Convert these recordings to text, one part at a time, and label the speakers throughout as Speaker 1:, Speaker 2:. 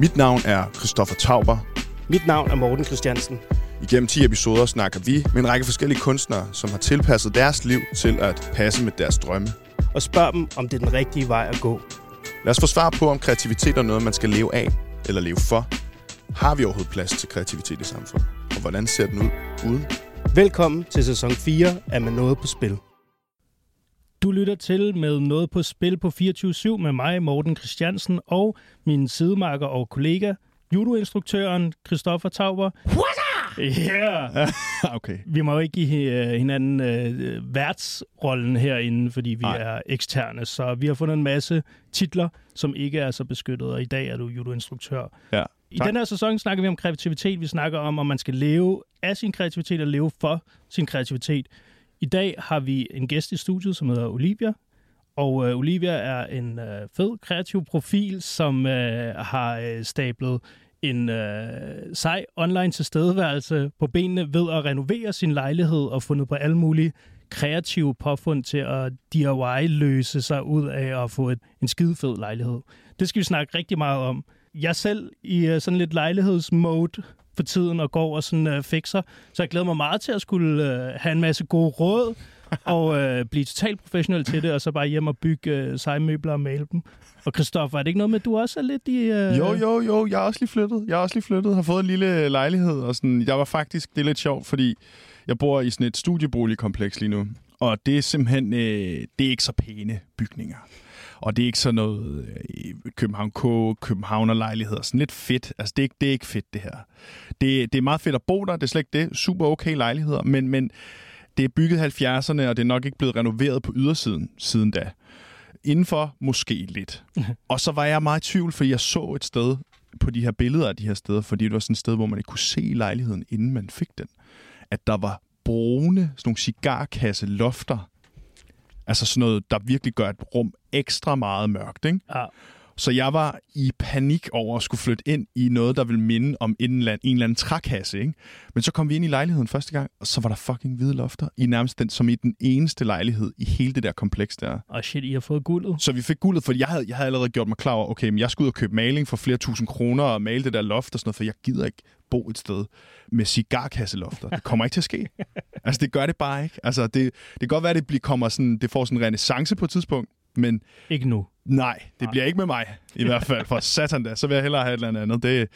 Speaker 1: Mit navn er Christoffer Tauber.
Speaker 2: Mit navn er Morten Christiansen.
Speaker 1: Igennem 10 episoder snakker vi med en række forskellige kunstnere, som har tilpasset deres liv til at passe med deres drømme.
Speaker 2: Og spørg dem, om det er den rigtige vej at gå.
Speaker 1: Lad os få svar på, om kreativitet er noget, man skal leve af eller leve for. Har vi overhovedet plads til kreativitet i samfundet? Og hvordan ser den ud uden?
Speaker 2: Velkommen til sæson 4 af Med Noget på Spil. Du lytter til med noget på spil på 24-7 med mig, Morten Christiansen, og min sidemarker og kollega, judoinstruktøren Christoffer Tauber. Yeah.
Speaker 1: okay.
Speaker 2: Vi må jo ikke give øh, hinanden øh, værtsrollen herinde, fordi vi
Speaker 1: Nej.
Speaker 2: er eksterne. Så vi har fundet en masse titler, som ikke er så beskyttet, og i dag er du judoinstruktør.
Speaker 1: Ja.
Speaker 2: I
Speaker 1: Tak.
Speaker 2: den her sæson snakker vi om kreativitet. Vi snakker om, om man skal leve af sin kreativitet og leve for sin kreativitet. I dag har vi en gæst i studiet, som hedder Olivia. Og øh, Olivia er en øh, fed, kreativ profil, som øh, har øh, stablet en øh, sej online tilstedeværelse på benene ved at renovere sin lejlighed og fundet på alle mulige kreative påfund til at DIY-løse sig ud af at få et, en skidefed lejlighed. Det skal vi snakke rigtig meget om. Jeg selv i øh, sådan lidt lejlighedsmode for tiden og går og sådan øh, fikser, så jeg glæder mig meget til at skulle øh, have en masse gode råd og øh, blive totalt professionel til det, og så bare hjem og bygge øh, seje møbler og male dem. Og Christoffer, er det ikke noget med, at du også er lidt i... Øh...
Speaker 1: Jo, jo, jo. Jeg er også lige flyttet. Jeg er også lige flyttet. Har fået en lille lejlighed. Og sådan, jeg var faktisk... Det er lidt sjovt, fordi jeg bor i sådan et studieboligkompleks lige nu. Og det er simpelthen... Øh, det er ikke så pæne bygninger. Og det er ikke sådan noget øh, København K, Københavner lejligheder. Sådan lidt fedt. Altså, det er, ikke, det er ikke fedt, det her. Det, det er meget fedt at bo der. Det er slet ikke det. Super okay lejligheder. Men, men det er bygget i 70'erne, og det er nok ikke blevet renoveret på ydersiden siden da. Indenfor måske lidt. og så var jeg meget i tvivl, fordi jeg så et sted på de her billeder af de her steder, fordi det var sådan et sted, hvor man ikke kunne se lejligheden, inden man fik den, at der var brune, sådan nogle cigarkasse lofter. Altså sådan noget, der virkelig gør et rum ekstra meget mørkt, ikke?
Speaker 2: Ja.
Speaker 1: Så jeg var i panik over at skulle flytte ind i noget, der ville minde om en eller anden, en eller anden trækasse. Ikke? Men så kom vi ind i lejligheden første gang, og så var der fucking hvide lofter. I nærmest den, som i den eneste lejlighed i hele det der kompleks der.
Speaker 2: Og shit, I har fået guldet.
Speaker 1: Så vi fik guldet, for jeg havde, jeg havde allerede gjort mig klar over, okay, men jeg skal ud og købe maling for flere tusind kroner og male det der loft og sådan noget, for jeg gider ikke bo et sted med cigarkasselofter. Det kommer ikke til at ske. Altså, det gør det bare ikke. Altså, det, det kan godt være, at det, bliver, kommer sådan, det får sådan en renaissance på et tidspunkt, men
Speaker 2: Ikke nu.
Speaker 1: Nej, det bliver ikke med mig, i hvert fald. For satan da, så vil jeg hellere have et eller andet. Det...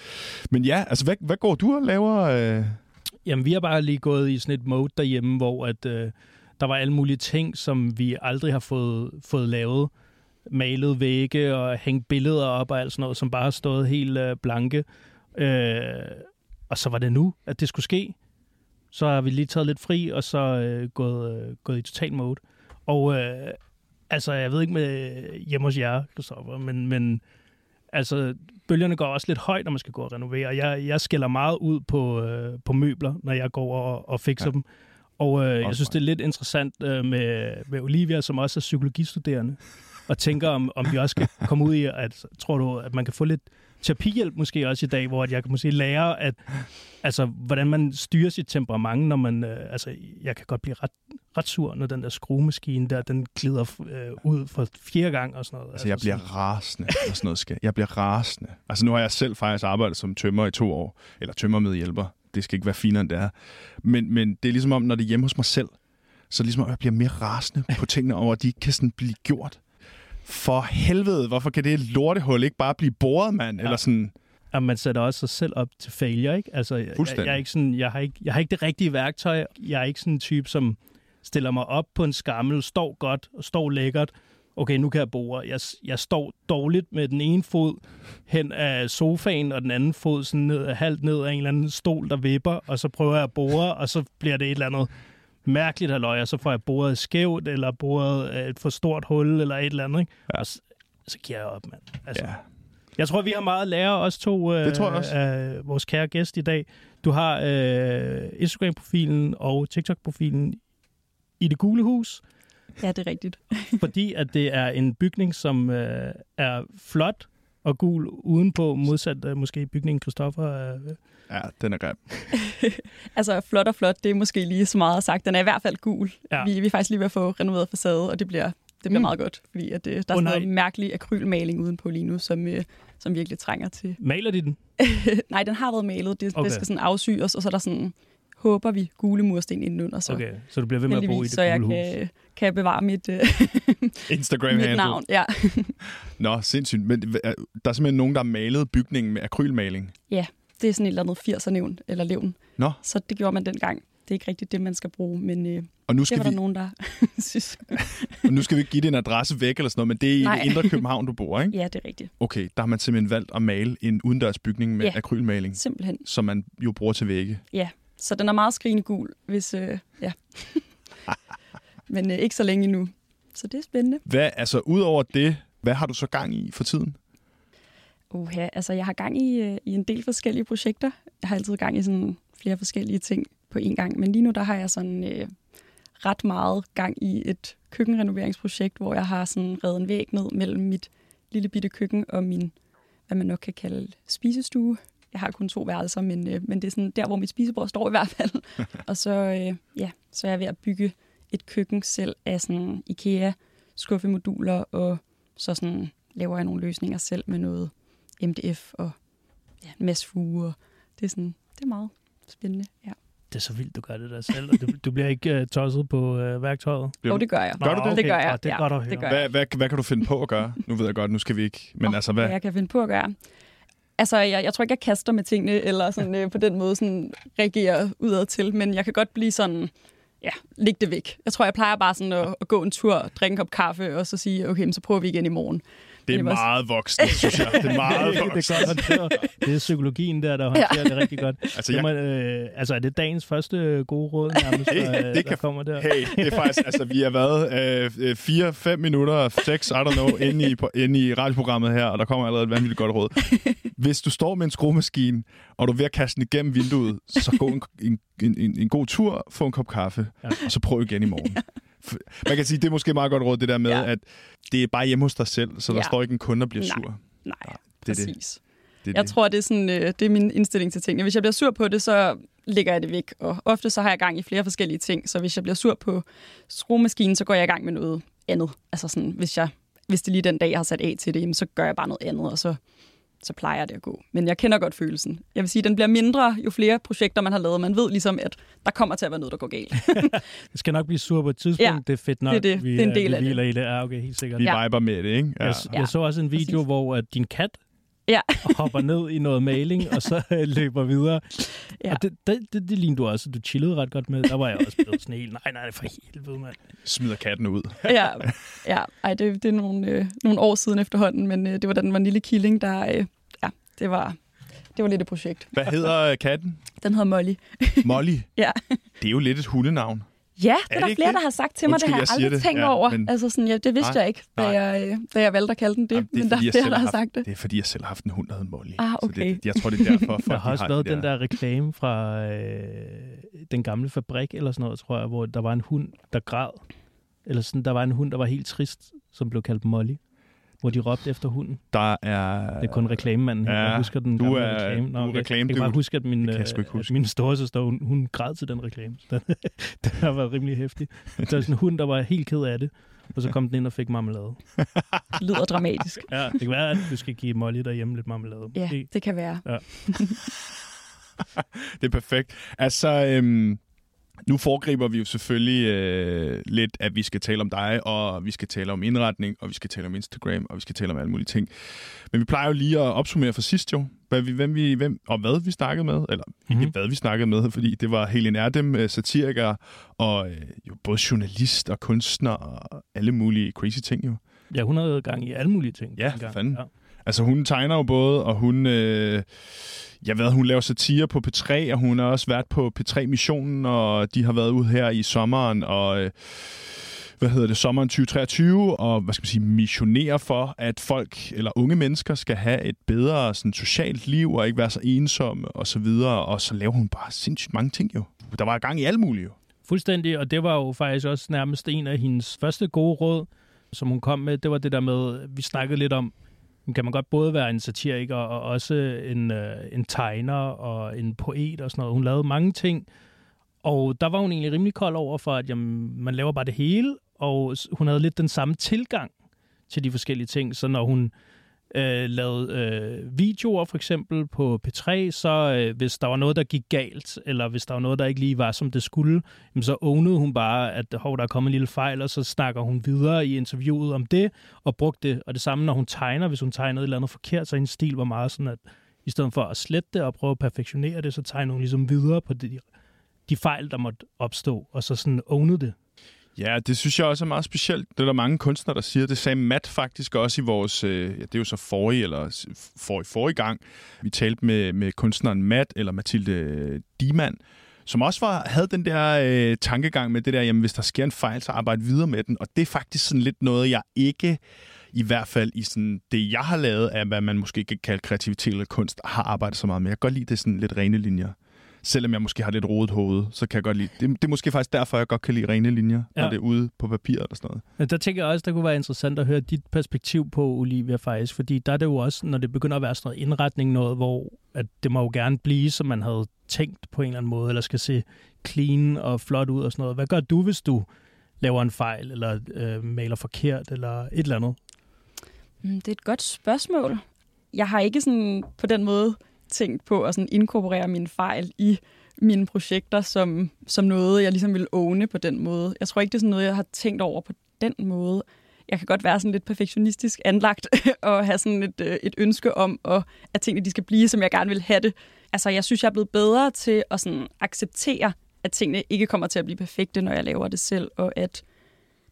Speaker 1: Men ja, altså, hvad, hvad går du og laver? Øh...
Speaker 2: Jamen, vi har bare lige gået i sådan et mode derhjemme, hvor at, øh, der var alle mulige ting, som vi aldrig har fået, fået lavet. Malet vægge og hængt billeder op og alt sådan noget, som bare har stået helt øh, blanke. Øh, og så var det nu, at det skulle ske. Så har vi lige taget lidt fri, og så øh, gået, øh, gået i total mode. Og øh, altså, jeg ved ikke med hjemme hos jer, Christoffer, men, men altså, bølgerne går også lidt højt, når man skal gå og renovere. Jeg, jeg skælder meget ud på, øh, på møbler, når jeg går og, og fikser
Speaker 1: Ja.
Speaker 2: dem. Og øh, jeg synes, det er lidt interessant øh, med, med Olivia, som også er psykologistuderende, og tænker, om, om vi også skal komme ud i, at tror du, at man kan få lidt terapihjælp måske også i dag, hvor at jeg kan måske lære, at, altså, hvordan man styrer sit temperament, når man, øh, altså, jeg kan godt blive ret, ret sur, når den der skruemaskine der, den glider øh, ud for fjerde gang og sådan noget.
Speaker 1: Altså, jeg bliver rasende, når sådan noget sker. Jeg bliver rasende. Altså, nu har jeg selv faktisk arbejdet som tømmer i to år. Eller tømmer med hjælper. Det skal ikke være finere, end det er. Men, men det er ligesom om, når det er hjemme hos mig selv, så ligesom om, jeg bliver mere rasende på tingene over, at de ikke kan sådan blive gjort. For helvede, hvorfor kan det lortehul ikke bare blive boret, mand? Ja. Eller sådan...
Speaker 2: at man sætter også sig selv op til failure, ikke? Altså, jeg, jeg, er ikke sådan, jeg, har ikke, jeg har ikke det rigtige værktøj. Jeg er ikke sådan en type, som stiller mig op på en skammel, står godt og står lækkert. Okay, nu kan jeg bore. Jeg, jeg står dårligt med den ene fod hen af sofaen, og den anden fod sådan ned, halvt ned af en eller anden stol, der vipper, og så prøver jeg at bore, og så bliver det et eller andet mærkeligt halløj, og så får jeg boret skævt, eller boret øh, et for stort hul, eller et eller andet, ikke?
Speaker 1: Ja.
Speaker 2: Og så, så giver jeg op, mand. Altså,
Speaker 1: Ja.
Speaker 2: jeg tror, vi har meget at lære, os to, øh,
Speaker 1: Det tror jeg også.
Speaker 2: af vores kære gæst i dag. Du har øh, Instagram-profilen og TikTok-profilen i det gule hus,
Speaker 3: Ja, det er rigtigt.
Speaker 2: fordi at det er en bygning, som øh, er flot og gul udenpå, modsat øh, måske bygningen Christoffer. Øh,
Speaker 1: Ja, den er grim.
Speaker 3: Altså, flot og flot, det er måske lige så meget sagt. Den er i hvert fald gul.
Speaker 2: Ja.
Speaker 3: Ja. Vi, vi er faktisk lige ved at få renoveret facade, og det bliver, det bliver
Speaker 2: Mm.
Speaker 3: meget godt. Fordi at, øh, der er sådan noget mærkelig akrylmaling udenpå lige nu, som, øh, som virkelig trænger til.
Speaker 2: Maler de den?
Speaker 3: Nej, den har været malet. Det,
Speaker 2: Okay.
Speaker 3: det skal sådan afsyres, og så er der sådan, håber vi, gule mursten indenunder. Så
Speaker 2: Okay, så du bliver ved med at bo i det
Speaker 3: så jeg
Speaker 2: hus.
Speaker 3: kan, kan jeg bevare mit, øh,
Speaker 1: Instagram
Speaker 3: mit
Speaker 1: handle.
Speaker 3: navn. Ja.
Speaker 1: Nå, sindssygt. Men øh, der er simpelthen nogen, der har malet bygningen med akrylmaling.
Speaker 3: Det er sådan et eller andet 80'er nævn, eller levn.
Speaker 1: Nå.
Speaker 3: Så det gjorde man dengang. Det er ikke rigtigt det, man skal bruge, men øh,
Speaker 1: Og nu
Speaker 3: det
Speaker 1: skal,
Speaker 3: var der
Speaker 1: vi,
Speaker 3: nogen, der synes.
Speaker 1: og nu skal vi ikke give din adresse væk eller sådan noget, men det er i det indre København, du bor, ikke?
Speaker 3: Ja, det er rigtigt.
Speaker 1: Okay, der har man simpelthen valgt at male en udendørsbygning med
Speaker 3: Ja.
Speaker 1: akrylmaling,
Speaker 3: Simpelthen.
Speaker 1: som man jo bruger til vægge.
Speaker 3: Så den er meget skrigende gul, hvis... Øh, ja. men øh, ikke så længe endnu. Så det er spændende.
Speaker 1: Hvad, altså, udover det, hvad har du så gang i for tiden?
Speaker 3: Uha, altså jeg har gang i, øh, i en del forskellige projekter. Jeg har altid gang i sådan flere forskellige ting på én gang. Men lige nu der har jeg sådan øh, ret meget gang i et køkkenrenoveringsprojekt, hvor jeg har sådan revet en væg ned mellem mit lille bitte køkken og min, hvad man nok kan kalde spisestue. Jeg har kun to værelser, men, øh, men det er sådan der, hvor mit spisebord står i hvert fald. og så, øh, ja, så er jeg ved at bygge et køkken selv af sådan IKEA skuffemoduler, og så sådan laver jeg nogle løsninger selv med noget MDF og ja, en masse fuge. og Det er, sådan, det er meget spændende. Ja.
Speaker 2: Det er så vildt, du gør det der selv, og du, du bliver ikke uh, tosset på uh, værktøjet.
Speaker 3: Og det gør jeg.
Speaker 1: Gør du det?
Speaker 3: Det gør jeg.
Speaker 2: Nå, det er
Speaker 3: ja,
Speaker 2: godt at
Speaker 3: det
Speaker 2: høre.
Speaker 3: gør jeg.
Speaker 1: Hvad, hvad, hvad kan du finde på at gøre? Nu ved jeg godt, nu skal vi ikke. Men
Speaker 3: Åh,
Speaker 1: altså, hvad?
Speaker 3: Hvad jeg kan finde på at gøre. Altså, jeg, jeg tror ikke, jeg kaster med tingene, eller sådan, øh, på den måde sådan, reagerer udad til, men jeg kan godt blive sådan, ja, læg det væk. Jeg tror, jeg plejer bare sådan at, at gå en tur, drikke en kop kaffe, og så sige, okay, men så prøver vi igen i morgen.
Speaker 1: Det er
Speaker 3: det
Speaker 1: meget voksen, synes jeg. Det er meget
Speaker 2: det, er
Speaker 1: voksen.
Speaker 2: godt det er psykologien der, der håndterer det rigtig godt.
Speaker 1: Altså,
Speaker 2: Det
Speaker 1: jeg,
Speaker 2: må, øh, altså, er det dagens første gode råd, nærmest,
Speaker 1: Det-
Speaker 2: der,
Speaker 1: det
Speaker 2: der
Speaker 1: kan-
Speaker 2: kommer der?
Speaker 1: Hey, det er faktisk, altså vi har været øh, 4-5 minutter, 6, I don't know, inde i, på- inde i radioprogrammet her, og der kommer allerede et vanvittigt godt råd. Hvis du står med en skruemaskine, og du er ved at kaste den igennem vinduet, så gå en, en, en, en, god tur, få en kop kaffe,
Speaker 2: Ja.
Speaker 1: og så prøv igen i morgen. F- Man kan sige, det er måske et meget godt råd, det der med,
Speaker 3: Ja.
Speaker 1: at det er bare hjemme hos dig selv, så der
Speaker 3: Ja.
Speaker 1: står ikke en kunde, der bliver
Speaker 3: Nej.
Speaker 1: sur.
Speaker 3: Nej,
Speaker 1: Det er det.
Speaker 3: præcis.
Speaker 1: det, er
Speaker 3: Jeg
Speaker 1: det.
Speaker 3: tror, det er, sådan, øh, det er min indstilling til tingene. Hvis jeg bliver sur på det, så lægger jeg det væk. Og ofte så har jeg gang i flere forskellige ting. Så hvis jeg bliver sur på skruemaskinen, så går jeg i gang med noget andet. Altså sådan, hvis, jeg, hvis det lige den dag, jeg har sat af til det, jamen, så gør jeg bare noget andet, og så, så plejer det at gå. Men jeg kender godt følelsen. Jeg vil sige, den bliver mindre, jo flere projekter man har lavet. Man ved ligesom, at der kommer til at være noget, der går galt.
Speaker 2: Det skal nok blive sur på et tidspunkt.
Speaker 3: Ja,
Speaker 2: det er fedt nok.
Speaker 3: det er det.
Speaker 2: Vi,
Speaker 3: Det er en
Speaker 2: øh,
Speaker 3: del
Speaker 2: vi
Speaker 3: af det.
Speaker 2: i det. Ja, okay, helt sikkert.
Speaker 1: Vi
Speaker 3: Ja.
Speaker 1: viber med det, ikke?
Speaker 2: Jeg,
Speaker 1: Altså.
Speaker 2: jeg så også en video,
Speaker 3: præcis.
Speaker 2: hvor at din kat
Speaker 3: Ja.
Speaker 2: hopper ned i noget maling, og så øh, løber videre.
Speaker 3: Ja.
Speaker 2: Og det, det, det, det lignede du også. Du chillede ret godt med. Der var jeg også blevet sådan helt, nej, nej, for helvede, mand.
Speaker 1: Smider katten ud.
Speaker 3: ja, ja. Ej, det, det er nogle, øh, nogle år siden efterhånden, men øh, det var da den var en lille killing, der... Øh, ja, det var, det var lidt et projekt.
Speaker 1: Hvad hedder øh, katten?
Speaker 3: Den hedder Molly.
Speaker 1: Molly.
Speaker 3: Ja.
Speaker 1: Det er jo lidt et hundenavn.
Speaker 3: Ja, det
Speaker 1: Er
Speaker 3: er,
Speaker 1: det
Speaker 3: der flere,
Speaker 1: det?
Speaker 3: der har sagt til mig.
Speaker 1: Undskyld,
Speaker 3: det har
Speaker 1: jeg
Speaker 3: aldrig
Speaker 1: det.
Speaker 3: tænkt
Speaker 1: Ja,
Speaker 3: over.
Speaker 1: men-
Speaker 3: Altså sådan, ja, det vidste
Speaker 1: Nej,
Speaker 3: jeg ikke, da
Speaker 1: nej.
Speaker 3: jeg, øh, da jeg valgte at kalde den det.
Speaker 1: Jamen,
Speaker 3: men der er flere, der har sagt det.
Speaker 1: Det er fordi, jeg selv har haft en hund, der hed Molly.
Speaker 3: Ah,
Speaker 1: Så
Speaker 3: okay.
Speaker 1: det, jeg tror, det er derfor, folk
Speaker 2: Der har også været
Speaker 1: det
Speaker 2: den der reklame fra øh, den gamle fabrik, eller sådan noget, tror jeg, hvor der var en hund, der græd. Eller sådan, der var en hund, der var helt trist, som blev kaldt Molly. Hvor de råbte efter hunden.
Speaker 1: Der er...
Speaker 2: Det er kun reklamemanden her.
Speaker 1: Ja,
Speaker 2: Jeg husker den
Speaker 1: du
Speaker 2: gamle
Speaker 1: er-
Speaker 2: reklame.
Speaker 1: du er
Speaker 2: okay. Jeg kan bare huske, at min,
Speaker 1: Det kan jeg
Speaker 2: øh,
Speaker 1: ikke
Speaker 2: at
Speaker 1: huske.
Speaker 2: min storesøster, hun, hun græd til den reklame. Den, den har været rimelig hæftig. Der var sådan en hund, der var helt ked af det. Og så kom den ind og fik marmelade.
Speaker 3: Det lyder dramatisk.
Speaker 2: Ja, det kan være, at du skal give Molly derhjemme lidt marmelade.
Speaker 3: Ja, det kan være.
Speaker 1: Det er perfekt. Altså, øhm, nu foregriber vi jo selvfølgelig øh, lidt, at vi skal tale om dig, og vi skal tale om indretning, og vi skal tale om Instagram, og vi skal tale om alle mulige ting. Men vi plejer jo lige at opsummere for sidst jo, hvad vi, hvem vi, hvem, og hvad vi snakkede med, eller mm-hmm. ikke hvad vi snakkede med, fordi det var Helen Erdem, øh, satiriker, og øh, jo både journalist og kunstner, og alle mulige crazy ting jo.
Speaker 2: Ja, hun havde gang i alle mulige ting.
Speaker 1: Ja,
Speaker 2: dengang.
Speaker 1: fanden. Altså, hun tegner jo både, og hun... Øh, jeg ved, hun laver satire på P3, og hun har også været på P3-missionen, og de har været ude her i sommeren, og... Øh, hvad hedder det, sommeren 2023, og hvad skal man sige, missionere for, at folk eller unge mennesker skal have et bedre sådan, socialt liv, og ikke være så ensomme, og så videre, og så laver hun bare sindssygt mange ting jo. Der var gang i alt muligt jo.
Speaker 2: Fuldstændig, og det var jo faktisk også nærmest en af hendes første gode råd, som hun kom med. Det var det der med, vi snakkede lidt om, kan man godt både være en satiriker og også en, øh, en tegner og en poet og sådan noget. Hun lavede mange ting, og der var hun egentlig rimelig kold over for, at jamen, man laver bare det hele, og hun havde lidt den samme tilgang til de forskellige ting, så når hun øh, lavet øh, videoer for eksempel på P3, så øh, hvis der var noget, der gik galt, eller hvis der var noget, der ikke lige var, som det skulle, jamen, så ownede hun bare, at hov, der er kommet en lille fejl, og så snakker hun videre i interviewet om det, og brugte det. Og det samme, når hun tegner, hvis hun tegnede et eller andet forkert, så hendes stil var meget sådan, at i stedet for at slette det og prøve at perfektionere det, så tegnede hun ligesom videre på de, de fejl, der måtte opstå, og så sådan ownede det.
Speaker 1: Ja, det synes jeg også er meget specielt. Det er der mange kunstnere, der siger. Det sagde Matt faktisk også i vores, øh, ja, det er jo så forrige, eller for, forrige gang, vi talte med, med kunstneren Matt, eller Mathilde øh, Diemann, som også var, havde den der øh, tankegang med det der, jamen hvis der sker en fejl, så arbejde videre med den. Og det er faktisk sådan lidt noget, jeg ikke, i hvert fald i sådan det, jeg har lavet af, hvad man måske kan kalde kreativitet eller kunst, har arbejdet så meget med. Jeg kan godt lide det sådan lidt rene linjer selvom jeg måske har lidt rodet hoved, så kan jeg godt lide... Det, det er måske faktisk derfor, jeg godt kan lide rene linjer, ja. når det er ude på papir eller sådan noget.
Speaker 2: Men der tænker jeg også, der kunne være interessant at høre dit perspektiv på Olivia faktisk, fordi der er det jo også, når det begynder at være sådan noget indretning, noget, hvor at det må jo gerne blive, som man havde tænkt på en eller anden måde, eller skal se clean og flot ud og sådan noget. Hvad gør du, hvis du laver en fejl, eller øh, maler forkert, eller et eller andet?
Speaker 3: Mm, det er et godt spørgsmål. Jeg har ikke sådan på den måde tænkt på at sådan inkorporere mine fejl i mine projekter som, som noget, jeg ligesom vil åne på den måde. Jeg tror ikke, det er sådan noget, jeg har tænkt over på den måde. Jeg kan godt være sådan lidt perfektionistisk anlagt og have sådan et, øh, et ønske om, at, at tingene de skal blive, som jeg gerne vil have det. Altså, jeg synes, jeg er blevet bedre til at sådan acceptere, at tingene ikke kommer til at blive perfekte, når jeg laver det selv, og at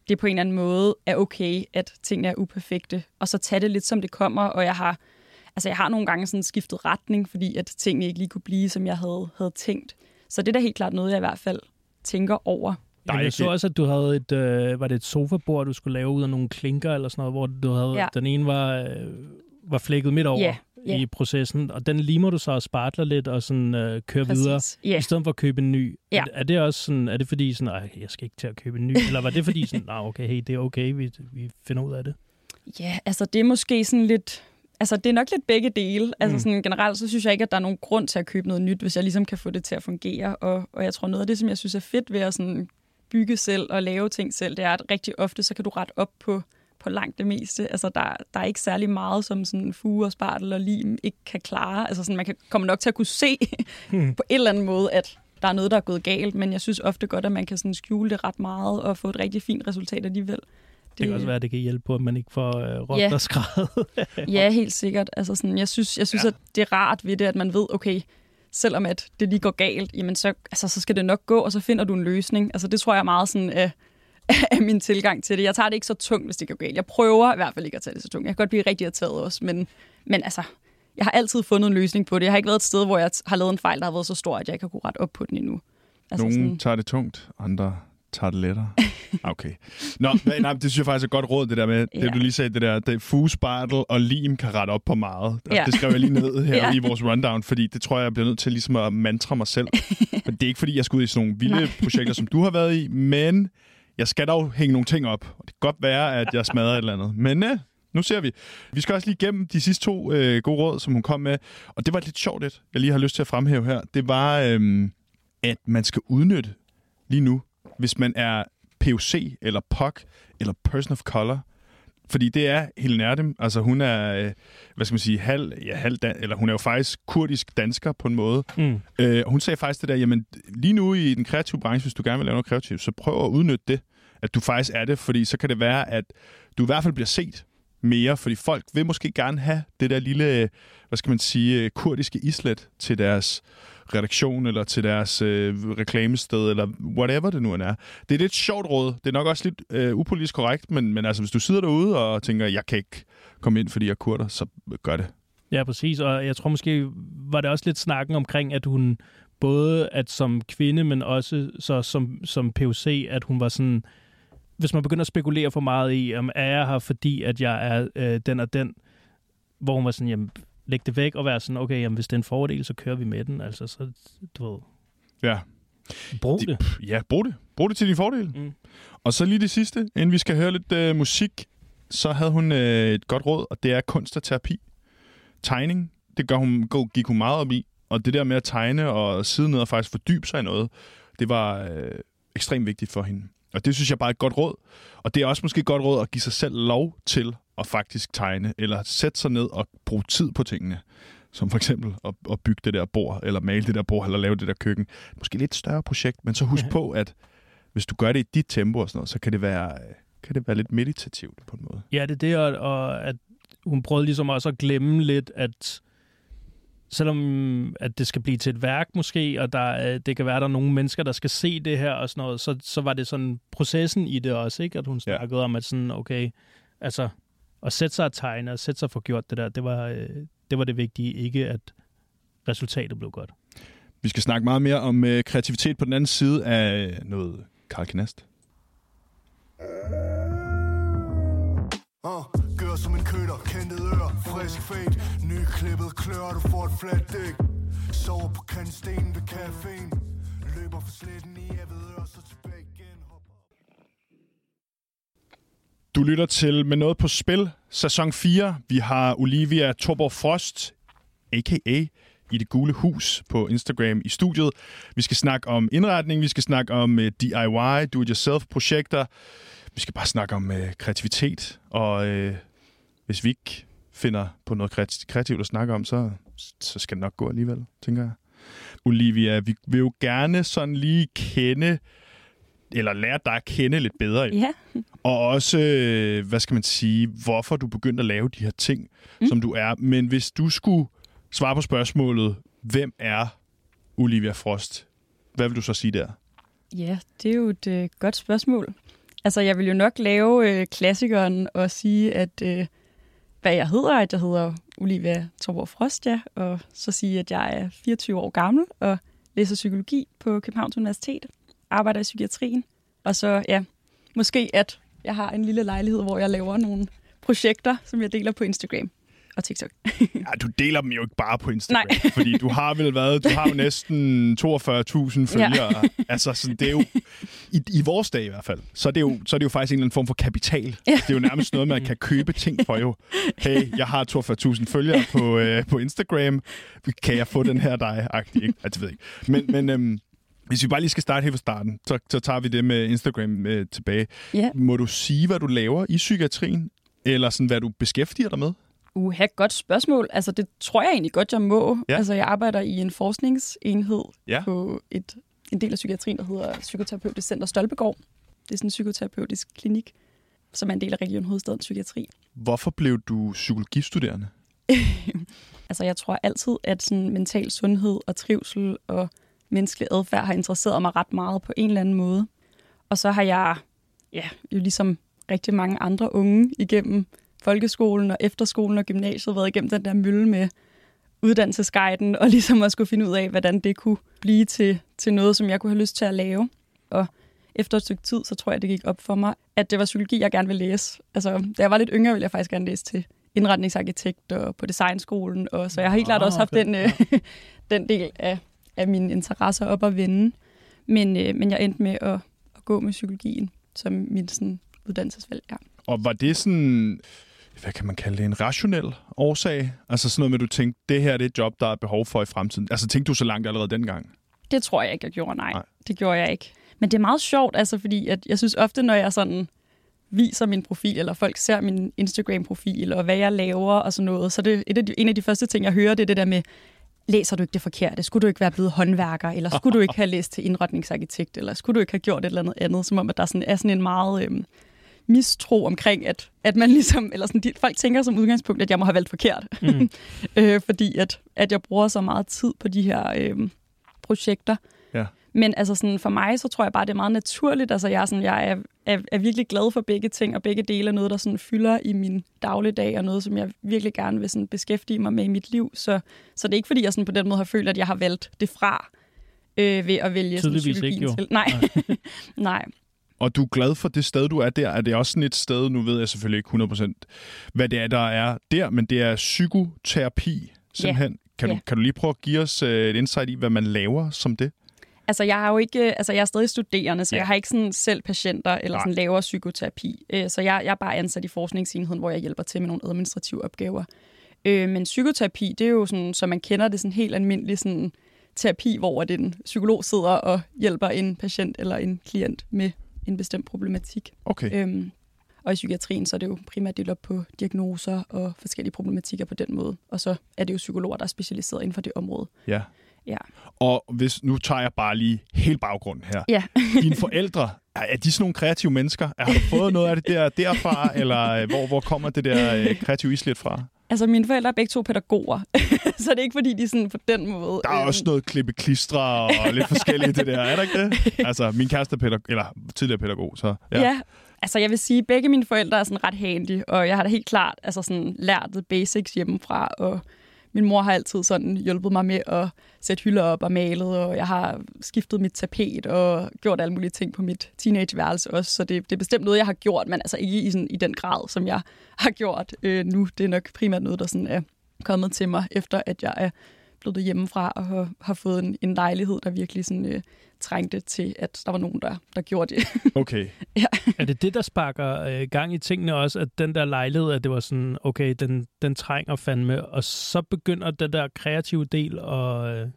Speaker 3: det på en eller anden måde er okay, at tingene er uperfekte. Og så tage det lidt, som det kommer, og jeg har altså jeg har nogle gange sådan skiftet retning, fordi at tingene ikke lige kunne blive, som jeg havde, havde tænkt. Så det er da helt klart noget, jeg i hvert fald tænker over.
Speaker 2: Nej, jeg så også, at du havde et, øh, var det et sofabord, du skulle lave ud af nogle klinker eller sådan noget, hvor du havde, ja. den ene var, øh, var flækket midt over yeah, yeah. i processen, og den limer du så og spartler lidt og sådan øh, kører Præcis. videre, yeah. i stedet for at købe en ny. Ja. Er, er, det også sådan, er det fordi sådan, Ej, jeg skal ikke til at købe en ny, eller var det fordi sådan, nej, okay, hey, det er okay, vi, vi finder ud af det?
Speaker 3: Ja, altså det er måske sådan lidt, Altså, det er nok lidt begge dele. Altså, mm. sådan, generelt så synes jeg ikke, at der er nogen grund til at købe noget nyt, hvis jeg ligesom kan få det til at fungere. Og, og jeg tror, noget af det, som jeg synes er fedt ved at sådan, bygge selv og lave ting selv, det er, at rigtig ofte, så kan du rette op på, på langt det meste. Altså, der, der er ikke særlig meget, som sådan fuge og spartel og lim ikke kan klare. Altså, sådan, man kan, komme nok til at kunne se mm. på en eller anden måde, at der er noget, der er gået galt, men jeg synes ofte godt, at man kan sådan skjule det ret meget og få et rigtig fint resultat alligevel.
Speaker 2: Det kan også være, at det kan hjælpe på, at man ikke får øh, råbt ja. og skræd.
Speaker 3: ja, helt sikkert. Altså sådan, jeg synes, jeg synes ja. at det er rart ved det, at man ved, okay, selvom at det lige går galt, jamen så, altså, så skal det nok gå, og så finder du en løsning. Altså det tror jeg er meget sådan af, af min tilgang til det. Jeg tager det ikke så tungt, hvis det går galt. Jeg prøver i hvert fald ikke at tage det så tungt. Jeg kan godt blive rigtig irriteret også, men, men altså, jeg har altid fundet en løsning på det. Jeg har ikke været et sted, hvor jeg har lavet en fejl, der har været så stor, at jeg ikke har kunne rette op på den endnu.
Speaker 1: Altså Nogle sådan... tager det tungt, andre tager det lettere. Okay. Nå, nej, det synes jeg faktisk er godt råd, det der med, ja. det du lige sagde, det der, det fusbartel og lim kan rette op på meget. Ja. Det skrev jeg lige ned her ja. i vores rundown, fordi det tror jeg, jeg bliver nødt til ligesom at mantra mig selv. Men det er ikke, fordi jeg skal ud i sådan nogle vilde nej. projekter, som du har været i, men jeg skal dog hænge nogle ting op. Og det kan godt være, at jeg smadrer et eller andet. Men øh, nu ser vi. Vi skal også lige igennem de sidste to øh, gode råd, som hun kom med. Og det var lidt sjovt, det jeg lige har lyst til at fremhæve her. Det var, øh, at man skal udnytte lige nu hvis man er POC, eller POC, eller Person of Color. Fordi det er Helen Erdem. Altså hun er, øh, hvad skal man sige, halv, ja, halv dan- eller hun er jo faktisk kurdisk dansker på en måde. Mm. Øh, hun sagde faktisk det der, jamen lige nu i den kreative branche, hvis du gerne vil lave noget kreativt, så prøv at udnytte det, at du faktisk er det, fordi så kan det være, at du i hvert fald bliver set mere, fordi folk vil måske gerne have det der lille, hvad skal man sige, kurdiske islet til deres redaktion eller til deres øh, reklamested, eller whatever det nu er. Det er lidt sjovt råd. Det er nok også lidt øh, upolitisk korrekt, men, men altså, hvis du sidder derude og tænker, jeg kan ikke komme ind, fordi jeg er kurder, så gør det.
Speaker 2: Ja, præcis. Og jeg tror måske, var det også lidt snakken omkring, at hun både at som kvinde, men også så som, som POC, at hun var sådan, hvis man begynder at spekulere for meget i, om er jeg her, fordi at jeg er øh, den og den, hvor hun var sådan, jamen, lægge det væk og være sådan, okay, jamen, hvis det er en fordel, så kører vi med den. Altså, så, du ved...
Speaker 1: Ja.
Speaker 2: Brug det.
Speaker 1: De, ja, brug det. Brug det til din fordel. Mm. Og så lige det sidste, inden vi skal høre lidt uh, musik, så havde hun uh, et godt råd, og det er kunst og terapi. Tegning, det gør hun, gik hun meget op i. Og det der med at tegne og sidde ned og faktisk fordybe sig i noget, det var uh, ekstremt vigtigt for hende. Og det synes jeg bare er et godt råd. Og det er også måske et godt råd at give sig selv lov til at faktisk tegne, eller sætte sig ned og bruge tid på tingene. Som for eksempel at, at bygge det der bord, eller male det der bord, eller lave det der køkken. Måske lidt større projekt, men så husk på, at hvis du gør det i dit tempo og sådan noget, så kan det være, kan det være lidt meditativt på en måde.
Speaker 2: Ja, det er det, og, og at hun prøvede ligesom også at glemme lidt, at selvom at det skal blive til et værk måske, og der, det kan være, at der er nogle mennesker, der skal se det her og sådan noget, så, så var det sådan processen i det også, ikke? At hun snakkede ja. om, at sådan, okay, altså, at sætte sig at tegne, og sætte sig for gjort det der, det var, øh, det var det vigtige, ikke at resultatet blev godt.
Speaker 1: Vi skal snakke meget mere om øh, kreativitet på den anden side af noget Karl Knast. Uh, gør som en køder, kentet ør, frisk fade, nyklippet klør, du får et fladt dæk. Sover på kantstenen ved caféen, løber for sletten i ør, så Du lytter til Med Noget på Spil, sæson 4. Vi har Olivia Torborg Frost, a.k.a. i det gule hus på Instagram i studiet. Vi skal snakke om indretning, vi skal snakke om øh, uh, DIY, do-it-yourself-projekter. Vi skal bare snakke om uh, kreativitet, og uh, hvis vi ikke finder på noget kreativt at snakke om, så, så skal det nok gå alligevel, tænker jeg. Olivia, vi vil jo gerne sådan lige kende eller lære dig at kende lidt bedre.
Speaker 3: Ja.
Speaker 1: Og også, hvad skal man sige, hvorfor du begyndte at lave de her ting, mm. som du er. Men hvis du skulle svare på spørgsmålet, hvem er Olivia Frost? Hvad vil du så sige der?
Speaker 3: Ja, det er jo et øh, godt spørgsmål. Altså, jeg vil jo nok lave øh, klassikeren og sige, at øh, hvad jeg hedder, at jeg hedder Olivia Torborg Frost, ja, og så sige, at jeg er 24 år gammel og læser psykologi på Københavns Universitet, arbejder i psykiatrien, og så, ja, måske at jeg har en lille lejlighed, hvor jeg laver nogle projekter, som jeg deler på Instagram og TikTok.
Speaker 1: ja, du deler dem jo ikke bare på Instagram, Nej. fordi du har vel været, du har jo næsten 42.000 følgere. Ja. altså, sådan, det er jo, i, i vores dag i hvert fald, så er, det jo, så er det jo faktisk en eller anden form for kapital. Ja. Det er jo nærmest noget, man kan købe ting for jo. Hey, jeg har 42.000 følgere på, øh, på Instagram. Kan jeg få den her dig-agtig? Ikke? Altså, ved jeg ikke. Men, men øhm, hvis vi bare lige skal starte helt fra starten, så, så tager vi det med Instagram øh, tilbage. Ja. Må du sige, hvad du laver i psykiatrien? Eller sådan, hvad du beskæftiger dig med?
Speaker 3: Uha, godt spørgsmål. Altså, det tror jeg egentlig godt, jeg må. Ja. Altså, jeg arbejder i en forskningsenhed ja. på et, en del af psykiatrien, der hedder Psykoterapeutisk Center Stolpegård. Det er sådan en psykoterapeutisk klinik, som er en del af Region Hovedstadens Psykiatri.
Speaker 1: Hvorfor blev du psykologistuderende?
Speaker 3: altså, jeg tror altid, at sådan mental sundhed og trivsel og menneskelig adfærd har interesseret mig ret meget på en eller anden måde. Og så har jeg ja, jo ligesom rigtig mange andre unge igennem folkeskolen og efterskolen og gymnasiet været igennem den der mølle med uddannelsesguiden, og ligesom at skulle finde ud af, hvordan det kunne blive til, til noget, som jeg kunne have lyst til at lave. Og efter et stykke tid, så tror jeg, det gik op for mig, at det var psykologi, jeg gerne ville læse. Altså, da jeg var lidt yngre, ville jeg faktisk gerne læse til indretningsarkitekt og på designskolen, og så jeg har helt klart også ah, haft den, øh, den del af, af mine interesser op at vende. Men, øh, men jeg endte med at, at gå med psykologien som min sådan, uddannelsesvalg. Ja.
Speaker 1: Og var det sådan hvad kan man kalde det, en rationel årsag? Altså sådan noget med, at du tænkte, det her det er et job, der er behov for i fremtiden. Altså tænkte du så langt allerede dengang?
Speaker 3: Det tror jeg ikke, jeg gjorde, nej. nej. Det gjorde jeg ikke. Men det er meget sjovt, altså, fordi at jeg synes ofte, når jeg sådan viser min profil, eller folk ser min Instagram-profil, og hvad jeg laver og sådan noget, så det er et af de, en af de første ting, jeg hører, det er det der med, læser du ikke det forkerte? Skulle du ikke være blevet håndværker? Eller skulle du ikke have læst til indretningsarkitekt? Eller skulle du ikke have gjort et eller andet andet? Som om, at der sådan, er sådan en meget... Øhm, mistro omkring, at, at man ligesom, eller sådan, de, folk tænker som udgangspunkt, at jeg må have valgt forkert. Mm. øh, fordi at, at jeg bruger så meget tid på de her øh, projekter. Men altså sådan, for mig, så tror jeg bare, det er meget naturligt. Altså, jeg, er sådan, jeg er, er, er virkelig glad for begge ting, og begge dele er noget, der sådan fylder i min dagligdag, og noget, som jeg virkelig gerne vil sådan beskæftige mig med i mit liv. Så, så det er ikke, fordi jeg sådan på den måde har følt, at jeg har valgt det fra øh, ved at vælge
Speaker 2: sådan, psykologien ikke, jo.
Speaker 3: til. Nej. Nej.
Speaker 1: Og du er glad for det sted, du er der. Er det også sådan et sted, nu ved jeg selvfølgelig ikke 100% hvad det er, der er der, men det er psykoterapi simpelthen. Ja. Kan, du, ja. kan du lige prøve at give os øh, et insight i, hvad man laver som det?
Speaker 3: Altså, jeg har jo ikke, altså, jeg er stadig studerende, så ja. jeg har ikke sådan selv patienter eller sådan laver psykoterapi. Øh, så jeg, jeg er bare ansat i forskningsenheden, hvor jeg hjælper til med nogle administrative opgaver. Øh, men psykoterapi, det er jo sådan, så man kender det sådan helt almindelig sådan terapi, hvor den psykolog sidder og hjælper en patient eller en klient med en bestemt problematik.
Speaker 1: Okay. Øhm,
Speaker 3: Og i psykiatrien, så er det jo primært delt op på diagnoser og forskellige problematikker på den måde. Og så er det jo psykologer, der er specialiseret inden for det område.
Speaker 1: Ja.
Speaker 3: Ja.
Speaker 1: Og hvis, nu tager jeg bare lige helt baggrunden her.
Speaker 3: Ja.
Speaker 1: Dine forældre, er, er de sådan nogle kreative mennesker? Har du fået noget af det der derfra, eller øh, hvor, hvor kommer det der øh, kreative islet fra?
Speaker 3: Altså, mine forældre er begge to pædagoger, så det er ikke, fordi de sådan på den måde...
Speaker 1: Der er
Speaker 3: øh,
Speaker 1: også noget klippe klistre og lidt forskelligt det der, er der ikke det? Altså, min kæreste er pædagog, eller tidligere pædagog, så ja.
Speaker 3: Ja. ja. Altså, jeg vil sige, at begge mine forældre er sådan ret handy, og jeg har da helt klart altså sådan, lært the basics hjemmefra, og min mor har altid sådan hjulpet mig med at sætte hylder op og malet, og jeg har skiftet mit tapet og gjort alle mulige ting på mit teenageværelse også. Så det, det er bestemt noget, jeg har gjort, men altså ikke i, sådan, i den grad, som jeg har gjort øh, nu. Det er nok primært noget, der sådan er kommet til mig, efter at jeg er blevet hjemmefra og har, har fået en, en lejlighed, der virkelig sådan, øh, trængte til, at der var nogen, der, der gjorde det.
Speaker 1: Okay.
Speaker 3: ja.
Speaker 2: Er det det, der sparker øh, gang i tingene også, at den der lejlighed, at det var sådan, okay, den, den trænger fandme, og så begynder den der kreative del at øh,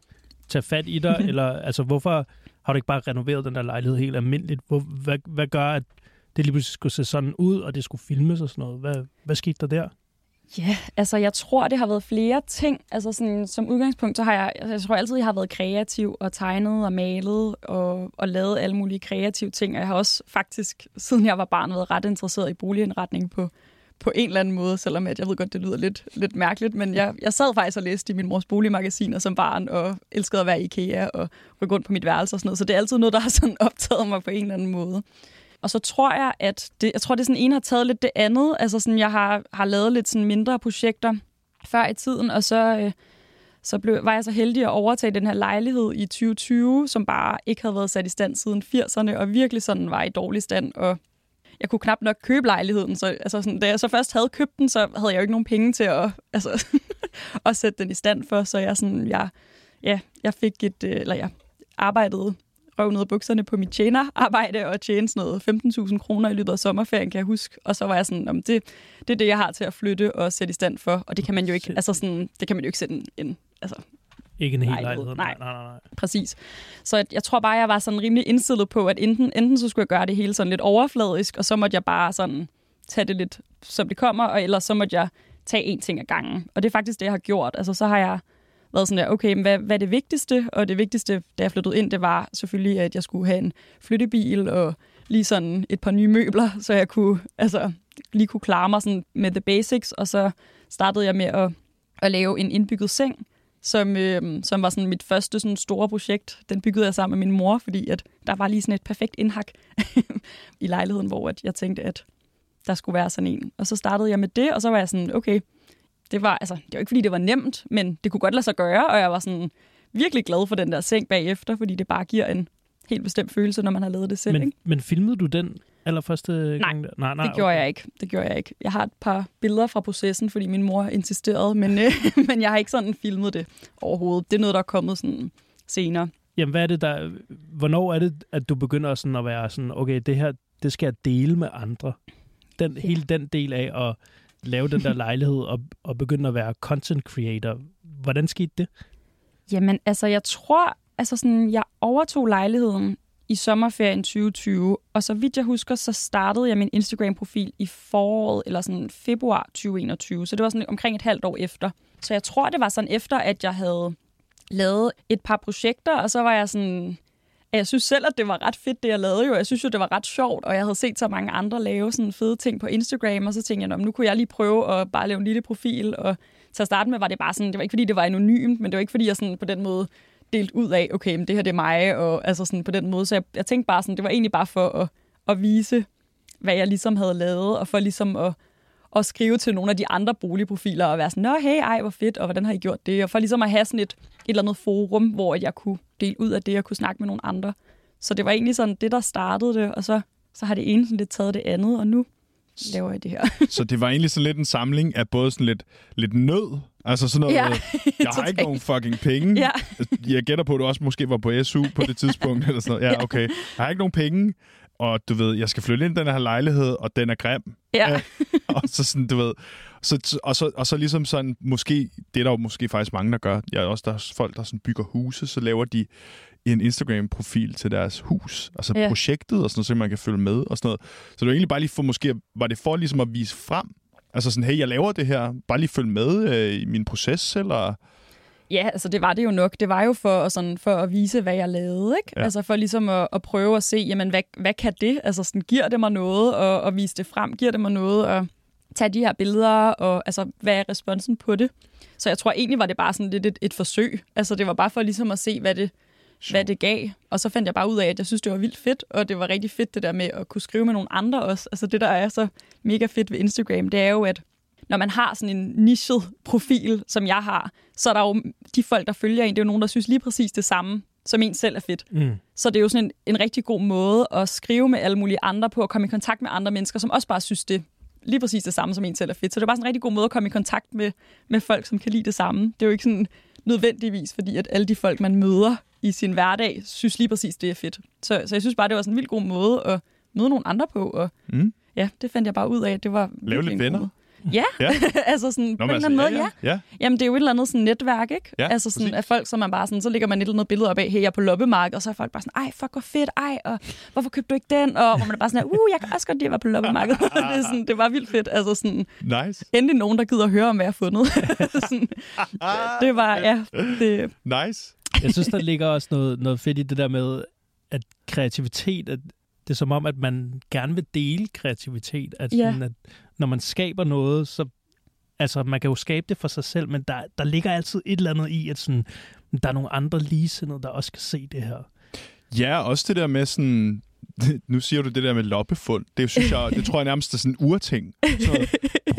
Speaker 2: tage fat i dig, eller altså hvorfor har du ikke bare renoveret den der lejlighed helt almindeligt? Hvor, hvad, hvad gør, at det lige pludselig skulle se sådan ud, og det skulle filmes og sådan noget? Hvad, hvad skete der der?
Speaker 3: Ja, altså jeg tror, det har været flere ting. Altså sådan, som udgangspunkt, så har jeg, altså, jeg tror altid, jeg har været kreativ og tegnet og malet og, og lavet alle mulige kreative ting. Og jeg har også faktisk, siden jeg var barn, været ret interesseret i boligindretning på, på en eller anden måde, selvom at jeg ved godt, det lyder lidt, lidt mærkeligt, men jeg, jeg sad faktisk og læste i min mors boligmagasiner som barn, og elskede at være i IKEA og rykke rundt på mit værelse og sådan noget. Så det er altid noget, der har sådan optaget mig på en eller anden måde. Og så tror jeg, at det, jeg tror, det sådan en har taget lidt det andet. Altså sådan, jeg har, har lavet lidt sådan mindre projekter før i tiden, og så, øh, så blev, var jeg så heldig at overtage den her lejlighed i 2020, som bare ikke havde været sat i stand siden 80'erne, og virkelig sådan var i dårlig stand, og jeg kunne knap nok købe lejligheden. Så altså sådan, da jeg så først havde købt den, så havde jeg jo ikke nogen penge til at, altså, at sætte den i stand for. Så jeg, sådan, jeg, ja, jeg fik et, øh, eller jeg arbejdede røv ned af bukserne på mit tjenerarbejde og tjene sådan noget 15.000 kroner i løbet af sommerferien, kan jeg huske. Og så var jeg sådan, om det, det er det, jeg har til at flytte og sætte i stand for. Og det kan man jo ikke, altså sådan, det kan man jo ikke sætte en, en altså,
Speaker 2: ikke en hel lejlighed.
Speaker 3: lejlighed. Nej.
Speaker 2: nej, nej, nej.
Speaker 3: Præcis. Så jeg, jeg tror bare, jeg var sådan rimelig indstillet på, at enten, enten så skulle jeg gøre det hele sådan lidt overfladisk, og så måtte jeg bare sådan tage det lidt, som det kommer, og ellers så måtte jeg tage én ting ad gangen. Og det er faktisk det, jeg har gjort. Altså så har jeg været sådan der, okay, men hvad, hvad er det vigtigste? Og det vigtigste, da jeg flyttede ind, det var selvfølgelig, at jeg skulle have en flyttebil og lige sådan et par nye møbler, så jeg kunne, altså, lige kunne klare mig sådan med the basics. Og så startede jeg med at, at lave en indbygget seng, som, øh, som var sådan mit første sådan store projekt. Den byggede jeg sammen med min mor, fordi at der var lige sådan et perfekt indhak i lejligheden, hvor at jeg tænkte, at der skulle være sådan en. Og så startede jeg med det, og så var jeg sådan, okay, det var, altså, det var ikke fordi, det var nemt, men det kunne godt lade sig gøre, og jeg var sådan virkelig glad for den der seng bagefter, fordi det bare giver en helt bestemt følelse, når man har lavet det selv.
Speaker 2: Men,
Speaker 3: ikke?
Speaker 2: men filmede du den allerførste
Speaker 3: Nej,
Speaker 2: gang? Der? Nej, nej,
Speaker 3: det gjorde jeg ikke. Det gjorde jeg ikke. Jeg har et par billeder fra processen, fordi min mor insisterede, men, øh, men jeg har ikke sådan filmet det overhovedet. Det er noget, der er kommet sådan senere.
Speaker 2: Jamen, hvad er det der... Hvornår er det, at du begynder sådan at være sådan, okay, det her, det skal jeg dele med andre? Den, ja. Hele den del af at lave den der lejlighed og, og begynde at være content creator. Hvordan skete det?
Speaker 3: Jamen, altså, jeg tror, altså sådan, jeg overtog lejligheden i sommerferien 2020, og så vidt jeg husker, så startede jeg min Instagram-profil i foråret, eller sådan februar 2021, så det var sådan omkring et halvt år efter. Så jeg tror, det var sådan efter, at jeg havde lavet et par projekter, og så var jeg sådan, at jeg synes selv, at det var ret fedt, det jeg lavede jo. Jeg synes jo, det var ret sjovt, og jeg havde set så mange andre lave sådan fede ting på Instagram, og så tænkte jeg, nu kunne jeg lige prøve at bare lave en lille profil, og til at starte med var det bare sådan, det var ikke fordi, det var anonymt, men det var ikke fordi, jeg sådan på den måde delt ud af, okay, men det her det er mig, og altså sådan på den måde. Så jeg, jeg tænkte bare sådan, det var egentlig bare for at, at vise, hvad jeg ligesom havde lavet, og for ligesom at, at skrive til nogle af de andre boligprofiler, og være sådan, nå hey, ej, hvor fedt, og hvordan har I gjort det? Og for ligesom at have sådan et, et eller andet forum, hvor jeg kunne dele ud af det, og kunne snakke med nogle andre. Så det var egentlig sådan det, der startede det, og så, så har det ene sådan lidt taget det andet, og nu laver jeg det her.
Speaker 1: så det var egentlig sådan lidt en samling af både sådan lidt, lidt nød, altså sådan noget,
Speaker 3: Ja,
Speaker 1: jeg har ikke nogen fucking penge.
Speaker 3: Ja.
Speaker 1: Jeg gætter på, at du også måske var på SU på det tidspunkt, eller sådan noget. Ja, okay. Jeg har ikke nogen penge, og du ved, jeg skal flytte ind i den her lejlighed, og den er grim.
Speaker 3: Ja.
Speaker 1: og så sådan, du ved, Så, og, så, og så ligesom sådan, måske, det er der jo måske faktisk mange, der gør. Jeg er også der er folk, der sådan bygger huse, så laver de en Instagram-profil til deres hus, altså
Speaker 3: Ja.
Speaker 1: ja. projektet og sådan noget, så man kan følge med og sådan noget. Så det var egentlig bare lige for, måske, var det for ligesom at vise frem, altså sådan, hey, jeg laver det her, bare lige følge med øh, i min proces, eller...
Speaker 3: Ja, altså det var det jo nok. Det var jo for, at sådan, for at vise, hvad jeg lavede. Ikke?
Speaker 1: Ja.
Speaker 3: Altså for ligesom at, at prøve at se, jamen, hvad, hvad kan det? Altså sådan, giver det mig noget og, og vise det frem? Giver det mig noget at tage de her billeder? Og altså, hvad er responsen på det? Så jeg tror egentlig var det bare sådan lidt et, et forsøg. Altså det var bare for ligesom at se, hvad det, hvad det gav. Og så fandt jeg bare ud af, at jeg synes, det var vildt fedt, og det var rigtig fedt det der med at kunne skrive med nogle andre også. Altså det, der er så mega fedt ved Instagram, det er jo, at når man har sådan en nichet profil, som jeg har, så er der jo de folk, der følger en, det er jo nogen, der synes lige præcis det samme, som en selv er fedt.
Speaker 2: Mm.
Speaker 3: Så det er jo sådan en, en rigtig god måde at skrive med alle mulige andre på, og komme i kontakt med andre mennesker, som også bare synes det lige præcis det samme, som en selv er fedt. Så det er bare sådan en rigtig god måde at komme i kontakt med, med folk, som kan lide det samme. Det er jo ikke sådan nødvendigvis, fordi at alle de folk, man møder i sin hverdag, synes lige præcis, det er fedt. Så, så jeg synes bare, det var sådan en vildt god måde at møde nogle andre på, og
Speaker 1: Mm.
Speaker 3: ja, det fandt jeg bare ud af. Det var
Speaker 1: Lave lidt
Speaker 3: god
Speaker 1: venner.
Speaker 3: Ja,
Speaker 1: Ja.
Speaker 3: altså sådan,
Speaker 1: Nå,
Speaker 3: på en eller anden måde, ja.
Speaker 1: ja. ja.
Speaker 3: Jamen, det er jo et eller andet sådan netværk, ikke?
Speaker 1: Ja,
Speaker 3: altså sådan,
Speaker 1: præcis.
Speaker 3: af folk, som man bare sådan, så lægger man et eller andet billede op af, hey, jeg er på loppemarked, og så er folk bare sådan, ej, fuck, hvor fedt, ej, og hvorfor købte du ikke den? Og hvor man er bare sådan, uh, jeg kan også godt lide at være på loppemarked. det, er sådan, det var vildt fedt. Altså sådan,
Speaker 1: Nice.
Speaker 3: endelig nogen, der gider at høre om, hvad jeg har fundet. sådan, det var, ja, det,
Speaker 1: Nice.
Speaker 2: Jeg synes, der ligger også noget, noget fedt i det der med, at kreativitet, at det er som om, at man gerne vil dele kreativitet. At,
Speaker 3: Ja.
Speaker 2: sådan, at når man skaber noget, så altså, man kan jo skabe det for sig selv, men der, der ligger altid et eller andet i, at sådan, der er nogle andre ligesindede, der også kan se det her.
Speaker 1: Ja, også det der med sådan... Nu siger du det der med loppefund. Det synes jeg, det tror jeg nærmest er sådan en urting. Så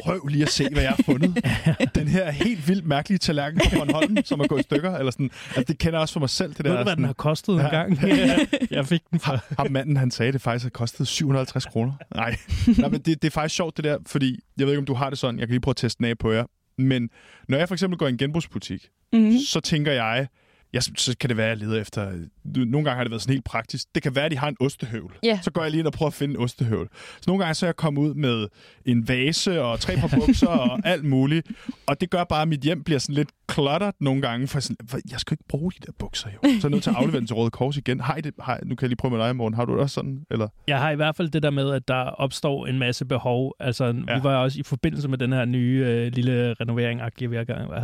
Speaker 1: prøv lige at se, hvad jeg har fundet. Den her helt vildt mærkelige tallerken fra Bornholm, som er gået i stykker. Eller sådan. Altså, det kender jeg også for mig selv. Det der,
Speaker 2: Ved du, hvad den har
Speaker 1: sådan,
Speaker 2: kostet en
Speaker 1: Ja.
Speaker 2: gang? jeg fik den for...
Speaker 1: ham manden, han sagde, det faktisk har kostet 750 kroner. Nej, Nej men det, det er faktisk sjovt det der, fordi jeg ved ikke, om du har det sådan. Jeg kan lige prøve at teste den af på jer. Men når jeg for eksempel går i en genbrugsbutik,
Speaker 3: mm-hmm.
Speaker 1: så tænker jeg, ja, så- kan det være, at jeg leder efter... du- Nogle gange har det været sådan helt praktisk. Det kan være, at de har en ostehøvl.
Speaker 3: Ja.
Speaker 1: Så går jeg lige ind og prøver at finde en ostehøvl. Så nogle gange så er jeg kommet ud med en vase og tre par bukser og alt muligt. Og det gør bare, at mit hjem bliver sådan lidt cluttered nogle gange. For sådan, for jeg skal ikke bruge de der bukser, jo. Så er jeg nødt til at aflevere den til Røde Kors igen. Har I det? Har, nu kan jeg lige prøve med dig i morgen. Har du det også sådan? Eller?
Speaker 2: Jeg har i hvert fald det der med, at der opstår en masse behov. Altså, ja. Vi var også i forbindelse med den her nye øh, lille renovering,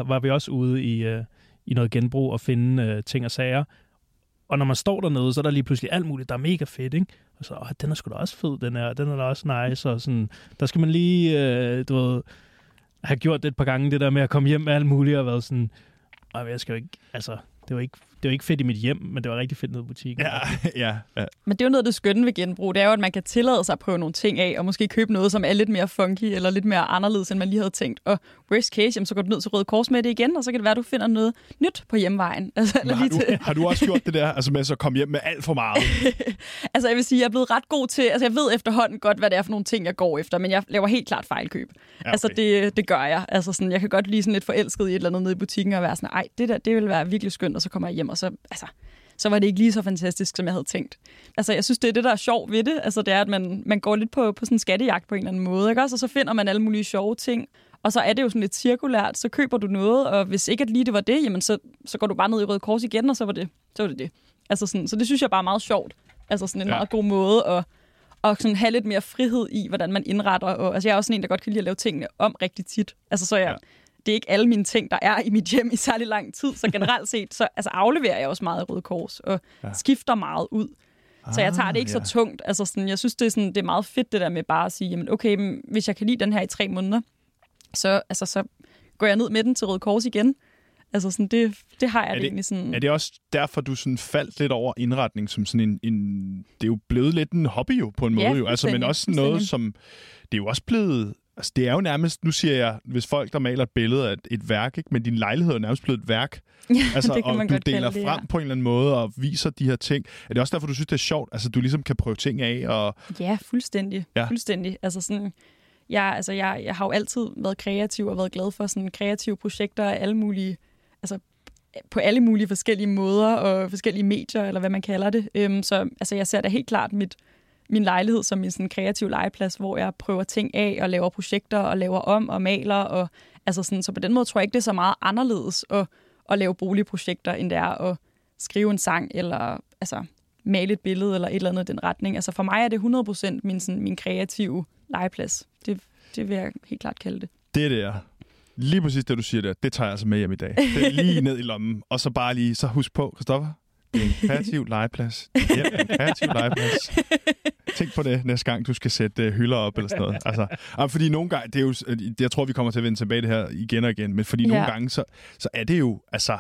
Speaker 2: var vi også ude i, øh, i noget genbrug og finde øh, ting og sager. Og når man står dernede, så er der lige pludselig alt muligt, der er mega fedt, ikke? Og så, åh, den er sgu da også fed, den er, den er da også nice, og sådan, der skal man lige, øh, du ved, have gjort det et par gange, det der med at komme hjem med alt muligt, og været sådan, "Ej, men jeg skal jo ikke, altså, det var ikke, det var ikke fedt i mit hjem, men det var rigtig fedt nede i butikken.
Speaker 1: Ja, ja, ja.
Speaker 3: Men det er jo noget af det skønne ved genbrug. Det er jo, at man kan tillade sig at prøve nogle ting af, og måske købe noget, som er lidt mere funky, eller lidt mere anderledes, end man lige havde tænkt. Og worst case, jamen, så går du ned til Røde Kors med det igen, og så kan det være, at du finder noget nyt på hjemvejen. Altså, eller
Speaker 1: har,
Speaker 3: lige til.
Speaker 1: du, har du også gjort det der, altså med så at komme hjem med alt for meget?
Speaker 3: altså, jeg vil sige, jeg er blevet ret god til... Altså, jeg ved efterhånden godt, hvad det er for nogle ting, jeg går efter, men jeg laver helt klart fejlkøb.
Speaker 1: Ja,
Speaker 3: Ja, okay. Altså, det, det gør jeg. Altså, sådan, jeg kan godt blive sådan lidt forelsket i et eller andet nede i butikken, og være sådan, ej, det der, det vil være virkelig skønt, og så kommer jeg hjem, og så, altså, så var det ikke lige så fantastisk, som jeg havde tænkt. Altså, jeg synes, det er det, der er sjovt ved det. Altså, det er, at man, man går lidt på, på sådan en skattejagt på en eller anden måde, ikke også? Og så finder man alle mulige sjove ting. Og så er det jo sådan lidt cirkulært. Så køber du noget, og hvis ikke at lige det var det, jamen så, så går du bare ned i Røde Kors igen, og så var det så var det. det. Altså sådan, så det synes jeg bare er meget sjovt. Altså sådan en
Speaker 1: Ja.
Speaker 3: meget god måde at, at sådan have lidt mere frihed i, hvordan man indretter. Og, altså jeg er også sådan en, der godt kan lide at lave tingene om rigtig tit. Altså så er jeg,
Speaker 1: Ja.
Speaker 3: det er ikke alle mine ting, der er i mit hjem i særlig lang tid. Så generelt set, så altså afleverer jeg også meget Røde Kors, og
Speaker 1: Ja.
Speaker 3: skifter meget ud. Så jeg tager det ikke
Speaker 1: Ah, ja.
Speaker 3: så tungt. Altså sådan, jeg synes, det er, sådan, det er meget fedt det der med bare at sige, jamen okay, men hvis jeg kan lide den her i tre måneder, så, altså, så går jeg ned med den til Røde Kors igen. Altså sådan, det, det har jeg
Speaker 1: Er
Speaker 3: det,
Speaker 1: det-
Speaker 3: egentlig sådan...
Speaker 1: Er det også derfor, du sådan faldt lidt over indretning som sådan en, en... Det er jo blevet lidt en hobby jo, på en
Speaker 3: Ja,
Speaker 1: måde jo. Altså, men også noget, som... Det er jo også blevet... Altså, det er jo nærmest... Nu siger jeg, hvis folk, der maler et billede af et, et værk, ikke? men din lejlighed er nærmest blevet et værk. Altså,
Speaker 3: det kan
Speaker 1: og
Speaker 3: man
Speaker 1: du
Speaker 3: godt
Speaker 1: deler
Speaker 3: det,
Speaker 1: frem
Speaker 3: ja.
Speaker 1: på en eller anden måde og viser de her ting. Er det også derfor, du synes, det er sjovt? Altså, du ligesom kan prøve ting af og...
Speaker 3: Ja, fuldstændig.
Speaker 1: Ja.
Speaker 3: Ja. Fuldstændig. Altså sådan, jeg, altså jeg, jeg har jo altid været kreativ og været glad for sådan kreative projekter af alle mulige, altså på alle mulige forskellige måder og forskellige medier, eller hvad man kalder det. Øhm, så altså, jeg ser da helt klart mit, min lejlighed som en sådan kreativ legeplads, hvor jeg prøver ting af og laver projekter og laver om og maler. Og, altså sådan, så på den måde tror jeg ikke, det er så meget anderledes at, at lave boligprojekter, end det er at skrive en sang eller altså, male et billede eller et eller andet i den retning. Altså for mig er det 100% min, sådan, min kreative legeplads. Det, det vil jeg helt klart kalde det.
Speaker 1: Det der. Lige præcis det, du siger der, det tager jeg altså med hjem i dag. Det er lige ned i lommen. Og så bare lige, så husk på, Christoffer, det er en kreativ legeplads. Det er en kreativ legeplads. Tænk på det næste gang, du skal sætte uh, hylder op eller sådan noget. Altså, og fordi nogle gange, det er jo, jeg tror, vi kommer til at vende tilbage det her igen og igen, men fordi ja. nogle gange, så, så er det jo, altså,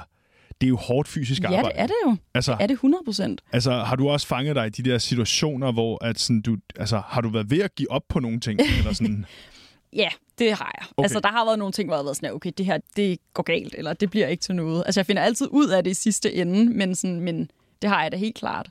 Speaker 1: det er jo hårdt fysisk arbejde.
Speaker 3: Ja, det er det jo. Altså, er det 100 procent.
Speaker 1: Altså, har du også fanget dig i de der situationer, hvor at sådan, du, altså, har du været ved at give op på nogle ting? eller sådan?
Speaker 3: Ja, det har jeg. Okay. Altså, der har været nogle ting, hvor jeg har været sådan, okay, det her, det går galt, eller det bliver ikke til noget. Altså, jeg finder altid ud af det i sidste ende, men, sådan, men det har jeg da helt klart.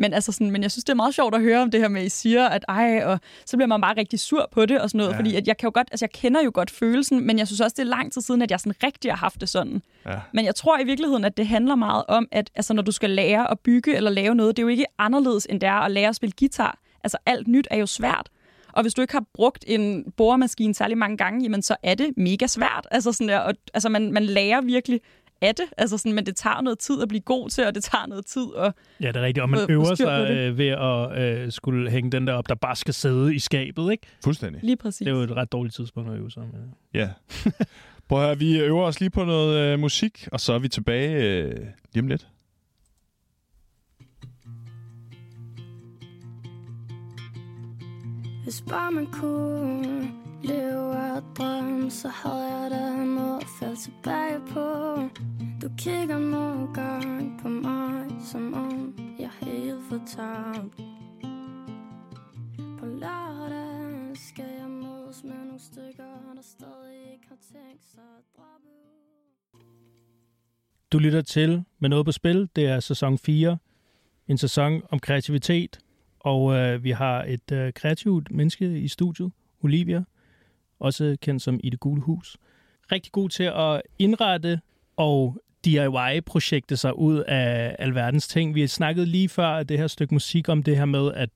Speaker 3: Men, altså sådan, men jeg synes, det er meget sjovt at høre om det her med, at I siger, at ej, og så bliver man bare rigtig sur på det og sådan noget. Ja. Fordi at jeg, kan jo godt, altså, jeg kender jo godt følelsen, men jeg synes også, det er lang tid siden, at jeg sådan rigtig har haft det sådan. Ja. Men jeg tror i virkeligheden, at det handler meget om, at altså, når du skal lære at bygge eller lave noget, det er jo ikke anderledes, end det er at lære at spille guitar. Altså alt nyt er jo svært. Og hvis du ikke har brugt en boremaskine særlig mange gange, jamen så er det mega svært. Altså, sådan der, og, altså man, man lærer virkelig af det, altså sådan, men det tager noget tid at blive god til, og det tager noget tid at
Speaker 2: Ja, det er rigtigt, og man øver sig øh, ved at øh, skulle hænge den der op, der bare skal sidde i skabet, ikke?
Speaker 1: Fuldstændig.
Speaker 3: Lige præcis.
Speaker 2: Det er jo et ret dårligt tidspunkt at øve sig med.
Speaker 1: Ja. Prøv at høre, vi øver os lige på noget øh, musik, og så er vi tilbage øh, lige om lidt. Hvis bare man kunne lever af drøm, så havde jeg da noget at falde tilbage på. Du kigger nogle gange på mig, som om jeg er helt fortabt. På lørdag skal jeg mødes med nogle stykker, der stadig ikke har tænkt sig at droppe
Speaker 2: Du lytter til med noget på spil. Det er sæson 4. En sæson om kreativitet, og øh, vi har et øh, kreativt menneske i studiet, Olivia, også kendt som i det gule hus. Rigtig god til at indrette og DIY-projekte sig ud af alverdens ting. Vi har snakket lige før det her stykke musik om det her med, at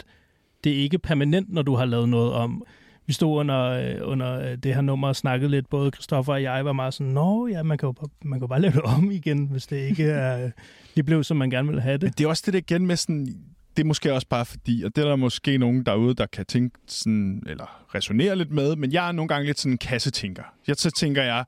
Speaker 2: det ikke er permanent, når du har lavet noget om. Vi stod under, øh, under det her nummer og snakkede lidt, både Kristoffer og jeg var meget sådan, nå ja, man kan jo, man kan bare lave det om igen, hvis det ikke er, det blev, som man gerne vil have det.
Speaker 1: Det er også det der igen med sådan, det er måske også bare fordi, og det er der måske nogen derude, der kan tænke sådan, eller resonere lidt med, men jeg er nogle gange lidt sådan en kassetænker. Jeg så tænker jeg,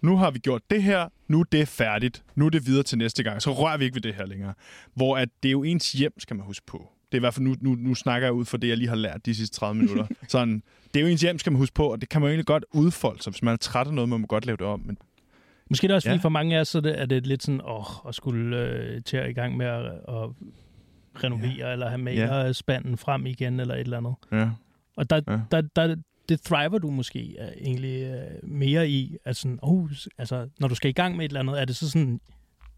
Speaker 1: nu har vi gjort det her, nu er det færdigt, nu er det videre til næste gang, så rører vi ikke ved det her længere. Hvor at det er jo ens hjem, skal man huske på. Det er i hvert fald, nu, nu, nu snakker jeg ud for det, jeg lige har lært de sidste 30 minutter. Sådan, det er jo ens hjem, skal man huske på, og det kan man jo egentlig godt udfolde sig. Hvis man er træt af noget, man må godt lave det om. Men
Speaker 2: Måske er det også, fordi ja. for mange af os, så det, er det lidt sådan, åh, at skulle øh, til at i gang med at, at renovere, ja. eller have malerspanden ja. frem igen, eller et eller andet. Ja. Og der, ja. der, der, det thriver du måske uh, egentlig uh, mere i. Altså, oh, altså, når du skal i gang med et eller andet, er det så sådan,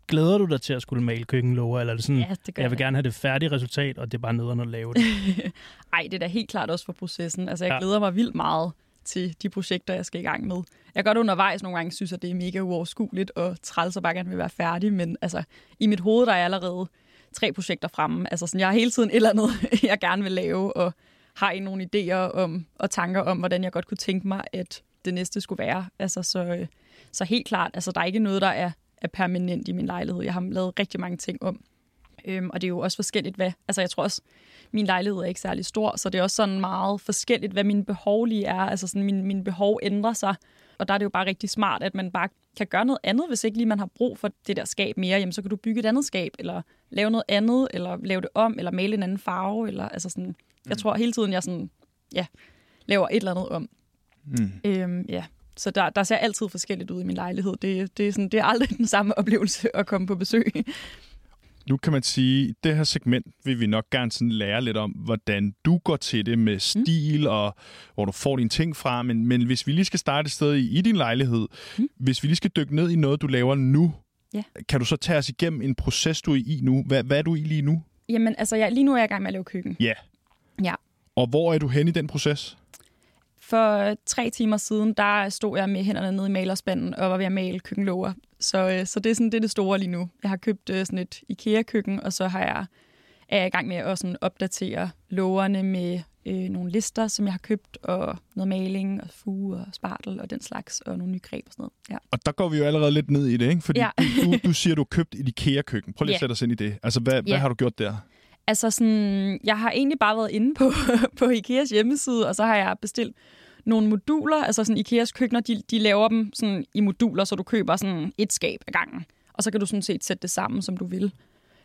Speaker 2: glæder du dig til at skulle male køkkenlåger, eller er det sådan, ja, det jeg vil gerne have det færdige resultat, og det er bare nederen at lave det?
Speaker 3: Ej, det er da helt klart også for processen. Altså, jeg ja. glæder mig vildt meget til de projekter, jeg skal i gang med. Jeg kan godt undervejs nogle gange synes, at det er mega uoverskueligt og træls og bare gerne vil være færdig, men altså, i mit hoved der er jeg allerede tre projekter fremme. Altså sådan, jeg har hele tiden et eller andet, jeg gerne vil lave, og har I nogle idéer om, og tanker om, hvordan jeg godt kunne tænke mig, at det næste skulle være. Altså, så, øh, så helt klart, altså, der er ikke noget, der er, er permanent i min lejlighed. Jeg har lavet rigtig mange ting om. Øhm, og det er jo også forskelligt, hvad... Altså, jeg tror også, min lejlighed er ikke særlig stor, så det er også sådan meget forskelligt, hvad mine behov lige er. Altså, sådan, mine, mine behov ændrer sig. Og der er det jo bare rigtig smart, at man bare kan gøre noget andet, hvis ikke lige man har brug for det der skab mere, jamen så kan du bygge et andet skab, eller lave noget andet, eller lave det om, eller male en anden farve, eller altså sådan, mm. jeg tror hele tiden, jeg sådan, ja, laver et eller andet om. Mm. Øhm, ja. Så der, der ser altid forskelligt ud i min lejlighed. Det, det, er sådan, det er aldrig den samme oplevelse at komme på besøg
Speaker 1: nu kan man sige, at det her segment vil vi nok gerne sådan lære lidt om, hvordan du går til det med mm. stil, mm. og hvor du får dine ting fra. Men, men hvis vi lige skal starte et sted i, i din lejlighed, mm. hvis vi lige skal dykke ned i noget, du laver nu, ja. kan du så tage os igennem en proces, du er i nu? Hvad, hvad er du i lige nu?
Speaker 3: Jamen, altså, jeg, lige nu er jeg i gang med at lave køkken.
Speaker 1: Ja.
Speaker 3: Ja.
Speaker 1: Og hvor er du hen i den proces?
Speaker 3: For tre timer siden, der stod jeg med hænderne nede i malerspanden og var ved at male køkkenlåger. Så, øh, så det er sådan det, er det store lige nu. Jeg har købt øh, sådan et IKEA-køkken, og så har jeg er jeg i gang med at sådan opdatere lågerne med øh, nogle lister, som jeg har købt, og noget maling, og fuge, og spartel, og den slags, og nogle nye greb og sådan noget. Ja.
Speaker 1: Og der går vi jo allerede lidt ned i det, ikke? Fordi
Speaker 3: Ja.
Speaker 1: du, du, siger, du har købt et IKEA-køkken. Prøv lige at
Speaker 3: Ja.
Speaker 1: sætte os ind i det. Altså, hvad, hvad
Speaker 3: Ja.
Speaker 1: har du gjort der?
Speaker 3: Altså sådan, jeg har egentlig bare været inde på, på Ikeas hjemmeside, og så har jeg bestilt nogle moduler. Altså sådan Ikeas køkkener, de, de laver dem sådan i moduler, så du køber sådan et skab ad gangen. Og så kan du sådan set sætte det sammen, som du vil.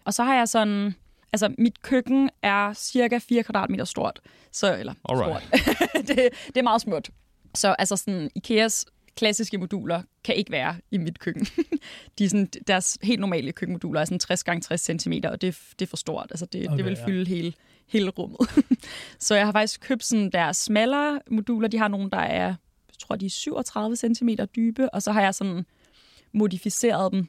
Speaker 3: Og så har jeg sådan... Altså, mit køkken er cirka 4 kvadratmeter stort. Så, eller
Speaker 1: Alright.
Speaker 3: stort. det, det er meget småt. Så altså sådan, Ikeas klassiske moduler kan ikke være i mit køkken. De er sådan, deres helt normale køkkenmoduler er sådan 60 x 60 cm, og det, er- det er for stort. Altså det, okay, det vil
Speaker 2: ja.
Speaker 3: fylde hele, hele rummet. så jeg har faktisk købt sådan deres smallere moduler. De har nogle, der er, jeg tror, de er 37 cm dybe, og så har jeg sådan modificeret dem,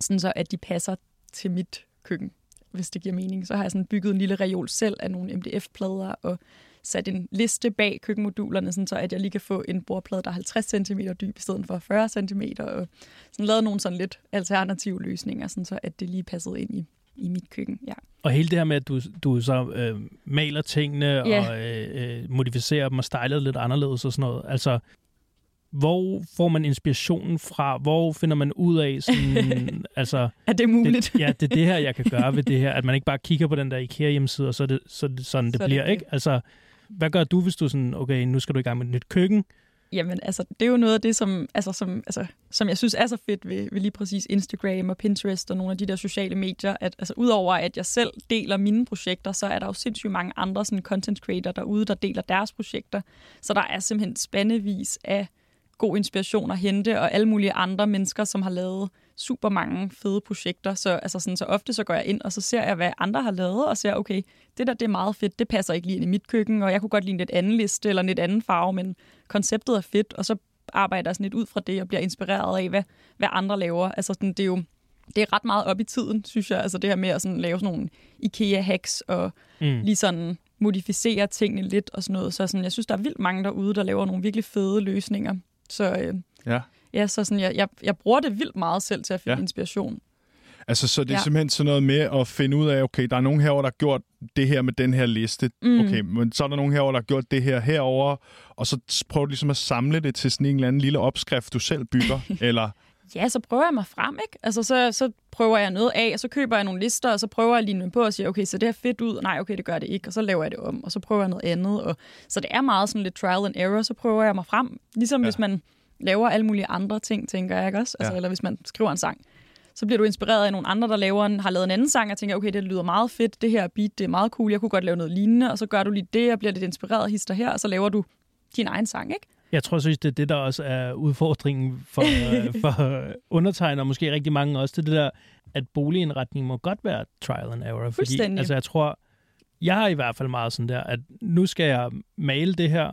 Speaker 3: sådan så at de passer til mit køkken, hvis det giver mening. Så har jeg sådan bygget en lille reol selv af nogle MDF-plader og sat en liste bag køkkenmodulerne, sådan så at jeg lige kan få en bordplade, der er 50 cm dyb i stedet for 40 cm, og sådan lavet nogle sådan lidt alternative løsninger, sådan så at det lige passede ind i, i mit køkken. Ja.
Speaker 2: Og hele det her med, at du, du så øh, maler tingene
Speaker 3: Ja.
Speaker 2: og øh, øh, modificerer dem og styler lidt anderledes og sådan noget. Altså, hvor får man inspirationen fra? Hvor finder man ud af sådan, altså,
Speaker 3: Er det muligt?
Speaker 2: det, ja, det er det her, jeg kan gøre ved det her. At man ikke bare kigger på den der IKEA-hjemmeside, og så er det, så det sådan, det
Speaker 3: Så er
Speaker 2: bliver,
Speaker 3: det.
Speaker 2: ikke? Altså, hvad gør du, hvis du sådan, okay, nu skal du i gang med et nyt køkken?
Speaker 3: Jamen, altså, det er jo noget af det, som, altså, som, altså, som jeg synes er så fedt ved, ved lige præcis Instagram og Pinterest og nogle af de der sociale medier, at altså, udover at jeg selv deler mine projekter, så er der jo sindssygt mange andre sådan, content creator derude, der deler deres projekter. Så der er simpelthen spandevis af god inspiration at hente, og alle mulige andre mennesker, som har lavet super mange fede projekter. Så, altså sådan, så ofte så går jeg ind, og så ser jeg, hvad andre har lavet, og ser, okay, det der det er meget fedt, det passer ikke lige ind i mit køkken, og jeg kunne godt lide en lidt anden liste eller en lidt anden farve, men konceptet er fedt, og så arbejder jeg sådan lidt ud fra det, og bliver inspireret af, hvad, hvad andre laver. Altså sådan, det er jo det er ret meget op i tiden, synes jeg, altså det her med at sådan lave sådan nogle IKEA-hacks, og
Speaker 2: Mm.
Speaker 3: lige sådan modificere tingene lidt og sådan noget. Så sådan, jeg synes, der er vildt mange derude, der laver nogle virkelig fede løsninger. Så øh,
Speaker 1: Ja.
Speaker 3: ja, så sådan, jeg, jeg, jeg bruger det vildt meget selv til at finde
Speaker 1: Ja.
Speaker 3: inspiration.
Speaker 1: Altså, så det er
Speaker 3: Ja.
Speaker 1: simpelthen sådan noget med at finde ud af, okay, der er nogen herover der har gjort det her med den her liste.
Speaker 3: Mm.
Speaker 1: Okay, men så er der nogen herover der har gjort det her herover, og så prøver du ligesom at samle det til sådan en eller anden lille opskrift, du selv bygger, eller...
Speaker 3: Ja, så prøver jeg mig frem, ikke? Altså, så, så prøver jeg noget af, og så køber jeg nogle lister, og så prøver jeg at ligne dem på og siger, okay, så det her fedt ud, nej, okay, det gør det ikke, og så laver jeg det om, og så prøver jeg noget andet. Og, så det er meget sådan lidt trial and error, så prøver jeg mig frem. Ligesom
Speaker 1: Ja.
Speaker 3: hvis man laver alle mulige andre ting, tænker jeg ikke også? Altså,
Speaker 1: ja.
Speaker 3: Eller hvis man skriver en sang. Så bliver du inspireret af nogle andre, der laver en, har lavet en anden sang, og tænker, okay, det lyder meget fedt, det her beat, det er meget cool, jeg kunne godt lave noget lignende, og så gør du lige det, og bliver lidt inspireret hister her, og så laver du din egen sang, ikke?
Speaker 2: Jeg tror, synes, det er det, der også er udfordringen for, for undertegner, og måske rigtig mange også, det det der, at boligindretning må godt være trial and error. Fordi, altså, jeg tror, jeg har i hvert fald meget sådan der, at nu skal jeg male det her,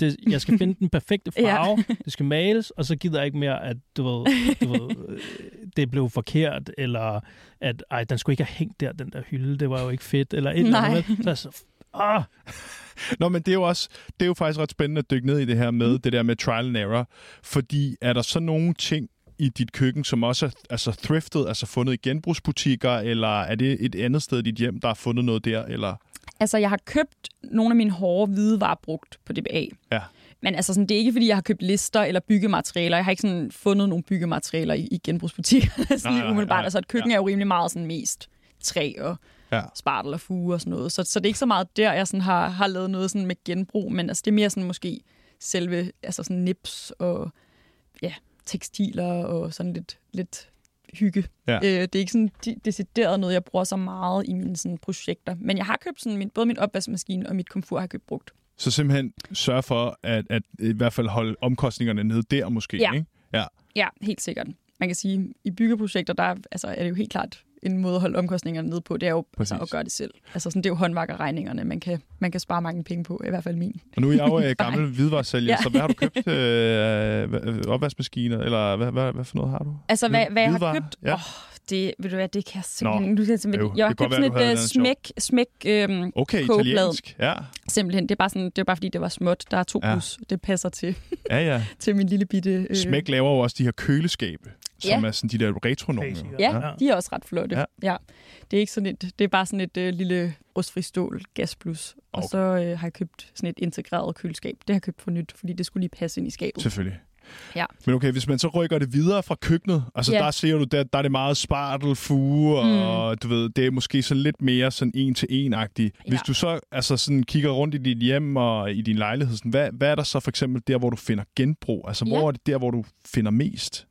Speaker 2: det, jeg skal finde den perfekte
Speaker 3: Ja.
Speaker 2: farve, det skal males, og så gider jeg ikke mere, at du ved, du ved, det blev forkert, eller at ej, den skulle ikke have hængt der, den der hylde, det var jo ikke fedt, eller et eller andet. Så, er jeg så, ah,
Speaker 1: Nå, men det er jo også, det er jo faktisk ret spændende at dykke ned i det her med, det der med trial and error, fordi er der så nogle ting i dit køkken, som også er altså thriftet, altså fundet i genbrugsbutikker, eller er det et andet sted i dit hjem, der har fundet noget der, eller...
Speaker 3: Altså, jeg har købt nogle af mine hårde hvidevarer brugt på DBA.
Speaker 1: Ja.
Speaker 3: Men altså, sådan, det er ikke, fordi jeg har købt lister eller byggematerialer. Jeg har ikke sådan fundet nogle byggematerialer i, i genbrugsbutikker. sådan
Speaker 1: Nej, nej,
Speaker 3: umiddelbart.
Speaker 1: nej.
Speaker 3: Altså, et køkken
Speaker 1: ja.
Speaker 3: er jo rimelig meget sådan mest træ og
Speaker 1: Ja.
Speaker 3: spartel og fuge og sådan noget. Så, så det er ikke så meget der, jeg sådan har, har lavet noget sådan med genbrug, men altså, det er mere sådan måske selve altså sådan nips og ja, tekstiler og sådan lidt, lidt hygge.
Speaker 1: Ja.
Speaker 3: Øh, det er ikke sådan de, decideret noget, jeg bruger så meget i mine sådan, projekter. Men jeg har købt sådan, min, både min opvaskemaskine og mit komfur har jeg købt brugt.
Speaker 1: Så simpelthen sørge for, at, at i hvert fald holde omkostningerne nede der måske,
Speaker 3: Ja.
Speaker 1: ikke? Ja.
Speaker 3: Ja, helt sikkert. Man kan sige, i byggeprojekter, der er, altså, er det jo helt klart en måde at holde omkostningerne nede på. Det er jo altså, at gøre det selv. Altså, sådan, det er jo håndværkerregningerne, man kan, man kan spare mange penge på, i hvert fald min.
Speaker 1: Og nu er jeg jo øh, gammel hvidvaresælger,
Speaker 3: Ja.
Speaker 1: så hvad har du købt? Øh, hvad- opvaskemaskiner, eller hvad, hvad, hvad for noget har du?
Speaker 3: Altså, hvad, hvad jeg har købt?
Speaker 1: Ja.
Speaker 3: Åh, det, ved du hvad, det kan jeg simpelthen...
Speaker 1: Nå,
Speaker 3: Nu, jeg, simpelthen
Speaker 1: øv.
Speaker 3: jeg har købt
Speaker 1: være,
Speaker 3: sådan
Speaker 1: havde
Speaker 3: et
Speaker 1: en
Speaker 3: smæk, smæk øhm,
Speaker 1: Okay, italiensk. Ja,
Speaker 3: Simpelthen. Det er, bare sådan, det er bare fordi, det var småt. Der er to
Speaker 1: Ja.
Speaker 3: plus. Det passer til,
Speaker 1: ja, ja.
Speaker 3: til min lille bitte... Øh,
Speaker 1: Smæk laver jo også de her køleskabe. Som
Speaker 3: Ja.
Speaker 1: er sådan de der retro nogle.
Speaker 2: Helt sikkert.
Speaker 3: Ja,
Speaker 2: Ja.
Speaker 3: de er også ret flotte.
Speaker 1: Ja.
Speaker 3: Ja. Det er ikke sådan et, det er bare sådan et øh, lille rustfri stål gasplus. Og
Speaker 1: Okay.
Speaker 3: så øh, har jeg købt sådan et integreret køleskab. Det har jeg købt for nyt, fordi det skulle lige passe ind i skabet.
Speaker 1: Selvfølgelig.
Speaker 3: Ja.
Speaker 1: Men okay, hvis man så rykker det videre fra køkkenet, altså
Speaker 3: Ja.
Speaker 1: der ser du, der, der er det meget spartel, fuge, og du ved, det er måske så lidt mere sådan en til en agtigt Hvis
Speaker 3: Ja.
Speaker 1: du så altså sådan kigger rundt i dit hjem og i din lejlighed, sådan, hvad, hvad er der så for eksempel der, hvor du finder genbrug? Altså, hvor
Speaker 3: Ja.
Speaker 1: er det der, hvor du finder mest?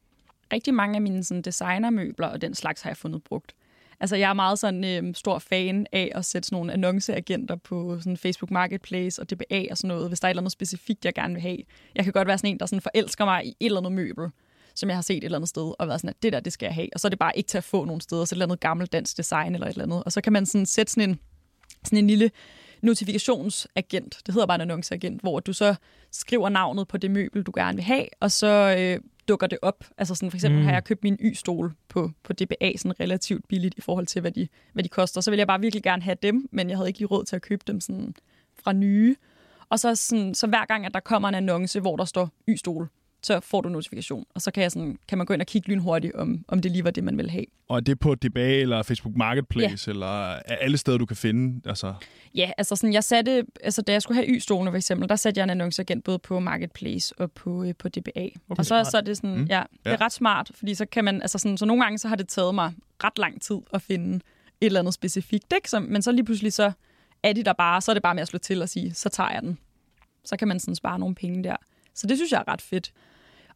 Speaker 3: Rigtig mange af mine sådan, designermøbler og den slags har jeg fundet brugt. Altså, jeg er meget sådan øh, stor fan af at sætte sådan nogle annonceagenter på sådan Facebook Marketplace og DBA og sådan noget, hvis der er et eller andet specifikt, jeg gerne vil have. Jeg kan godt være sådan en, der sådan forelsker mig i et eller andet møbel, som jeg har set et eller andet sted, og været sådan, at det der, det skal jeg have. Og så er det bare ikke til at få nogen steder, så et eller andet gammelt dansk design eller et eller andet. Og så kan man sådan sætte sådan en, sådan en lille notifikationsagent. Det hedder bare en annonceagent, hvor du så skriver navnet på det møbel, du gerne vil have, og så øh, dukker det op. Altså sådan, for eksempel
Speaker 2: Mm.
Speaker 3: har jeg købt min Y-stol på, på DBA sådan relativt billigt i forhold til, hvad de, hvad de koster. Så vil jeg bare virkelig gerne have dem, men jeg havde ikke lige råd til at købe dem sådan fra nye. Og så, sådan, så hver gang, at der kommer en annonce, hvor der står Y-stol, så får du notifikation. Og så kan, jeg sådan, kan man gå ind og kigge lynhurtigt, om, om det lige var det, man ville have.
Speaker 1: Og er det på DBA eller Facebook Marketplace, ja. eller er alle steder, du kan finde? Altså,
Speaker 3: Ja, altså sådan, jeg satte, altså da jeg skulle have Y-stolene for eksempel, der satte jeg en annonceagent både på Marketplace og på, øh, på DBA. Okay, og så, så er det sådan,
Speaker 1: Mm.
Speaker 3: ja, det
Speaker 1: Ja.
Speaker 3: er ret smart, fordi så kan man, altså sådan, så nogle gange så har det taget mig ret lang tid at finde et eller andet specifikt, ikke? Så, men så lige pludselig så er de der bare, så er det bare med at slå til og sige, så tager jeg den. Så kan man sådan spare nogle penge der. Så det synes jeg er ret fedt.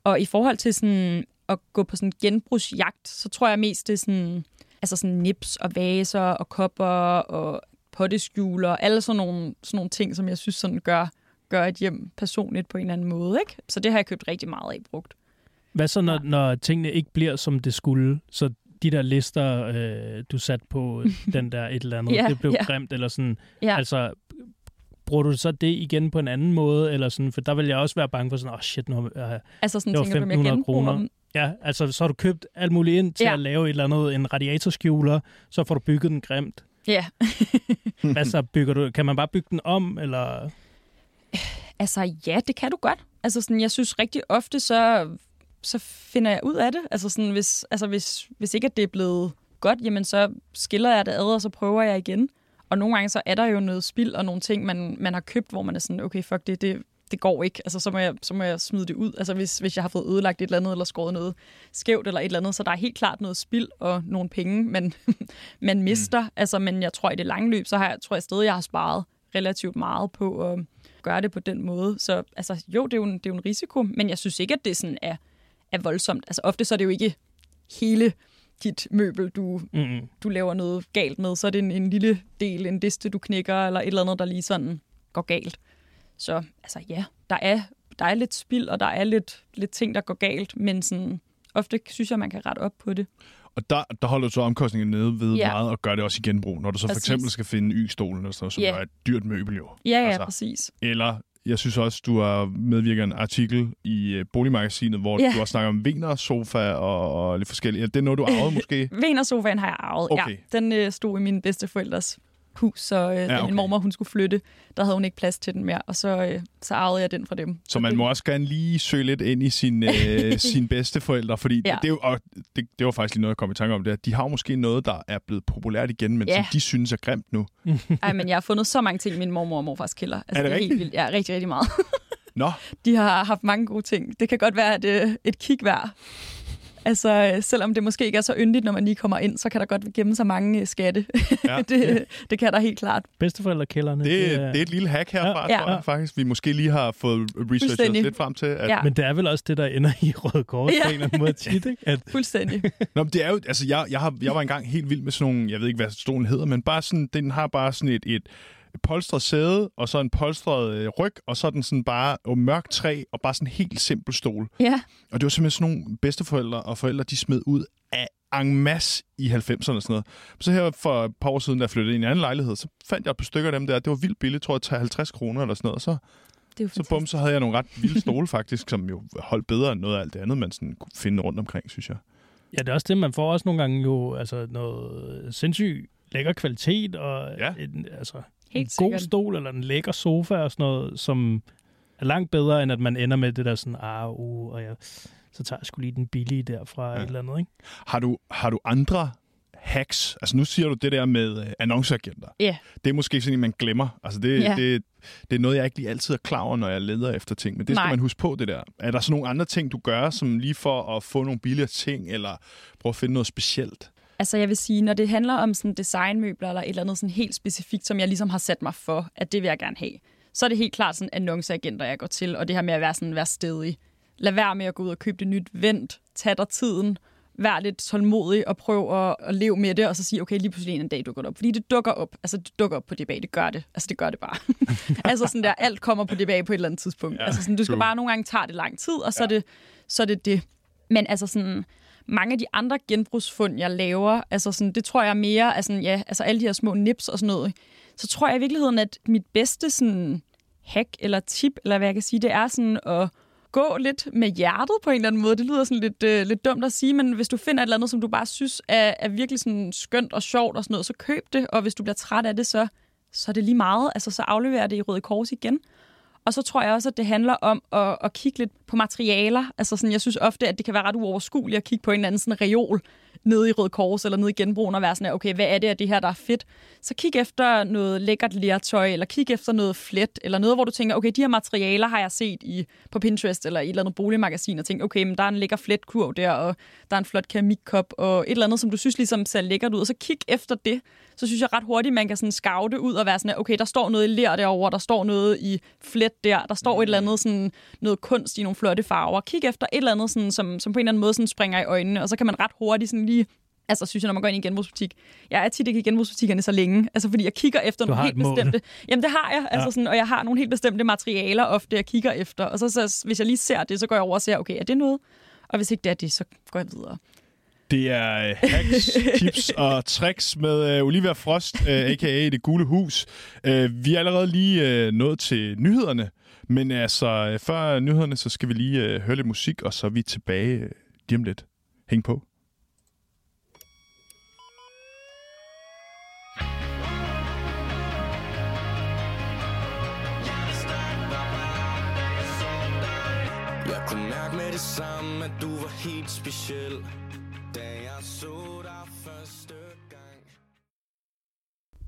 Speaker 3: Og i forhold til sådan at gå på sådan genbrugsjagt, så tror jeg mest det er sådan, altså sådan nips og vaser og kopper og potteskjuler, alle sådan nogle, sådan nogle ting, som jeg synes sådan gør, gør et hjem personligt på en eller anden måde. Ikke? Så det har jeg købt rigtig meget af brugt.
Speaker 2: Hvad så, når,
Speaker 3: Ja.
Speaker 2: når tingene ikke bliver, som det skulle? Så de der lister, øh, du satte på den der et eller andet,
Speaker 3: Ja,
Speaker 2: det blev
Speaker 3: ja.
Speaker 2: grimt, eller sådan.
Speaker 3: Ja.
Speaker 2: Altså, bruger du så det igen på en anden måde? Eller sådan, for der vil jeg også være bange for sådan, åh oh, shit, nu har jeg...
Speaker 3: Altså sådan
Speaker 2: Det var
Speaker 3: tænker du med
Speaker 2: 1500
Speaker 3: genbrug.
Speaker 2: kroner. Ja, altså, så har du købt alt muligt ind til
Speaker 3: Ja.
Speaker 2: at lave et eller andet, en radiatorskjuler, så får du bygget den grimt.
Speaker 3: Ja,
Speaker 2: Hvad så bygger du? Kan man bare bygge den om, eller...
Speaker 3: altså ja, det kan du godt. Altså sådan, jeg synes rigtig ofte, så, så finder jeg ud af det. Altså sådan, hvis, altså hvis, hvis ikke at det er blevet godt, jamen så skiller jeg det ad, og så prøver jeg igen. Og nogle gange så er der jo noget spild og nogle ting, man, man har købt, hvor man er sådan, okay, fuck det, det, det går ikke. Altså så må, jeg, så må jeg smide det ud. Altså hvis, hvis jeg har fået ødelagt et eller andet, eller skåret noget skævt eller et eller andet, så der er helt klart noget spild og nogle penge, man, man mister. Mm. Altså, men jeg tror, i det lange løb, så har jeg, tror jeg stadig, jeg har sparet relativt meget på at gøre det på den måde. Så altså, jo, det er jo en, det er jo en risiko, men jeg synes ikke, at det sådan er, er voldsomt. Altså ofte så er det jo ikke hele dit møbel, du,
Speaker 2: Mm-mm.
Speaker 3: du laver noget galt med. Så er det en, en lille del, en liste, du knækker, eller et eller andet, der lige sådan går galt. Så altså ja, der er, der er lidt spild, og der er lidt, lidt ting, der går galt, men sådan, ofte synes jeg, man kan rette op på det.
Speaker 1: og der, der holder du så omkostningerne nede ved
Speaker 3: Ja.
Speaker 1: meget og gør det også i genbrug, når du så for eksempel skal finde Y-stolen, og sådan noget, som
Speaker 3: Ja.
Speaker 1: er et dyrt møbel jo.
Speaker 3: Ja, ja,
Speaker 1: Altså.
Speaker 3: altså. præcis.
Speaker 1: Eller, jeg synes også, du har medvirket en artikel i uh, Boligmagasinet, hvor
Speaker 3: Ja.
Speaker 1: du også snakker om Vener sofa og, og lidt forskelligt. Ja, det er noget, du arvede måske?
Speaker 3: Venersofaen har jeg arvet,
Speaker 1: Okay.
Speaker 3: ja. Den øh, stod i mine bedsteforældres hus, så øh, ja, okay. min mormor hun skulle flytte, der havde hun ikke plads til den mere, og så, øh, så arvede jeg den fra dem.
Speaker 1: Så man
Speaker 3: det,
Speaker 1: må også gerne lige søge lidt ind i sin, øh, sin bedste forældre, fordi ja. Det, er og det, det var faktisk lige noget, jeg kom i tanke om, det er, at de har måske noget, der er blevet populært igen, men
Speaker 3: Ja.
Speaker 1: som de synes er grimt nu.
Speaker 3: Ej, men jeg har fundet så mange ting i min mormor og morfars kælder. Altså,
Speaker 1: Er det
Speaker 3: er helt
Speaker 1: rigtigt?
Speaker 3: vildt. Ja, rigtig, rigtig meget.
Speaker 1: Nå,
Speaker 3: De har haft mange gode ting. Det kan godt være et, øh, et kig værd. Altså, selvom det måske ikke er så yndigt, når man lige kommer ind, så kan der godt gemme sig mange øh, skatte.
Speaker 1: Ja.
Speaker 3: det, det kan der helt klart.
Speaker 2: Bedsteforældrekælderne.
Speaker 1: det,
Speaker 2: er-
Speaker 1: det er et lille hack herfra,
Speaker 3: Ja.
Speaker 1: tror jeg faktisk. Vi måske lige har fået researchet lidt frem til. At,
Speaker 3: Ja.
Speaker 2: Men det er vel også det, der ender i Røde Kors
Speaker 3: Ja.
Speaker 2: på en eller anden måde tit, ikke? At,
Speaker 3: Fuldstændig.
Speaker 1: Nå, men det er jo, altså jeg, jeg, har, jeg var engang helt vild med sådan nogle, jeg ved ikke, hvad stolen hedder, men bare sådan, den har bare sådan et, et polstret sæde, og så en polstret øh, ryg, og så den sådan bare og mørkt træ, og bare sådan en helt simpel stol.
Speaker 3: Ja,
Speaker 1: Og det var simpelthen sådan nogle bedsteforældre og forældre, de smed ud af en masse i 90'erne og sådan noget. Så her for et par år siden, da jeg flyttede ind i en anden lejlighed, så fandt jeg et par stykker af dem der. Det var vildt billigt, tror jeg, til 50 kroner eller sådan noget. Og så,
Speaker 3: det er jo
Speaker 1: så bum, så havde jeg nogle ret vilde stole faktisk, som jo holdt bedre end noget af alt det andet, man sådan kunne finde rundt omkring, synes jeg.
Speaker 2: ja, det er også det, man får også nogle gange jo altså noget sindssygt lækker kvalitet, og
Speaker 1: Ja.
Speaker 2: en, altså,
Speaker 3: Helt
Speaker 2: en god
Speaker 3: sikkert.
Speaker 2: stol eller en lækker sofa og sådan noget, som er langt bedre, end at man ender med det der sådan, ah, uh, og jeg så tager jeg sgu lige den billige der fra ja. et eller andet, ikke?
Speaker 1: Har du, har du andre hacks? Altså nu siger du det der med øh, annonceagenter.
Speaker 3: Ja.
Speaker 1: Det er måske sådan, at man glemmer. Altså det,
Speaker 3: Ja.
Speaker 1: det, det er noget, jeg ikke lige altid er klar over, når jeg leder efter ting. Men det skal
Speaker 3: Nej.
Speaker 1: man huske på, det der. Er der så nogle andre ting, du gør, som lige for at få nogle billigere ting, eller prøve at finde noget specielt?
Speaker 3: Altså jeg vil sige, når det handler om sådan designmøbler eller et eller andet sådan helt specifikt, som jeg ligesom har sat mig for, at det vil jeg gerne have, så er det helt klart sådan annonceagenter, jeg går til, og det her med at være sådan være stedig. Lad være med at gå ud og købe det nyt. Vent, tag dig tiden, vær lidt tålmodig og prøv at, at leve med det, og så sige, okay, lige pludselig en dag dukker det op. Fordi det dukker op. Altså, det dukker op på DBA. Det gør det. Altså, det gør det bare. altså, sådan der, alt kommer på DBA på et eller andet tidspunkt.
Speaker 1: Ja,
Speaker 3: altså, sådan, du skal
Speaker 1: true.
Speaker 3: bare nogle gange tage det lang tid, og så,
Speaker 1: ja.
Speaker 3: er det, så er det det. Men altså sådan, mange af de andre genbrugsfund, jeg laver, altså sådan, det tror jeg mere, altså, ja, altså alle de her små nips og sådan noget, så tror jeg i virkeligheden, at mit bedste sådan, hack eller tip, eller hvad jeg kan sige, det er sådan at gå lidt med hjertet på en eller anden måde. Det lyder sådan lidt, øh, lidt dumt at sige, men hvis du finder et eller andet, som du bare synes er, er virkelig sådan skønt og sjovt og sådan noget, så køb det, og hvis du bliver træt af det, så, så er det lige meget. Altså, så afleverer det i Røde Kors igen. Og så tror jeg også, at det handler om at, at kigge lidt på materialer. Altså sådan, jeg synes ofte, at det kan være ret uoverskueligt at kigge på en eller anden sådan reol nede i Røde Kors eller nede i genbrugen og være sådan, okay, hvad er det af det her, der er fedt? Så kig efter noget lækkert lertøj, eller kig efter noget flet, eller noget, hvor du tænker, okay, de her materialer har jeg set i, på Pinterest eller i et eller andet boligmagasin, og tænker, okay, men der er en lækker fletkurv der, og der er en flot keramikkop, og et eller andet, som du synes ligesom ser lækkert ud, og så kig efter det. Så synes jeg ret hurtigt, man kan sådan scoute ud og være sådan, okay, der står noget i ler derovre, der står noget i flet der, der står et eller andet sådan, noget kunst i nogle flotte farver. Kig efter et eller andet, sådan, som, som på en eller anden måde sådan springer i øjnene, og så kan man ret hurtigt sådan lige Altså, synes jeg, når man går ind i en genbrugsbutik. Jeg er tit ikke i genbrugsbutikkerne så længe. Altså, fordi jeg kigger efter
Speaker 2: Du
Speaker 3: nogle helt bestemte... Jamen, det har jeg. Altså,
Speaker 2: Ja.
Speaker 3: sådan, og jeg har nogle helt bestemte materialer ofte, jeg kigger efter. Og så, så, hvis jeg lige ser det, så går jeg over og ser, okay, er det noget? Og hvis ikke det er det, så går jeg videre.
Speaker 1: Det er øh, hacks, tips og tricks med øh, Olivia Frost, øh, a.k.a. Det Gule Hus. Øh, vi er allerede lige øh, nået til nyhederne, men altså øh, før nyhederne, så skal vi lige øh, høre lidt musik, og så er vi tilbage øh, lige om lidt. Hæng på.
Speaker 4: Jeg kunne mærke med det samme, at du var helt speciel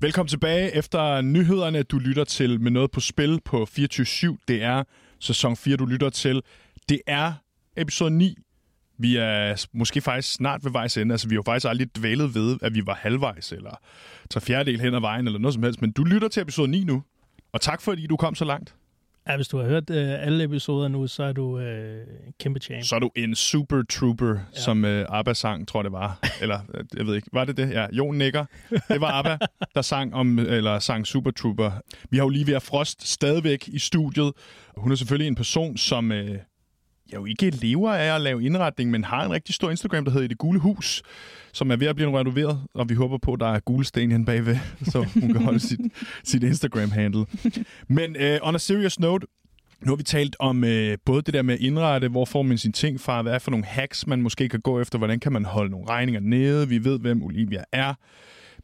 Speaker 1: Velkommen tilbage efter nyhederne. Du lytter til med noget på spil på 24-7. Det er sæson 4, du lytter til. Det er episode 9. Vi er måske faktisk snart ved vejs ende. Altså, vi har jo faktisk aldrig dvælet ved, at vi var halvvejs eller tre fjerdedel hen ad vejen eller noget som helst. Men du lytter til episode 9 nu. Og tak fordi du kom så langt.
Speaker 2: Ja, hvis du har hørt øh, alle episoder nu, så er du øh, kæmpe champ.
Speaker 1: Så er du en super trooper, ja. som øh, ABBA sang, tror det var. Eller, øh, jeg ved ikke, var det det? Ja, Jon nikker. Det var ABBA, der sang om, eller sang Super Trooper. Vi har Olivia Frost stadigvæk i studiet. Hun er selvfølgelig en person, som øh, jo ikke lever af at lave indretning, men har en rigtig stor Instagram, der hedder Det Gule Hus, som er ved at blive renoveret, og vi håber på, at der er gule sten hen bagved, så hun kan holde sit, sit Instagram-handle. Men uh, on a serious note, nu har vi talt om øh, både det der med at indrette, hvor får man sine ting fra, hvad er for nogle hacks, man måske kan gå efter, hvordan kan man holde nogle regninger nede, vi ved, hvem Olivia er.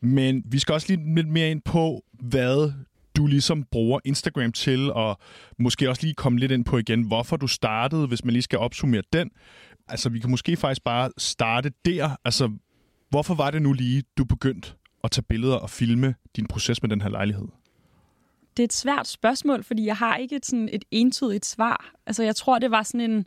Speaker 1: Men vi skal også lige lidt mere ind på, hvad du ligesom bruger Instagram til, og måske også lige komme lidt ind på igen, hvorfor du startede, hvis man lige skal opsummere den. Altså, vi kan måske faktisk bare starte der. Altså, hvorfor var det nu lige, du begyndte at tage billeder og filme din proces med den her lejlighed?
Speaker 3: Det er et svært spørgsmål, fordi jeg har ikke et, sådan et entydigt svar. Altså, jeg tror, det var sådan en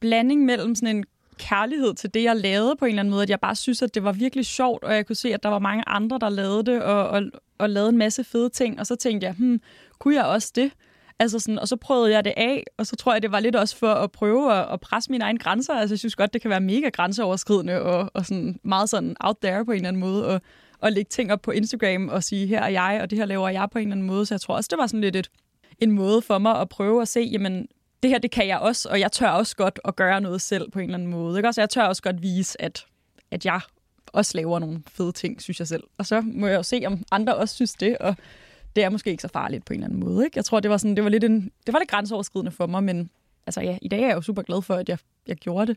Speaker 3: blanding mellem sådan en kærlighed til det, jeg lavede på en eller anden måde, at jeg bare synes, at det var virkelig sjovt, og jeg kunne se, at der var mange andre, der lavede det, og, og, og lavede en masse fede ting, og så tænkte jeg, hmm, kunne jeg også det? Altså sådan, og så prøvede jeg det af, og så tror jeg, det var lidt også for at prøve at, at presse mine egne grænser. Altså, jeg synes godt, det kan være mega grænseoverskridende, og, og sådan meget sådan out there på en eller anden måde, og, og lægge ting op på Instagram og sige, her er jeg, og det her laver jeg på en eller anden måde. Så jeg tror også, det var sådan lidt et, en måde for mig at prøve at se, jamen, det her, det kan jeg også, og jeg tør også godt at gøre noget selv på en eller anden måde. Ikke? Også, jeg tør også godt vise, at, at jeg også laver nogle fede ting, synes jeg selv. Og så må jeg jo se, om andre også synes det, og det er måske ikke så farligt på en eller anden måde. Ikke? Jeg tror, det var, sådan, det var, lidt en, det var lidt grænseoverskridende for mig, men altså, ja, i dag er jeg jo super glad for, at jeg, jeg gjorde det.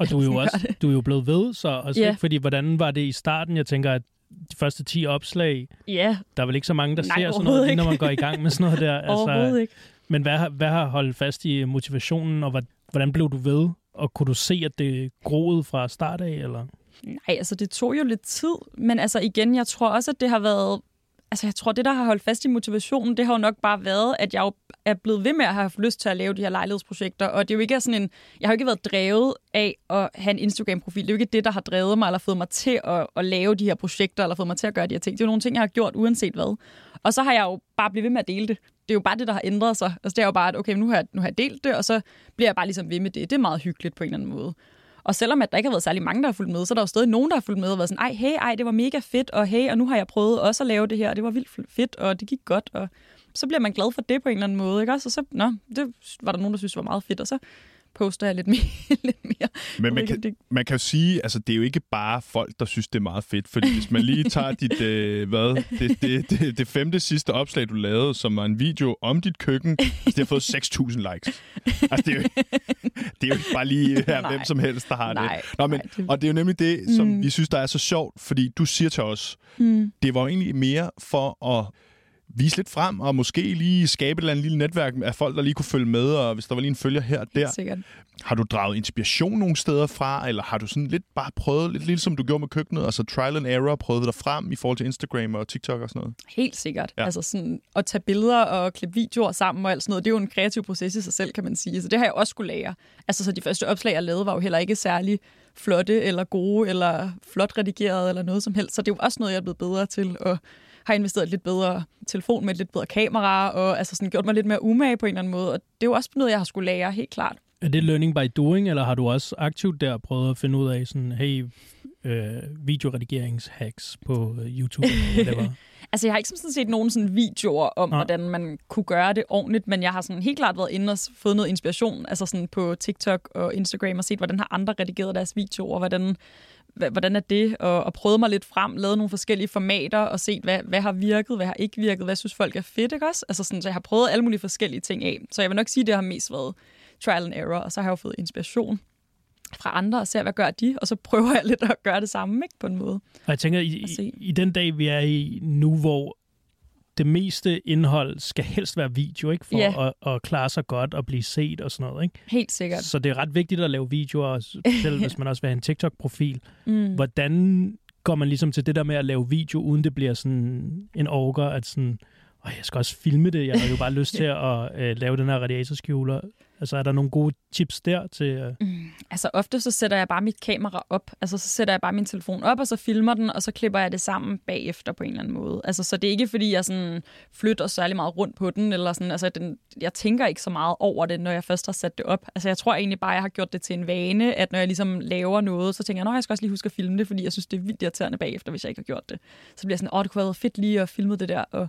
Speaker 2: Og du er jo også du er jo blevet ved, så også,
Speaker 3: Ja.
Speaker 2: ikke? fordi hvordan var det i starten? Jeg tænker, at de første 10 opslag,
Speaker 3: Ja,
Speaker 2: der er vel ikke så mange, der
Speaker 3: Nej,
Speaker 2: ser sådan noget, lige når man går i gang med sådan noget der.
Speaker 3: overhovedet ikke.
Speaker 2: Men hvad hvad har holdt fast i motivationen, og hvordan blev du ved? og kunne du se, at det groede fra start af, eller?
Speaker 3: Nej, altså det tog jo lidt tid, men altså igen, jeg tror også, at det har været altså jeg tror, det, der har holdt fast i motivationen, det har jo nok bare været, at jeg er blevet ved med at have haft lyst til at lave de her lejlighedsprojekter, og det er jo ikke sådan en, jeg har jo ikke været drevet af at have en Instagram-profil. Det er jo ikke det, der har drevet mig, eller fået mig til at, at lave de her projekter, eller fået mig til at gøre de her ting. Det er jo nogle ting, jeg har gjort uanset hvad. Og så har jeg jo bare blevet ved med at dele det. Det er jo bare det, der har ændret sig. Altså, det er jo bare, at okay, nu har, jeg, nu har jeg delt det, og så bliver jeg bare ligesom ved med det. Det er meget hyggeligt på en eller anden måde. Og selvom at der ikke har været særlig mange, der har fulgt med, så er der jo stadig nogen, der har fulgt med og været sådan, ej, hey, ej, det var mega fedt, og hey, og nu har jeg prøvet også at lave det her, og det var vildt fedt, og det gik godt, og så bliver man glad for det på en eller anden måde, ikke også? Og så, nå, det var der nogen, der synes var meget fedt, og så poster jeg lidt mere. lidt mere.
Speaker 1: Men man kan, man kan jo sige, altså det er jo ikke bare folk, der synes, det er meget fedt. Fordi hvis man lige tager dit, øh, hvad, det, det, det, det femte sidste opslag, du lavede, som var en video om dit køkken, altså, det har fået 6.000 likes. Altså det er jo, det er jo ikke bare lige her, hvem som helst, der har
Speaker 3: nej,
Speaker 1: det. Nå, men,
Speaker 3: nej, det...
Speaker 1: Og det er jo nemlig det, som mm. vi synes, der er så sjovt, fordi du siger til os, mm. det var egentlig mere for at vise lidt frem, og måske lige skabe et eller andet lille netværk af folk, der lige kunne følge med, og hvis der var lige en følger her og der.
Speaker 3: Sikkert.
Speaker 1: Har du draget inspiration nogle steder fra, eller har du sådan lidt bare prøvet, lidt ligesom du gjorde med køkkenet, altså trial and error, prøvet dig frem i forhold til Instagram og TikTok og sådan noget?
Speaker 3: Helt sikkert. Ja. Altså sådan at tage billeder og klippe videoer sammen og alt sådan noget, det er jo en kreativ proces i sig selv, kan man sige. Så det har jeg også skulle lære. Altså så de første opslag, jeg lavede, var jo heller ikke særlig flotte eller gode eller flot redigeret eller noget som helst. Så det er jo også noget, jeg er blevet bedre til at har investeret lidt bedre telefon med et lidt bedre kamera, og altså sådan gjort mig lidt mere umage på en eller anden måde. Og det er jo også noget, jeg har skulle lære, helt klart.
Speaker 2: Er det learning by doing, eller har du også aktivt der prøvet at finde ud af sådan, hey, øh, videoredigeringshacks på øh, YouTube eller whatever?
Speaker 3: altså, jeg har ikke sådan set nogen sådan videoer om, ja. hvordan man kunne gøre det ordentligt, men jeg har sådan helt klart været inde og fået noget inspiration, altså sådan på TikTok og Instagram, og set, hvordan har andre redigeret deres videoer, hvordan hvordan er det, og, og prøvet mig lidt frem, lavet nogle forskellige formater, og set, hvad, hvad har virket, hvad har ikke virket, hvad synes folk er fedt, ikke også? Altså sådan, så jeg har prøvet alle mulige forskellige ting af. Så jeg vil nok sige, at det har mest været trial and error, og så har jeg jo fået inspiration fra andre og ser, hvad gør de, og så prøver jeg lidt at gøre det samme ikke, på en måde.
Speaker 2: Og jeg tænker, i, i, i den dag, vi er i nu, hvor det meste indhold skal helst være video, ikke? For yeah. at, at klare sig godt og blive set og sådan noget, ikke?
Speaker 3: Helt sikkert.
Speaker 2: Så det er ret vigtigt at lave videoer, selv hvis man også vil have en TikTok-profil. Mm. Hvordan går man ligesom til det der med at lave video, uden det bliver sådan en orker, at sådan, jeg skal også filme det, jeg har jo bare lyst til at øh, lave den her radiatorskjuler. Altså, er der nogle gode tips der til... Uh...
Speaker 3: Mm, altså, ofte så sætter jeg bare mit kamera op. Altså, så sætter jeg bare min telefon op, og så filmer den, og så klipper jeg det sammen bagefter på en eller anden måde. Altså, så det er ikke, fordi jeg sådan flytter særlig meget rundt på den, eller sådan, altså, den, jeg tænker ikke så meget over det, når jeg først har sat det op. Altså, jeg tror egentlig bare, jeg har gjort det til en vane, at når jeg ligesom laver noget, så tænker jeg, at jeg skal også lige huske at filme det, fordi jeg synes, det er vildt irriterende bagefter, hvis jeg ikke har gjort det. Så bliver jeg sådan, åh, det kunne have været fedt lige at filme det der, og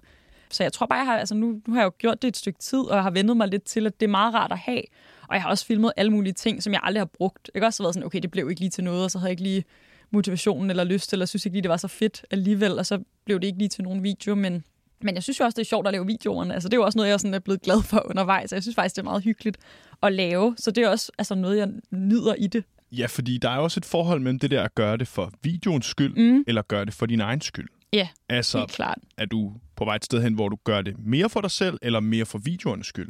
Speaker 3: så jeg tror bare, jeg har, altså nu, nu har jeg jo gjort det et stykke tid, og har vendet mig lidt til, at det er meget rart at have. Og jeg har også filmet alle mulige ting, som jeg aldrig har brugt. Jeg har også været sådan, okay, det blev ikke lige til noget, og så havde jeg ikke lige motivationen eller lyst, eller synes ikke lige, det var så fedt alligevel, og så blev det ikke lige til nogen video, men men jeg synes jo også, det er sjovt at lave videoerne. Altså, det er jo også noget, jeg sådan er blevet glad for undervejs. Jeg synes faktisk, det er meget hyggeligt at lave. Så det er også altså, noget, jeg nyder i det.
Speaker 1: Ja, fordi der er også et forhold mellem det der at gøre det for videoens skyld, mm. eller gøre det for din egen skyld.
Speaker 3: Ja,
Speaker 1: altså,
Speaker 3: helt klart.
Speaker 1: Er du på vej et sted hen, hvor du gør det mere for dig selv, eller mere for videoernes skyld?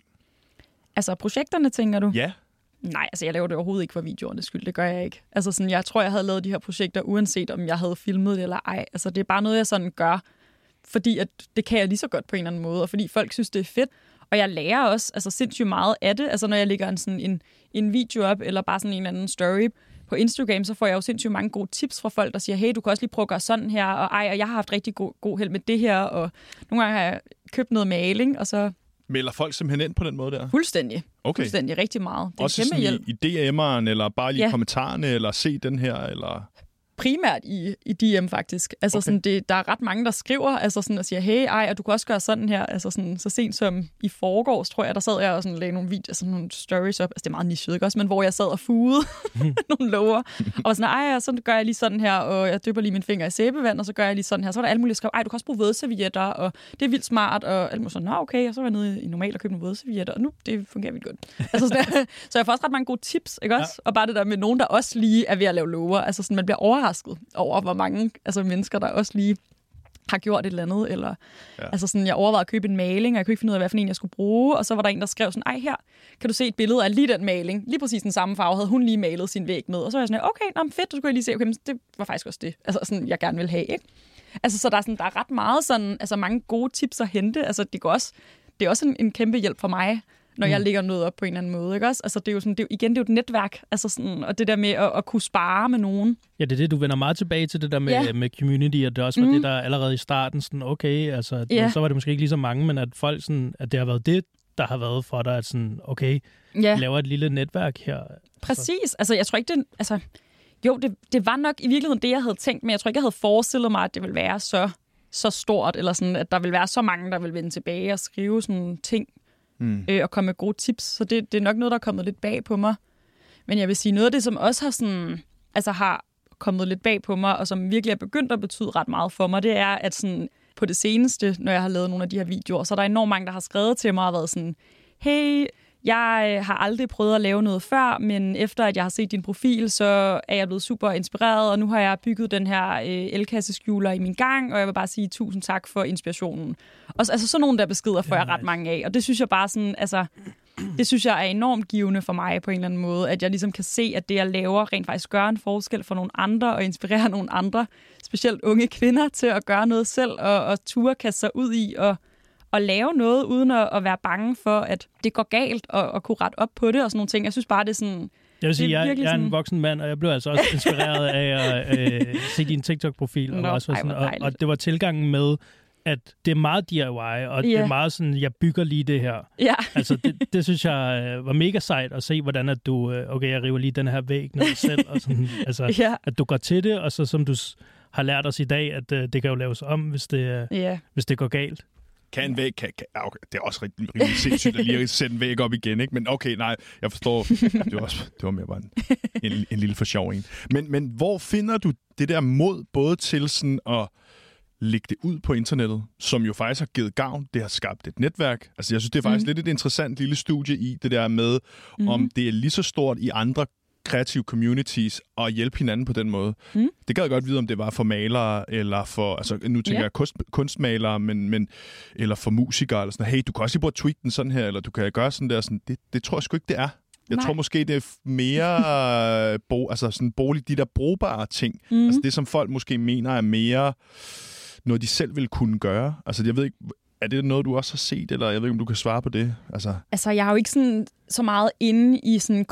Speaker 3: Altså projekterne, tænker du?
Speaker 1: Ja.
Speaker 3: Nej, altså jeg laver det overhovedet ikke for videoernes skyld. Det gør jeg ikke. Altså sådan, jeg tror, jeg havde lavet de her projekter, uanset om jeg havde filmet det eller ej. Altså det er bare noget, jeg sådan gør, fordi at det kan jeg lige så godt på en eller anden måde, og fordi folk synes, det er fedt. Og jeg lærer også altså sindssygt meget af det. Altså når jeg lægger en, sådan en, en video op, eller bare sådan en eller anden story, på Instagram, så får jeg jo sindssygt mange gode tips fra folk, der siger, hey, du kan også lige prøve at gøre sådan her, og ej, og jeg har haft rigtig god, god held med det her, og nogle gange har jeg købt noget maling, og så...
Speaker 1: Melder folk simpelthen ind på den måde der?
Speaker 3: Fuldstændig.
Speaker 1: Okay.
Speaker 3: Fuldstændig rigtig meget.
Speaker 1: Det er også kæmpe hjælp. i, i DM'eren, eller bare lige ja. kommentarerne, eller se den her, eller
Speaker 3: primært i, i DM faktisk. Altså okay. sådan, det, der er ret mange, der skriver altså sådan, og siger, hey, ej, og du kan også gøre sådan her. Altså sådan, så sent som i forgårs, tror jeg, der sad jeg og sådan, lagde nogle videoer, sådan nogle stories op. Altså det er meget nichet, ikke også? Men hvor jeg sad og fugede nogle lover. Og sådan, ej, så gør jeg lige sådan her, og jeg dypper lige min finger i sæbevand, og så gør jeg lige sådan her. Så var der alle mulige, skrev, ej, du kan også bruge vådservietter, og det er vildt smart, og alt muligt sådan, nå, okay, og så var jeg nede i normalt og købte nogle vådservietter, og nu, det fungerer vildt godt. Altså sådan, så jeg får også ret mange gode tips, ikke også? Ja. Og bare det der med nogen, der også lige er ved at lave lover. Altså sådan, man bliver overrasket over, hvor mange altså mennesker, der også lige har gjort et eller andet, eller
Speaker 1: Ja.
Speaker 3: altså sådan, jeg overvejede at købe en maling, og jeg kunne ikke finde ud af, hvad for en jeg skulle bruge, og så var der en, der skrev sådan, ej her, kan du se et billede af lige den maling, lige præcis den samme farve, havde hun lige malet sin væg med, og så var jeg sådan, okay, nå, fedt, du skulle jeg lige se, okay, men det var faktisk også det, altså sådan, jeg gerne vil have, ikke? Altså, så der er, sådan, der er ret meget sådan, altså mange gode tips at hente, altså det går også, det er også en, en kæmpe hjælp for mig, når jeg lægger noget op på en eller anden måde, ikke også? Altså, det er jo sådan, det er, igen, det er jo et netværk, altså sådan, og det der med at, at kunne spare med nogen.
Speaker 2: Ja, det er det, du vender meget tilbage til, det der med,
Speaker 3: Ja.
Speaker 2: med community, og det også var
Speaker 3: Mhm.
Speaker 2: det, der allerede i starten, sådan, okay, altså,
Speaker 3: Ja.
Speaker 2: så var det måske ikke lige så mange, men at folk sådan, at det har været det, der har været for dig, at sådan, okay,
Speaker 3: Ja.
Speaker 2: laver et lille netværk her.
Speaker 3: Præcis. Altså, jeg tror ikke, det... Altså, jo, det, det var nok i virkeligheden det, jeg havde tænkt, men jeg tror ikke, jeg havde forestillet mig, at det ville være så, så stort, eller sådan, at der ville være så mange, der ville vende tilbage og skrive sådan ting,
Speaker 1: Mm.
Speaker 3: øh, og komme med gode tips. Så det, det er nok noget, der er kommet lidt bag på mig. Men jeg vil sige, noget af det, som også har, sådan, altså har kommet lidt bag på mig, og som virkelig er begyndt at betyde ret meget for mig, det er, at sådan, på det seneste, når jeg har lavet nogle af de her videoer, så er der enormt mange, der har skrevet til mig og været sådan, hey, jeg øh, har aldrig prøvet at lave noget før, men efter at jeg har set din profil, så er jeg blevet super inspireret, og nu har jeg bygget den her øh, elkasseskjuler i min gang, og jeg vil bare sige tusind tak for inspirationen. Og så- altså sådan nogle der beskeder får
Speaker 2: Ja,
Speaker 3: jeg ret mange af, og det synes jeg bare sådan, altså, det synes jeg er enormt givende for mig på en eller anden måde, at jeg ligesom kan se, at det, jeg laver, rent faktisk gør en forskel for nogle andre, og inspirerer nogle andre, specielt unge kvinder, til at gøre noget selv, og, og ture kaste sig ud i, og, og lave noget, uden at, at være bange for, at det går galt, og, og kunne rette op på det, og sådan nogle ting. Jeg synes bare, det er sådan...
Speaker 2: Jeg vil sige,
Speaker 3: Det er
Speaker 2: jeg, jeg er en
Speaker 3: sådan-
Speaker 2: voksen mand, og jeg blev altså også inspireret af at øh, se din TikTok-profil. Og,
Speaker 3: Nå,
Speaker 2: også
Speaker 3: ej,
Speaker 2: sådan, og, og det var tilgangen med, at det er meget DIY, og det
Speaker 3: Ja.
Speaker 2: er meget sådan, jeg bygger lige det her.
Speaker 3: Ja,
Speaker 2: Altså, det, det synes jeg øh, var mega sejt at se, hvordan at du, øh, okay, jeg river lige den her væg ned selv, og sådan, altså,
Speaker 3: ja,
Speaker 2: at du går til det, og så som du har lært os i dag, at øh, det kan jo laves om, hvis det, øh,
Speaker 3: ja.
Speaker 2: hvis det går galt.
Speaker 1: Kan en væg... Kan, kan, ah, okay, det er også rigtig, rimelig sindssygt at lige sætte en væg op igen, ikke? Men okay, nej, jeg forstår. Det var, også, det var mere bare en, en, en lille for sjov en. Men, men hvor finder du det der mod, både til sådan at lægge det ud på internettet, som jo faktisk har givet gavn. Det har skabt et netværk. Altså, jeg synes, det er faktisk mm. lidt et interessant lille studie i det der med, mm. om det er lige så stort i andre kreative communities og hjælpe hinanden på den måde.
Speaker 3: Mm.
Speaker 1: Det gad jeg godt vide, om det var for malere, eller for, altså nu tænker
Speaker 3: Ja.
Speaker 1: jeg kunst, kunstmalere, men, men, eller for musikere, eller sådan, hey, du kan også lige prøve at tweak den sådan her, eller du kan gøre sådan der, sådan, det, det tror jeg sgu ikke, det er. Jeg
Speaker 3: Nej.
Speaker 1: tror måske, det er mere bo, altså sådan bolig, de der brugbare ting. Mm.
Speaker 3: Mm.
Speaker 1: Altså det, som folk måske mener er mere noget, de selv vil kunne gøre. Altså jeg ved ikke, er det noget, du også har set, eller jeg ved ikke, om du kan svare på det? Altså,
Speaker 3: Altså, jeg er jo ikke sådan, så meget inde i sådan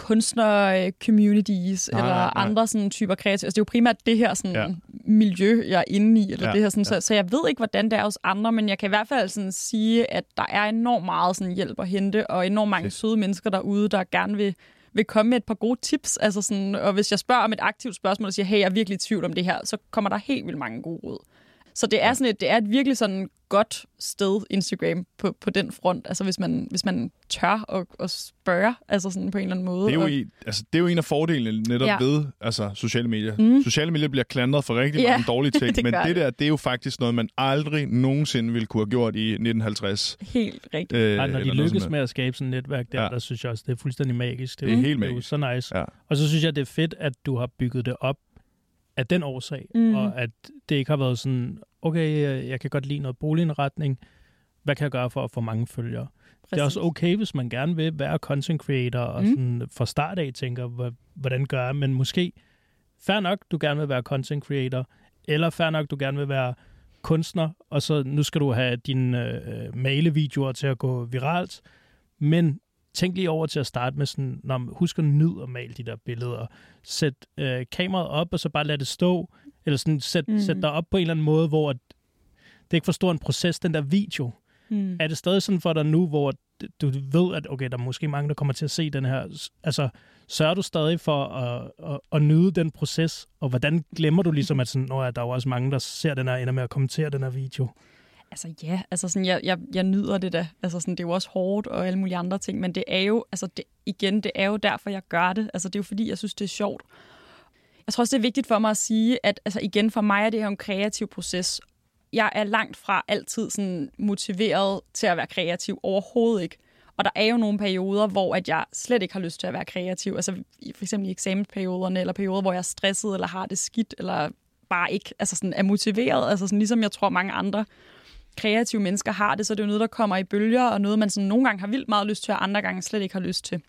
Speaker 3: kunstner-communities
Speaker 1: Nej,
Speaker 3: eller
Speaker 1: nej, nej.
Speaker 3: andre sådan typer kreative. Altså, det er jo primært det her sådan,
Speaker 1: Ja.
Speaker 3: miljø, jeg er inde i. Eller
Speaker 1: Ja,
Speaker 3: det her, sådan,
Speaker 1: ja.
Speaker 3: så, så jeg ved ikke, hvordan det er hos andre, men jeg kan i hvert fald sådan sige, at der er enormt meget sådan, hjælp at hente, og enormt mange
Speaker 1: Fedt.
Speaker 3: søde mennesker derude, der gerne vil vil komme med et par gode tips. Altså sådan, og hvis jeg spørger om et aktivt spørgsmål og siger, hey, jeg er virkelig i tvivl om det her, så kommer der helt vildt mange gode råd. Så det er, sådan et, det er et virkelig sådan godt sted, Instagram, på, på den front. Altså hvis man, hvis man tør at, at spørge, altså sådan på en eller anden måde.
Speaker 1: det, er jo
Speaker 3: og,
Speaker 1: en, altså, det er jo en af fordelene netop ja.
Speaker 3: Ja.
Speaker 1: ved altså, sociale medier. Mm. Sociale medier bliver klandret for rigtig
Speaker 3: Ja,
Speaker 1: mange dårlige ting,
Speaker 3: det
Speaker 1: men det
Speaker 3: det.
Speaker 1: der, det er jo faktisk noget, man aldrig nogensinde ville kunne have gjort i 1950.
Speaker 3: Helt rigtigt.
Speaker 1: Øh,
Speaker 2: Ej, når de lykkes med at skabe sådan et netværk der,
Speaker 1: Ja.
Speaker 2: ja. der synes jeg også, det er fuldstændig magisk.
Speaker 1: Det er
Speaker 2: jo-
Speaker 1: helt
Speaker 2: Det er jo
Speaker 1: magisk.
Speaker 2: så nice.
Speaker 1: Ja.
Speaker 2: Og så synes jeg, det er fedt, at du har bygget det op af den årsag,
Speaker 3: Mm.
Speaker 2: og at det ikke har været sådan, okay, jeg kan godt lide noget boligindretning, hvad kan jeg gøre for at få mange følgere? Præcis. Det er også okay, hvis man gerne vil være content creator, og
Speaker 3: Mm.
Speaker 2: sådan fra start af tænker, "Hvor- hvordan gør jeg? Men måske, fair nok, du gerne vil være content creator, eller fair nok, du gerne vil være kunstner, og så nu skal du have dine øh, malevideoer til at gå viralt, men tænk lige over til at starte med sådan, når man husk at nyde at male de der billeder. Sæt øh, kameraet op, og så bare lad det stå, eller sådan, sæt, mm. Sæt dig op på en eller anden måde, hvor det er ikke for stor en proces, den der video.
Speaker 3: Mm.
Speaker 2: Er det stadig sådan for dig nu, hvor du ved, at okay, der er måske mange, der kommer til at se den her. Altså, sørger du stadig for at, at, at nyde den proces? Og hvordan glemmer du ligesom, at sådan, Nå, ja, der er jo også mange, der ser den her, ender med at kommentere den her video?
Speaker 3: Altså ja, altså sådan, jeg, jeg, jeg nyder det da. Altså sådan, det er jo også hårdt og alle mulige andre ting, men det er jo, altså det, igen, det er jo derfor, jeg gør det. Altså det er jo fordi, jeg synes, det er sjovt. Jeg tror også, det er vigtigt for mig at sige, at altså igen, for mig er det her en kreativ proces. Jeg er langt fra altid sådan motiveret til at være kreativ. Overhovedet ikke. Og der er jo nogle perioder, hvor at jeg slet ikke har lyst til at være kreativ. Altså for eksempel i eksamensperioderne, eller perioder, hvor jeg er stresset, eller har det skidt, eller bare ikke altså sådan, er motiveret. Altså sådan, ligesom jeg tror, mange andre kreative mennesker har det, så det er jo noget, der kommer i bølger, og noget, man sådan nogle gange har vildt meget lyst til, og andre gange slet ikke har lyst til.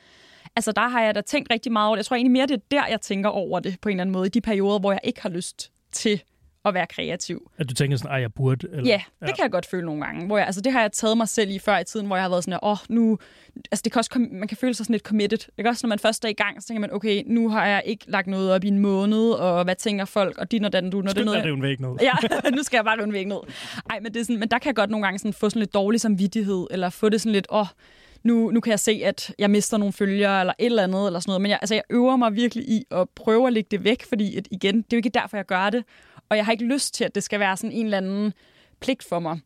Speaker 3: Altså der har jeg da tænkt rigtig meget over det. Jeg tror egentlig mere, det er der, jeg tænker over det på en eller anden måde, i de perioder, hvor jeg ikke har lyst til at være kreativ.
Speaker 2: At du tænker sådan, at jeg burde? Eller?
Speaker 3: Ja, det ja. kan jeg godt føle nogle gange. Hvor jeg, altså, det har jeg taget mig selv i før i tiden, hvor jeg har været sådan, åh, oh, nu... Altså, det kan også, man kan føle sig sådan lidt committed. Ikke også, når man først er i gang, så tænker man, okay, nu har jeg ikke lagt noget op i en måned, og hvad tænker folk, og din og den, du... Når
Speaker 2: Skyld
Speaker 3: det er
Speaker 2: noget, en væg ned.
Speaker 3: ja, nu skal jeg bare rive en væg ned. Ej, men, det er sådan, men der kan jeg godt nogle gange sådan få sådan lidt dårlig samvittighed, eller få det sådan lidt, åh, oh, nu, nu kan jeg se, at jeg mister nogle følgere, eller et eller andet, eller sådan noget. Men jeg, altså, jeg øver mig virkelig i at prøve at lægge det væk, fordi at, igen, det er jo ikke derfor, jeg gør det. Og jeg har ikke lyst til, at det skal være sådan en eller anden pligt for mig.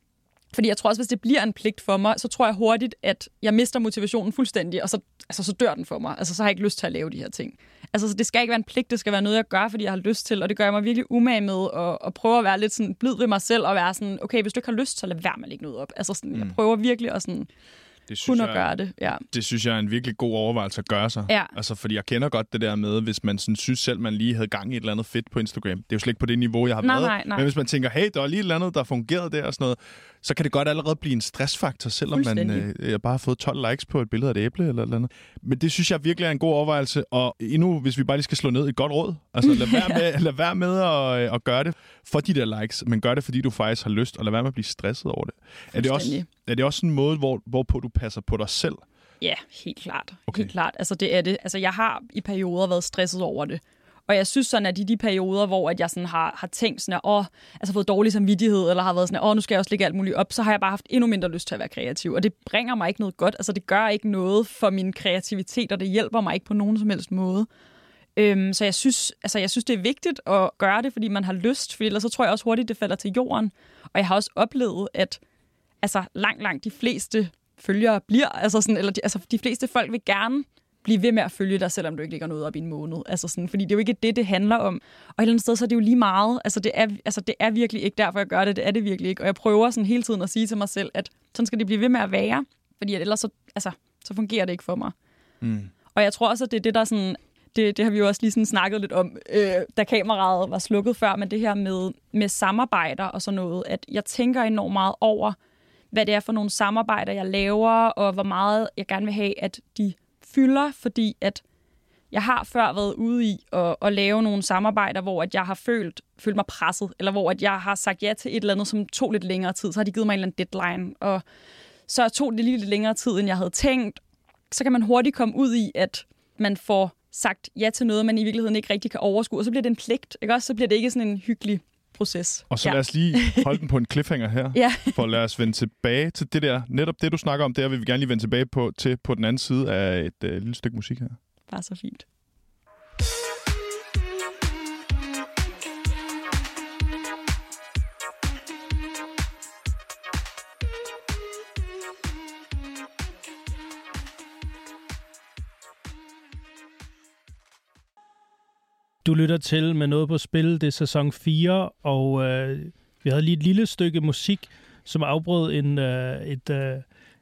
Speaker 3: Fordi jeg tror også, hvis det bliver en pligt for mig, så tror jeg hurtigt, at jeg mister motivationen fuldstændig, og så, altså, så dør den for mig. Altså, så har jeg ikke lyst til at lave de her ting. Altså, så det skal ikke være en pligt, det skal være noget, jeg gør, fordi jeg har lyst til, og det gør jeg mig virkelig umage med, at, at prøve at være lidt sådan blid ved mig selv, og være sådan, okay, hvis du ikke har lyst, så lad være med at lægge noget op. Altså, sådan, mm. jeg prøver virkelig at sådan
Speaker 1: det
Speaker 3: synes kun at gøre det. Ja.
Speaker 1: Det synes jeg er en virkelig god overvejelse at gøre sig.
Speaker 3: Ja.
Speaker 1: Altså, fordi jeg kender godt det der med, hvis man sådan, synes selv, man lige havde gang i et eller andet fedt på Instagram. Det er jo slet ikke på det niveau, jeg har
Speaker 3: nej,
Speaker 1: været.
Speaker 3: Nej, nej.
Speaker 1: Men hvis man tænker, hey, der var lige et eller andet, der fungerede der og sådan noget, så kan det godt allerede blive en stressfaktor, selvom man øh, bare har fået 12 likes på et billede af et æble eller noget andet. Men det synes jeg virkelig er en god overvejelse, og endnu, hvis vi bare lige skal slå ned et godt råd, altså lad være med, lad være med at, at gøre det for de der likes, men gør det, fordi du faktisk har lyst, og lad være med at blive stresset over det. Er det også, er det også en måde, hvor, hvorpå du passer på dig selv?
Speaker 3: Ja, helt klart. Okay. Helt klart. Altså, det er det. Altså, jeg har i perioder været stresset over det. Og jeg synes sådan, at i de perioder, hvor at jeg sådan har, har tænkt sådan, at åh, altså fået dårlig samvittighed, eller har været sådan, at åh, nu skal jeg også lægge alt muligt op, så har jeg bare haft endnu mindre lyst til at være kreativ. Og det bringer mig ikke noget godt. Altså det gør ikke noget for min kreativitet, og det hjælper mig ikke på nogen som helst måde. Øhm, så jeg synes, altså, jeg synes, det er vigtigt at gøre det, fordi man har lyst, for ellers så tror jeg også hurtigt, det falder til jorden. Og jeg har også oplevet, at altså, langt, langt de fleste følgere bliver, altså, sådan, eller de, altså de fleste folk vil gerne blive ved med at følge dig, selvom du ikke ligger noget op i en måned. Altså sådan, fordi det er jo ikke det, det handler om. Og et eller andet sted, så er det jo lige meget. Altså det, er, altså det er virkelig ikke derfor, jeg gør det. Det er det virkelig ikke. Og jeg prøver sådan hele tiden at sige til mig selv, at sådan skal det blive ved med at være. Fordi at ellers så, altså, så fungerer det ikke for mig. Mm. Og jeg tror også, at det er det, der sådan, det, det har vi jo også lige sådan snakket lidt om, øh, da kameraet var slukket før, men det her med, med samarbejder og sådan noget, at jeg tænker enormt meget over, hvad det er for nogle samarbejder, jeg laver, og hvor meget jeg gerne vil have, at de fylder, fordi at jeg har før været ude i at, at lave nogle samarbejder, hvor at jeg har følt, følt mig presset, eller hvor at jeg har sagt ja til et eller andet, som tog lidt længere tid. Så har de givet mig en eller anden deadline, og så tog det lige lidt længere tid, end jeg havde tænkt. Så kan man hurtigt komme ud i, at man får sagt ja til noget, man i virkeligheden ikke rigtig kan overskue, og så bliver det en pligt, ikke også? Så bliver det ikke sådan en hyggelig proces.
Speaker 1: Og så ja. lad os lige holde den på en cliffhanger her,
Speaker 3: ja.
Speaker 1: for lad os vende tilbage til det der. Netop det, du snakker om, det vil vi gerne lige vende tilbage på, til på den anden side af et øh, lille stykke musik her.
Speaker 3: Bare så fint.
Speaker 2: Du lytter til med noget på spil. Det er sæson 4, og øh, vi havde lige et lille stykke musik, som afbrød en, øh, et øh,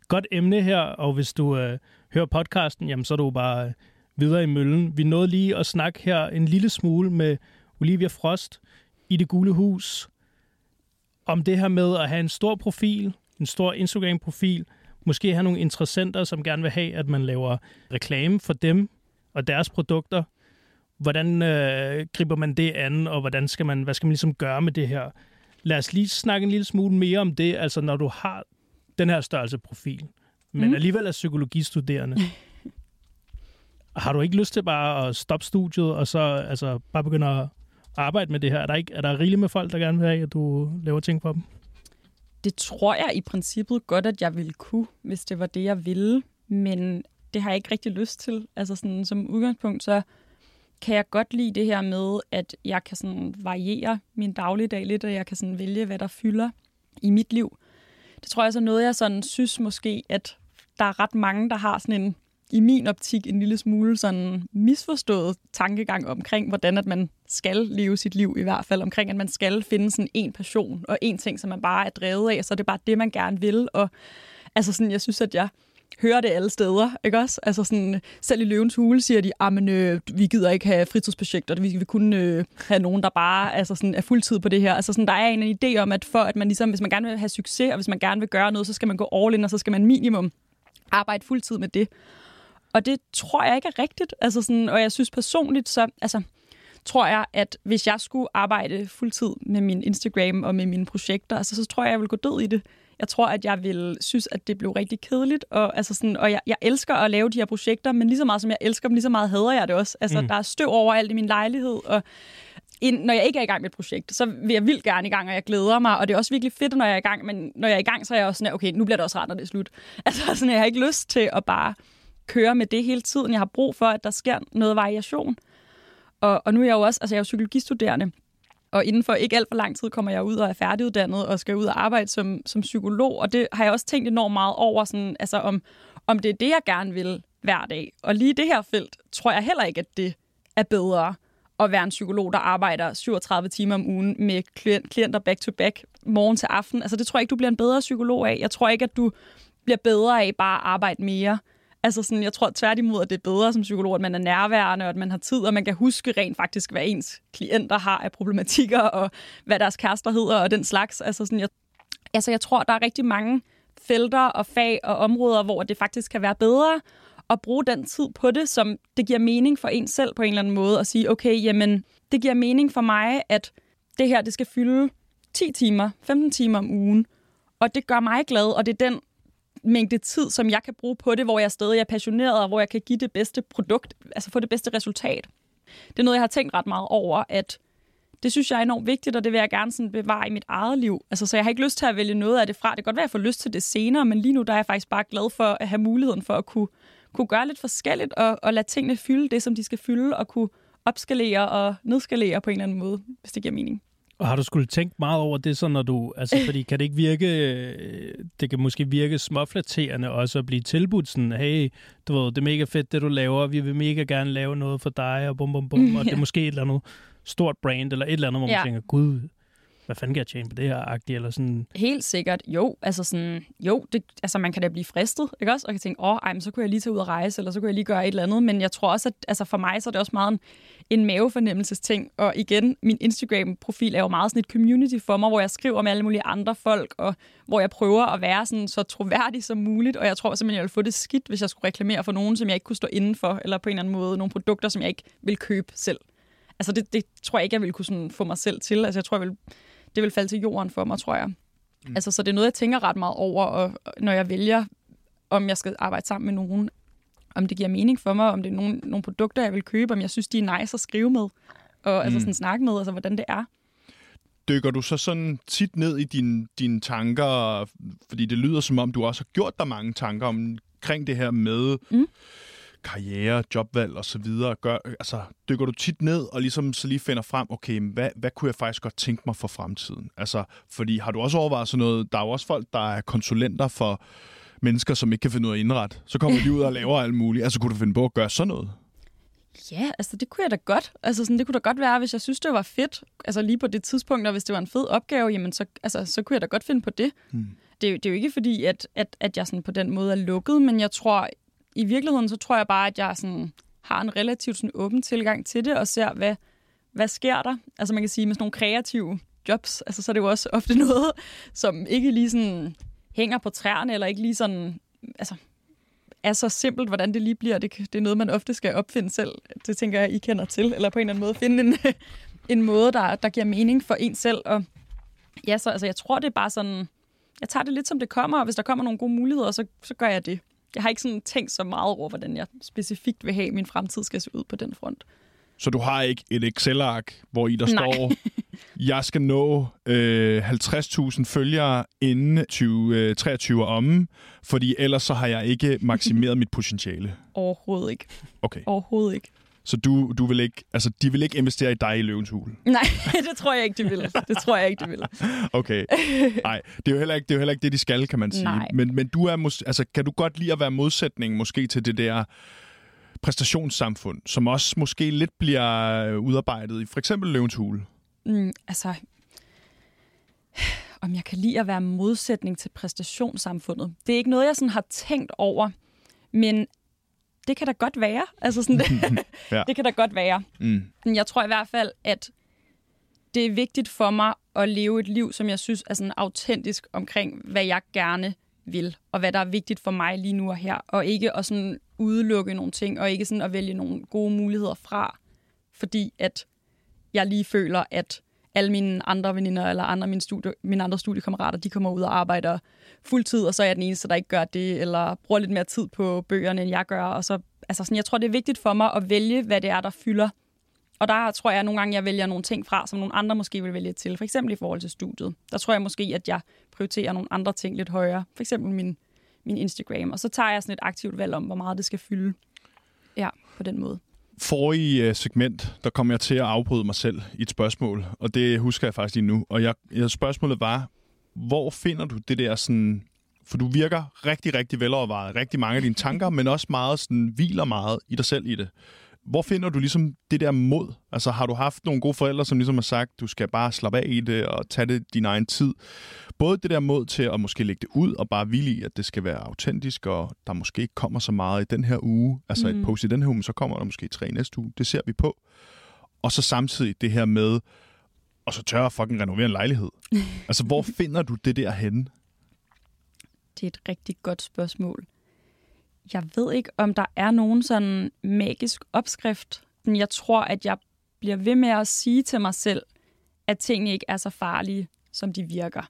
Speaker 2: godt emne her. Og hvis du øh, hører podcasten, jamen, så er du bare øh, videre i møllen. Vi nåede lige at snakke her en lille smule med Olivia Frost i det gule hus om det her med at have en stor profil, en stor Instagram-profil, måske have nogle interessenter, som gerne vil have, at man laver reklame for dem og deres produkter, Hvordan øh, griber man det an, og hvordan skal man, hvad skal man ligesom gøre med det her? Lad os lige snakke en lille smule mere om det, altså når du har den her størrelse profil, men mm. alligevel er psykologistuderende. har du ikke lyst til bare at stoppe studiet, og så altså, bare begynde at arbejde med det her? Er der, ikke, er der rigeligt med folk, der gerne vil have, at du laver ting for dem?
Speaker 3: Det tror jeg i princippet godt, at jeg ville kunne, hvis det var det, jeg ville. Men det har jeg ikke rigtig lyst til. Altså sådan, som udgangspunkt, så kan jeg godt lide det her med, at jeg kan sådan variere min dagligdag lidt, og jeg kan sådan vælge, hvad der fylder i mit liv. Det tror jeg så noget, jeg sådan synes måske, at der er ret mange, der har sådan en, i min optik, en lille smule sådan misforstået tankegang omkring, hvordan at man skal leve sit liv i hvert fald, omkring at man skal finde sådan en passion og en ting, som man bare er drevet af, så er det bare det, man gerne vil. Og altså sådan, jeg synes, at jeg hører det alle steder, ikke også? Altså sådan, selv i Løvens Hule siger de, ah, men, øh, vi gider ikke have fritidsprojekter, vi vil kun øh, have nogen, der bare altså sådan, er fuldtid på det her. Altså sådan, der er en idé om, at for at man ligesom, hvis man gerne vil have succes, og hvis man gerne vil gøre noget, så skal man gå all in, og så skal man minimum arbejde fuldtid med det. Og det tror jeg ikke er rigtigt. Altså sådan, og jeg synes personligt, så altså, tror jeg, at hvis jeg skulle arbejde fuldtid med min Instagram og med mine projekter, altså, så tror jeg, jeg vil gå død i det. Jeg tror, at jeg vil synes, at det blev rigtig kedeligt, og, altså sådan, og jeg, jeg elsker at lave de her projekter, men lige så meget som jeg elsker dem, lige så meget hader jeg det også. Altså, mm. der er støv overalt i min lejlighed, og ind, når jeg ikke er i gang med et projekt, så vil jeg vildt gerne i gang, og jeg glæder mig, og det er også virkelig fedt, når jeg er i gang, men når jeg er i gang, så er jeg også sådan, okay, nu bliver det også rart, når det er slut. Altså, sådan, jeg har ikke lyst til at bare køre med det hele tiden. Jeg har brug for, at der sker noget variation. Og, og nu er jeg jo også, altså jeg er jo psykologistuderende, og inden for ikke alt for lang tid kommer jeg ud og er færdiguddannet og skal ud og arbejde som, som psykolog. Og det har jeg også tænkt enormt meget over, sådan, altså om, om det er det, jeg gerne vil hver dag. Og lige det her felt tror jeg heller ikke, at det er bedre at være en psykolog, der arbejder 37 timer om ugen med klienter back-to-back, morgen til aften. Altså det tror jeg ikke, du bliver en bedre psykolog af. Jeg tror ikke, at du bliver bedre af bare at arbejde mere. Altså sådan, jeg tror tværtimod, at det er bedre som psykolog, at man er nærværende, og at man har tid, og man kan huske rent faktisk, hvad ens klienter har af problematikker, og hvad deres kærester hedder, og den slags. Altså, sådan, jeg, altså jeg tror, der er rigtig mange felter og fag og områder, hvor det faktisk kan være bedre at bruge den tid på det, som det giver mening for en selv på en eller anden måde, og sige, okay, jamen, det giver mening for mig, at det her, det skal fylde 10 timer, 15 timer om ugen, og det gør mig glad, og det er den mængde tid, som jeg kan bruge på det, hvor jeg stadig er passioneret, og hvor jeg kan give det bedste produkt, altså få det bedste resultat. Det er noget, jeg har tænkt ret meget over, at det synes jeg er enormt vigtigt, og det vil jeg gerne sådan bevare i mit eget liv. Altså, så jeg har ikke lyst til at vælge noget af det fra. Det kan godt være, at jeg får lyst til det senere, men lige nu der er jeg faktisk bare glad for at have muligheden for at kunne, kunne gøre lidt forskelligt, og, og lade tingene fylde det, som de skal fylde, og kunne opskalere og nedskalere på en eller anden måde, hvis det giver mening.
Speaker 2: Og har du skulle tænke meget over det, så når du, altså fordi kan det ikke virke, øh, det kan måske virke småflatterende også at blive tilbudt sådan, hey, du ved, det er mega fedt, det du laver, vi vil mega gerne lave noget for dig, og bum bum bum, og det er måske et eller andet stort brand, eller et eller andet, hvor man ja. tænker, gud, hvad fanden kan jeg tjene på det her, agtigt, eller sådan?
Speaker 3: Helt sikkert, jo. Altså sådan, jo, det, altså man kan da blive fristet, ikke også? Og kan tænke, åh, oh, ej, men så kunne jeg lige tage ud og rejse, eller så kunne jeg lige gøre et eller andet. Men jeg tror også, at altså for mig, så er det også meget en, en mavefornemmelsesting. Og igen, min Instagram-profil er jo meget sådan et community for mig, hvor jeg skriver med alle mulige andre folk, og hvor jeg prøver at være sådan så troværdig som muligt. Og jeg tror simpelthen, jeg ville få det skidt, hvis jeg skulle reklamere for nogen, som jeg ikke kunne stå inden for, eller på en eller anden måde nogle produkter, som jeg ikke vil købe selv. Altså det, det tror jeg ikke, jeg ville kunne sådan få mig selv til. Altså jeg tror, jeg ville det vil falde til jorden for mig, tror jeg. Mm. Altså, så det er noget, jeg tænker ret meget over, og når jeg vælger, om jeg skal arbejde sammen med nogen, om det giver mening for mig, om det er nogle, nogle produkter, jeg vil købe, om jeg synes, de er nice at skrive med, og altså mm. altså sådan snakke med, altså hvordan det er.
Speaker 1: Dykker du så sådan tit ned i dine, dine tanker, fordi det lyder som om, du også har gjort dig mange tanker omkring det her med mm karriere, jobvalg og så videre, gør, altså, dykker du tit ned og ligesom så lige finder frem, okay, hvad, hvad kunne jeg faktisk godt tænke mig for fremtiden? Altså, fordi har du også overvejet sådan noget, der er jo også folk, der er konsulenter for mennesker, som ikke kan finde ud af indret. Så kommer de ud og laver alt muligt. Altså, kunne du finde på at gøre sådan noget?
Speaker 3: Ja, altså det kunne jeg da godt. Altså sådan, det kunne da godt være, hvis jeg synes, det var fedt. Altså lige på det tidspunkt, og hvis det var en fed opgave, jamen så, altså, så kunne jeg da godt finde på det. Hmm. Det, det er jo ikke fordi, at, at, at jeg sådan på den måde er lukket, men jeg tror, i virkeligheden, så tror jeg bare, at jeg sådan, har en relativt sådan, åben tilgang til det, og ser, hvad, hvad sker der? Altså man kan sige, med sådan nogle kreative jobs, altså, så er det jo også ofte noget, som ikke lige sådan hænger på træerne, eller ikke lige sådan, altså, er så simpelt, hvordan det lige bliver. Det, det er noget, man ofte skal opfinde selv. Det tænker jeg, I kender til. Eller på en eller anden måde finde en, en måde, der, der giver mening for en selv. Og ja, så altså, jeg tror, det er bare sådan... Jeg tager det lidt, som det kommer, og hvis der kommer nogle gode muligheder, så, så gør jeg det jeg har ikke sådan tænkt så meget over, hvordan jeg specifikt vil have, at min fremtid skal se ud på den front.
Speaker 1: Så du har ikke et Excel-ark, hvor i der Nej. står, jeg skal nå øh, 50.000 følgere inden 2023 om, fordi ellers så har jeg ikke maksimeret mit potentiale.
Speaker 3: Overhovedet ikke.
Speaker 1: Okay.
Speaker 3: Overhovedet ikke.
Speaker 1: Så du, du vil ikke, altså, de vil ikke investere i dig i løvens hule?
Speaker 3: Nej, det tror jeg ikke, de vil. Det tror jeg ikke, de vil.
Speaker 1: Okay. Nej, det er jo heller ikke det, er jo heller ikke det de skal, kan man sige.
Speaker 3: Nej.
Speaker 1: Men, men du er mås- altså, kan du godt lide at være modsætning måske til det der præstationssamfund, som også måske lidt bliver udarbejdet i for eksempel løvens hule?
Speaker 3: Mm, altså, om jeg kan lide at være modsætning til præstationssamfundet. Det er ikke noget, jeg sådan har tænkt over. Men det kan da godt være. Altså sådan, det,
Speaker 1: Ja.
Speaker 3: det kan da godt være.
Speaker 1: Mm.
Speaker 3: Men jeg tror i hvert fald, at det er vigtigt for mig at leve et liv, som jeg synes er sådan autentisk omkring, hvad jeg gerne vil, og hvad der er vigtigt for mig lige nu og her, og ikke at sådan udelukke nogle ting, og ikke sådan at vælge nogle gode muligheder fra, fordi at jeg lige føler, at alle mine andre veninder eller andre mine, studie, mine andre studiekammerater, de kommer ud og arbejder fuldtid, og så er jeg den eneste, der ikke gør det, eller bruger lidt mere tid på bøgerne, end jeg gør. Og så, altså sådan, jeg tror, det er vigtigt for mig at vælge, hvad det er, der fylder. Og der tror jeg at nogle gange, jeg vælger nogle ting fra, som nogle andre måske vil vælge til. For eksempel i forhold til studiet. Der tror jeg måske, at jeg prioriterer nogle andre ting lidt højere. For eksempel min, min Instagram. Og så tager jeg sådan et aktivt valg om, hvor meget det skal fylde. Ja, på den måde.
Speaker 1: Forrige øh, segment, der kom jeg til at afbryde mig selv i et spørgsmål, og det husker jeg faktisk lige nu. Og jeg, jeg, spørgsmålet var, hvor finder du det der sådan... For du virker rigtig, rigtig velovervejet. Rigtig mange af dine tanker, men også meget sådan, hviler meget i dig selv i det. Hvor finder du ligesom det der mod? Altså har du haft nogle gode forældre, som ligesom har sagt, du skal bare slappe af i det og tage det din egen tid? Både det der mod til at måske lægge det ud og bare i, at det skal være autentisk, og der måske ikke kommer så meget i den her uge. Altså mm. et post i den her uge, men så kommer der måske tre næste uge. Det ser vi på. Og så samtidig det her med, og så tør jeg fucking renovere en lejlighed. altså hvor finder du det der henne?
Speaker 3: Det er et rigtig godt spørgsmål. Jeg ved ikke, om der er nogen sådan magisk opskrift. Men jeg tror, at jeg bliver ved med at sige til mig selv, at tingene ikke er så farlige, som de virker.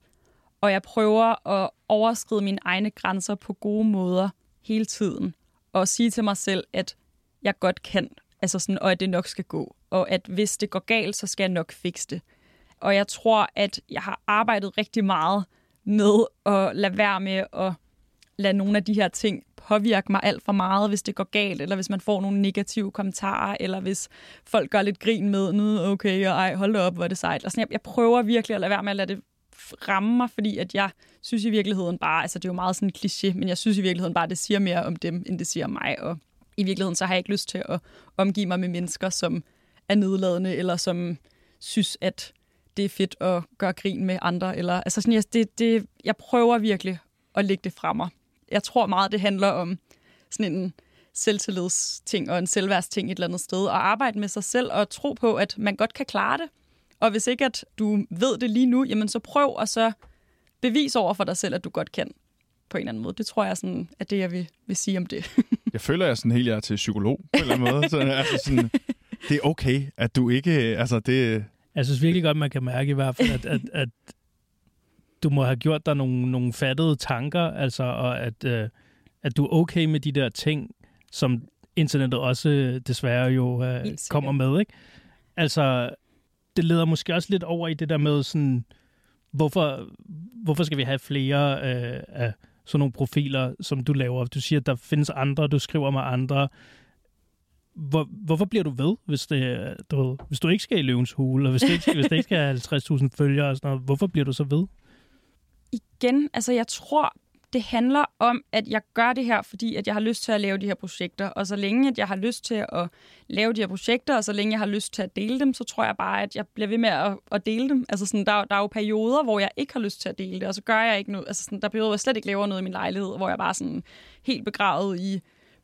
Speaker 3: Og jeg prøver at overskride mine egne grænser på gode måder hele tiden. Og sige til mig selv, at jeg godt kan, altså sådan, og at det nok skal gå. Og at hvis det går galt, så skal jeg nok fikse det. Og jeg tror, at jeg har arbejdet rigtig meget med at lade være med at lade nogle af de her ting påvirke mig alt for meget, hvis det går galt, eller hvis man får nogle negative kommentarer, eller hvis folk gør lidt grin med, nu okay, og ej, hold da op, hvor er det sejt. Altså, jeg, jeg prøver virkelig at lade være med at lade det ramme mig, fordi at jeg synes i virkeligheden bare, altså det er jo meget sådan en kliché, men jeg synes i virkeligheden bare, at det siger mere om dem, end det siger om mig, og i virkeligheden så har jeg ikke lyst til at omgive mig med mennesker, som er nedladende, eller som synes, at det er fedt at gøre grin med andre. Eller, altså sådan, jeg, det, det, jeg prøver virkelig at lægge det fra mig. Jeg tror meget, det handler om sådan en selvtillidsting og en selvværdsting et eller andet sted. Og arbejde med sig selv og tro på, at man godt kan klare det. Og hvis ikke at du ved det lige nu, jamen så prøv og så bevis over for dig selv, at du godt kan på en eller anden måde. Det tror jeg sådan, er det, jeg vil, vil sige om det.
Speaker 1: Jeg føler, at jeg sådan helt jeg er til psykolog på en eller anden måde. Så, altså sådan, det er okay, at du ikke... Altså det,
Speaker 2: Jeg synes virkelig godt, man kan mærke i hvert fald, at, at, at du må have gjort dig nogle, nogle fattede tanker, altså, og at, øh, at du er okay med de der ting, som internettet også øh, desværre jo øh, kommer med, ikke? Altså, det leder måske også lidt over i det der med sådan, hvorfor, hvorfor skal vi have flere øh, af sådan nogle profiler, som du laver? Du siger, at der findes andre, du skriver med andre. Hvor, hvorfor bliver du ved, hvis, det, du ved, hvis du ikke skal i løvens hule, og hvis du ikke, hvis det ikke skal have 50.000 følgere og sådan noget, hvorfor bliver du så ved?
Speaker 3: Igen, altså jeg tror, det handler om, at jeg gør det her, fordi at jeg har lyst til at lave de her projekter. Og så længe at jeg har lyst til at lave de her projekter, og så længe jeg har lyst til at dele dem, så tror jeg bare, at jeg bliver ved med at, at dele dem. Altså sådan, der, der er jo perioder, hvor jeg ikke har lyst til at dele det, og så gør jeg ikke noget. Altså sådan, der er perioder, hvor jeg slet ikke laver noget i min lejlighed, hvor jeg bare sådan helt begravet i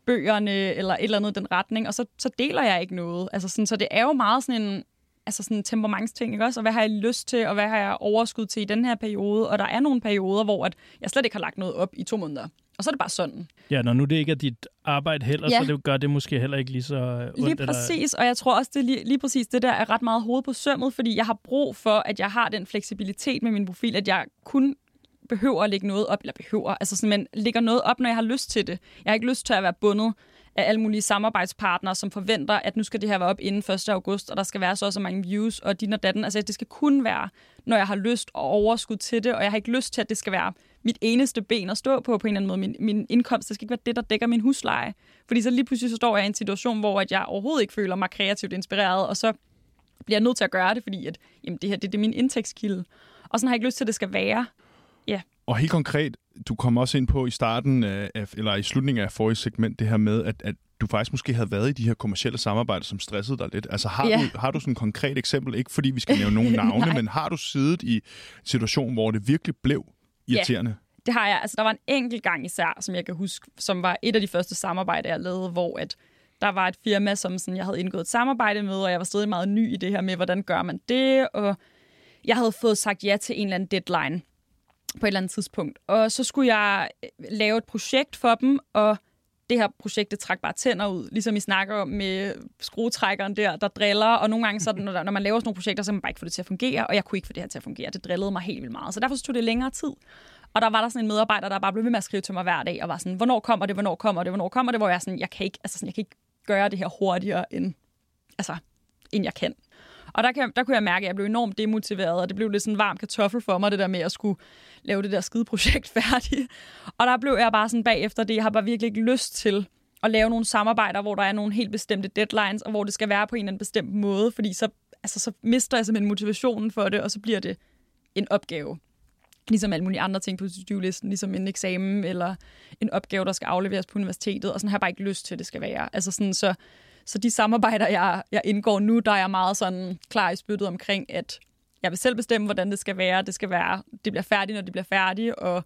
Speaker 3: bøgerne eller et eller andet i den retning, og så, så deler jeg ikke noget. Altså sådan, så det er jo meget sådan en altså sådan en temperamentsting, ikke også? Og hvad har jeg lyst til, og hvad har jeg overskud til i den her periode? Og der er nogle perioder, hvor at jeg slet ikke har lagt noget op i to måneder. Og så er det bare sådan.
Speaker 2: Ja, når nu det ikke er dit arbejde heller,
Speaker 3: Ja.
Speaker 2: så det gør det måske heller ikke lige så øh, ondt.
Speaker 3: Lige præcis, og jeg tror også, det lige, lige præcis det der er ret meget hoved på sømmet, fordi jeg har brug for, at jeg har den fleksibilitet med min profil, at jeg kun behøver at lægge noget op, eller behøver, altså sådan, men lægger noget op, når jeg har lyst til det. Jeg har ikke lyst til at være bundet af alle mulige samarbejdspartnere, som forventer, at nu skal det her være op inden 1. august, og der skal være så og så mange views, og din og datten. Altså, det skal kun være, når jeg har lyst og overskud til det, og jeg har ikke lyst til, at det skal være mit eneste ben at stå på på en eller anden måde. Min, min indkomst, det skal ikke være det, der dækker min husleje. Fordi så lige pludselig så står jeg i en situation, hvor at jeg overhovedet ikke føler mig kreativt inspireret, og så bliver jeg nødt til at gøre det, fordi at, jamen, det her det, det er min indtægtskilde. Og sådan har jeg ikke lyst til, at det skal være.
Speaker 1: Og helt konkret, du kom også ind på i starten, af, eller i slutningen af forrige segment, det her med, at, at du faktisk måske havde været i de her kommercielle samarbejder, som stressede dig lidt. Altså har,
Speaker 3: Ja.
Speaker 1: du, har du sådan et konkret eksempel, ikke fordi vi skal nævne nogen navne, men har du siddet i en situation, hvor det virkelig blev irriterende?
Speaker 3: Det har jeg. Altså, der var en enkelt gang især, som jeg kan huske, som var et af de første samarbejder, jeg lavede, hvor at der var et firma, som sådan, jeg havde indgået et samarbejde med, og jeg var stadig meget ny i det her med, hvordan gør man det, og jeg havde fået sagt ja til en eller anden deadline på et eller andet tidspunkt. Og så skulle jeg øh, lave et projekt for dem, og det her projekt, det trak bare tænder ud, ligesom I snakker om med skruetrækkeren der, der driller, og nogle gange, så, når, når man laver sådan nogle projekter, så kan man bare ikke få det til at fungere, og jeg kunne ikke få det her til at fungere. Det drillede mig helt vildt meget. Så derfor tog det længere tid. Og der var der sådan en medarbejder, der bare blev ved med at skrive til mig hver dag, og var sådan, hvornår kommer det, hvornår kommer det, hvornår kommer det, hvor jeg sådan, jeg kan ikke, altså sådan, jeg kan ikke gøre det her hurtigere, end, altså, end jeg kan. Og der, kan, der kunne jeg mærke, at jeg blev enormt demotiveret, og det blev lidt sådan en varm kartoffel for mig, det der med at skulle lave det der skide projekt færdigt. Og der blev jeg bare sådan bagefter det, jeg har bare virkelig ikke lyst til at lave nogle samarbejder, hvor der er nogle helt bestemte deadlines, og hvor det skal være på en eller anden bestemt måde, fordi så, altså, så mister jeg simpelthen motivationen for det, og så bliver det en opgave. Ligesom alle mulige andre ting på to-do-listen, ligesom en eksamen eller en opgave, der skal afleveres på universitetet, og sådan har jeg bare ikke lyst til, at det skal være. Altså sådan, så, så de samarbejder, jeg, jeg indgår nu, der er jeg meget sådan klar i spyttet omkring, at jeg vil selv bestemme, hvordan det skal være. Det skal være, det bliver færdigt, når det bliver færdigt, og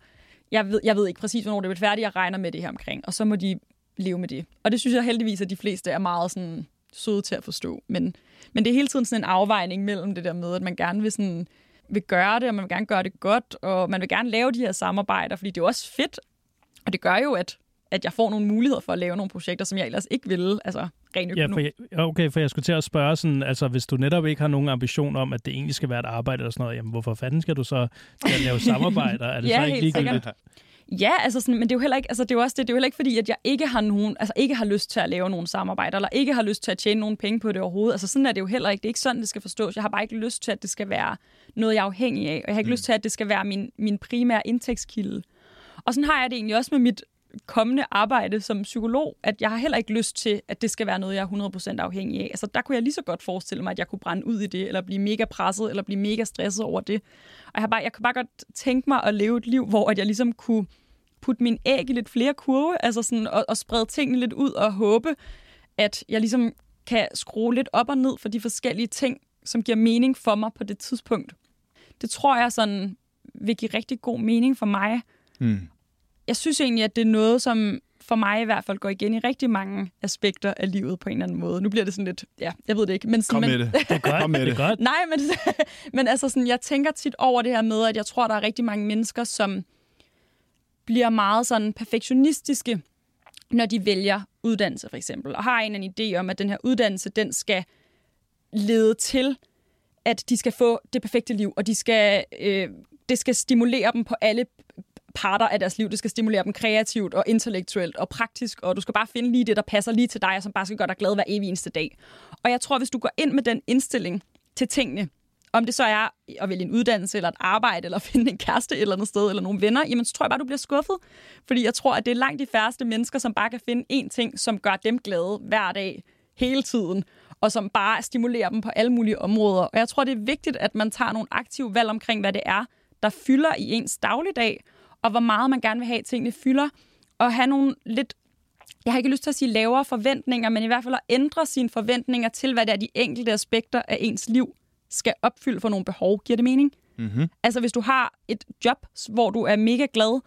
Speaker 3: jeg ved, jeg ved ikke præcis, hvornår det bliver færdigt. Jeg regner med det her omkring, og så må de leve med det. Og det synes jeg heldigvis, at de fleste er meget sådan søde til at forstå. Men, men det er hele tiden sådan en afvejning mellem det der med, at man gerne vil, sådan, vil gøre det, og man vil gerne gøre det godt, og man vil gerne lave de her samarbejder, fordi det er jo også fedt, og det gør jo, at, at jeg får nogle muligheder for at lave nogle projekter, som jeg ellers ikke ville, altså rent
Speaker 2: Ja,
Speaker 3: økonomisk.
Speaker 2: for jeg, okay, for jeg skulle til at spørge sådan, altså hvis du netop ikke har nogen ambition om, at det egentlig skal være et arbejde eller sådan noget, jamen hvorfor fanden skal du så lave samarbejder? Er det
Speaker 3: Ja,
Speaker 2: så ikke ligegyldigt?
Speaker 3: Ja, altså sådan, men det er jo heller ikke, altså det er jo også det, det er jo heller ikke fordi, at jeg ikke har nogen, altså ikke har lyst til at lave nogle samarbejder, eller ikke har lyst til at tjene nogen penge på det overhovedet. Altså sådan er det jo heller ikke. Det er ikke sådan, det skal forstås. Jeg har bare ikke lyst til, at det skal være noget, jeg er afhængig af. Og jeg har ikke mm. lyst til, at det skal være min, min primære indtægtskilde. Og sådan har jeg det egentlig også med mit kommende arbejde som psykolog, at jeg har heller ikke lyst til, at det skal være noget, jeg er 100% afhængig af. Altså der kunne jeg lige så godt forestille mig, at jeg kunne brænde ud i det, eller blive mega presset, eller blive mega stresset over det. Og jeg, har bare, jeg kan bare godt tænke mig at leve et liv, hvor at jeg ligesom kunne putte min æg i lidt flere kurve, altså sådan, og, og sprede tingene lidt ud og håbe, at jeg ligesom kan skrue lidt op og ned for de forskellige ting, som giver mening for mig på det tidspunkt. Det tror jeg sådan vil give rigtig god mening for mig.
Speaker 1: Mm.
Speaker 3: Jeg synes egentlig, at det er noget, som for mig i hvert fald går igen i rigtig mange aspekter af livet på en eller anden måde. Nu bliver det sådan lidt, ja, jeg ved det ikke. Men,
Speaker 1: Kom
Speaker 3: men,
Speaker 1: med det.
Speaker 2: Det er godt,
Speaker 1: Kom med
Speaker 2: det
Speaker 1: det.
Speaker 2: godt.
Speaker 3: Nej, men, men altså sådan, jeg tænker tit over det her med, at jeg tror, der er rigtig mange mennesker, som bliver meget sådan perfektionistiske, når de vælger uddannelse for eksempel, og har en eller anden idé om, at den her uddannelse, den skal lede til, at de skal få det perfekte liv, og de skal, øh, det skal stimulere dem på alle parter af deres liv. Det skal stimulere dem kreativt og intellektuelt og praktisk, og du skal bare finde lige det, der passer lige til dig, og som bare skal gøre dig glad hver evig eneste dag. Og jeg tror, hvis du går ind med den indstilling til tingene, om det så er at vælge en uddannelse, eller et arbejde, eller finde en kæreste et eller andet sted, eller nogle venner, jamen så tror jeg bare, du bliver skuffet. Fordi jeg tror, at det er langt de færreste mennesker, som bare kan finde én ting, som gør dem glade hver dag, hele tiden, og som bare stimulerer dem på alle mulige områder. Og jeg tror, det er vigtigt, at man tager nogle aktive valg omkring, hvad det er, der fylder i ens dagligdag, og hvor meget man gerne vil have, at tingene fylder, og have nogle lidt jeg har ikke lyst til at sige lavere forventninger, men i hvert fald at ændre sine forventninger til, hvad det er de enkelte aspekter af ens liv skal opfylde for nogle behov. Giver det mening?
Speaker 1: Mm-hmm.
Speaker 3: Altså hvis du har et job, hvor du er mega glad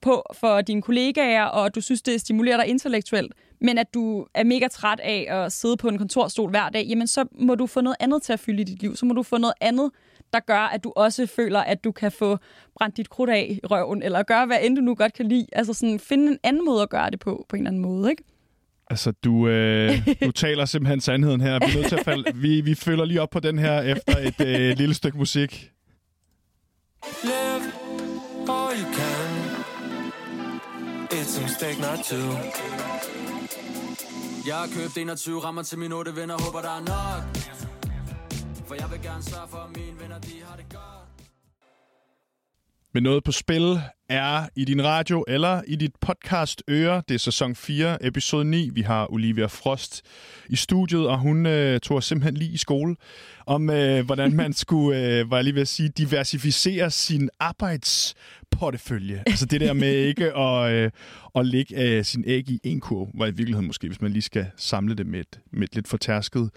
Speaker 3: på for dine kollegaer, og du synes, det stimulerer dig intellektuelt, men at du er mega træt af at sidde på en kontorstol hver dag, jamen så må du få noget andet til at fylde i dit liv. Så må du få noget andet, der gør, at du også føler, at du kan få brændt dit krudt af i røven, eller gøre, hvad end du nu godt kan lide. Altså sådan, finde en anden måde at gøre det på, på en eller anden måde, ikke?
Speaker 1: Altså, du, øh, du taler simpelthen sandheden her. Vi, er nødt til at falde, vi, vi følger lige op på den her efter et øh, lille stykke musik.
Speaker 4: Live all you can. It's a mistake not to.
Speaker 5: Jeg har købt 21 rammer til mine otte venner, håber der er nok. For jeg vil gerne sørge for, at mine venner, de har det godt.
Speaker 1: Men noget på spil er i din radio eller i dit podcast øre. Det er sæson 4, episode 9. Vi har Olivia Frost i studiet, og hun øh, tog simpelthen lige i skole om, øh, hvordan man skulle, øh, var jeg lige ved at sige, diversificere sin arbejdsportefølje. Altså det der med ikke at, øh, at lægge øh, sin æg i en kurv, var i virkeligheden måske, hvis man lige skal samle det med et, med et lidt fortærsket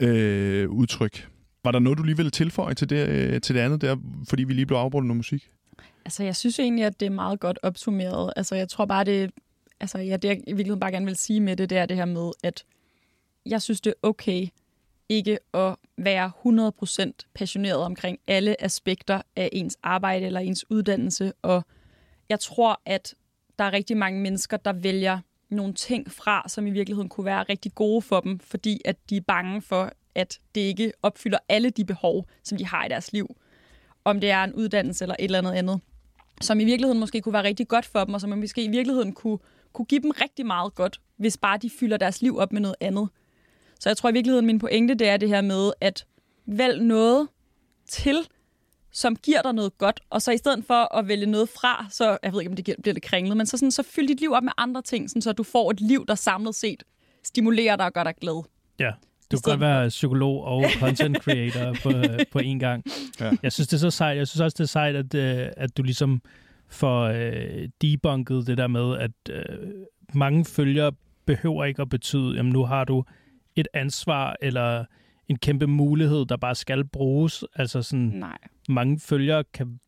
Speaker 1: øh, udtryk. Var der noget, du lige ville tilføje til det, øh, til det andet der, fordi vi lige blev afbrudt noget musik?
Speaker 3: Altså, jeg synes egentlig, at det er meget godt opsummeret. Altså, jeg tror bare, det... Altså, ja, det jeg i virkeligheden bare gerne vil sige med det, det er det her med, at jeg synes, det er okay ikke at være 100% passioneret omkring alle aspekter af ens arbejde eller ens uddannelse. Og jeg tror, at der er rigtig mange mennesker, der vælger nogle ting fra, som i virkeligheden kunne være rigtig gode for dem, fordi at de er bange for, at det ikke opfylder alle de behov, som de har i deres liv. Om det er en uddannelse eller et eller andet andet, som i virkeligheden måske kunne være rigtig godt for dem, og som man måske i virkeligheden kunne, kunne give dem rigtig meget godt, hvis bare de fylder deres liv op med noget andet. Så jeg tror i virkeligheden, min pointe det er det her med, at vælg noget til, som giver dig noget godt, og så i stedet for at vælge noget fra, så jeg ved ikke, om det bliver lidt kringlet, men så, sådan, så fyld dit liv op med andre ting, sådan, så du får et liv, der samlet set stimulerer dig og gør dig glad.
Speaker 2: Ja, du kan godt være psykolog og content creator på, på én gang. Ja. Jeg synes, det er så sejt. Jeg synes også, det er sejt, at, øh, at du ligesom får øh, debunket det der med, at øh, mange følgere behøver ikke at betyde, at nu har du et ansvar eller en kæmpe mulighed, der bare skal bruges. Altså sådan,
Speaker 3: Nej.
Speaker 2: mange følgere kan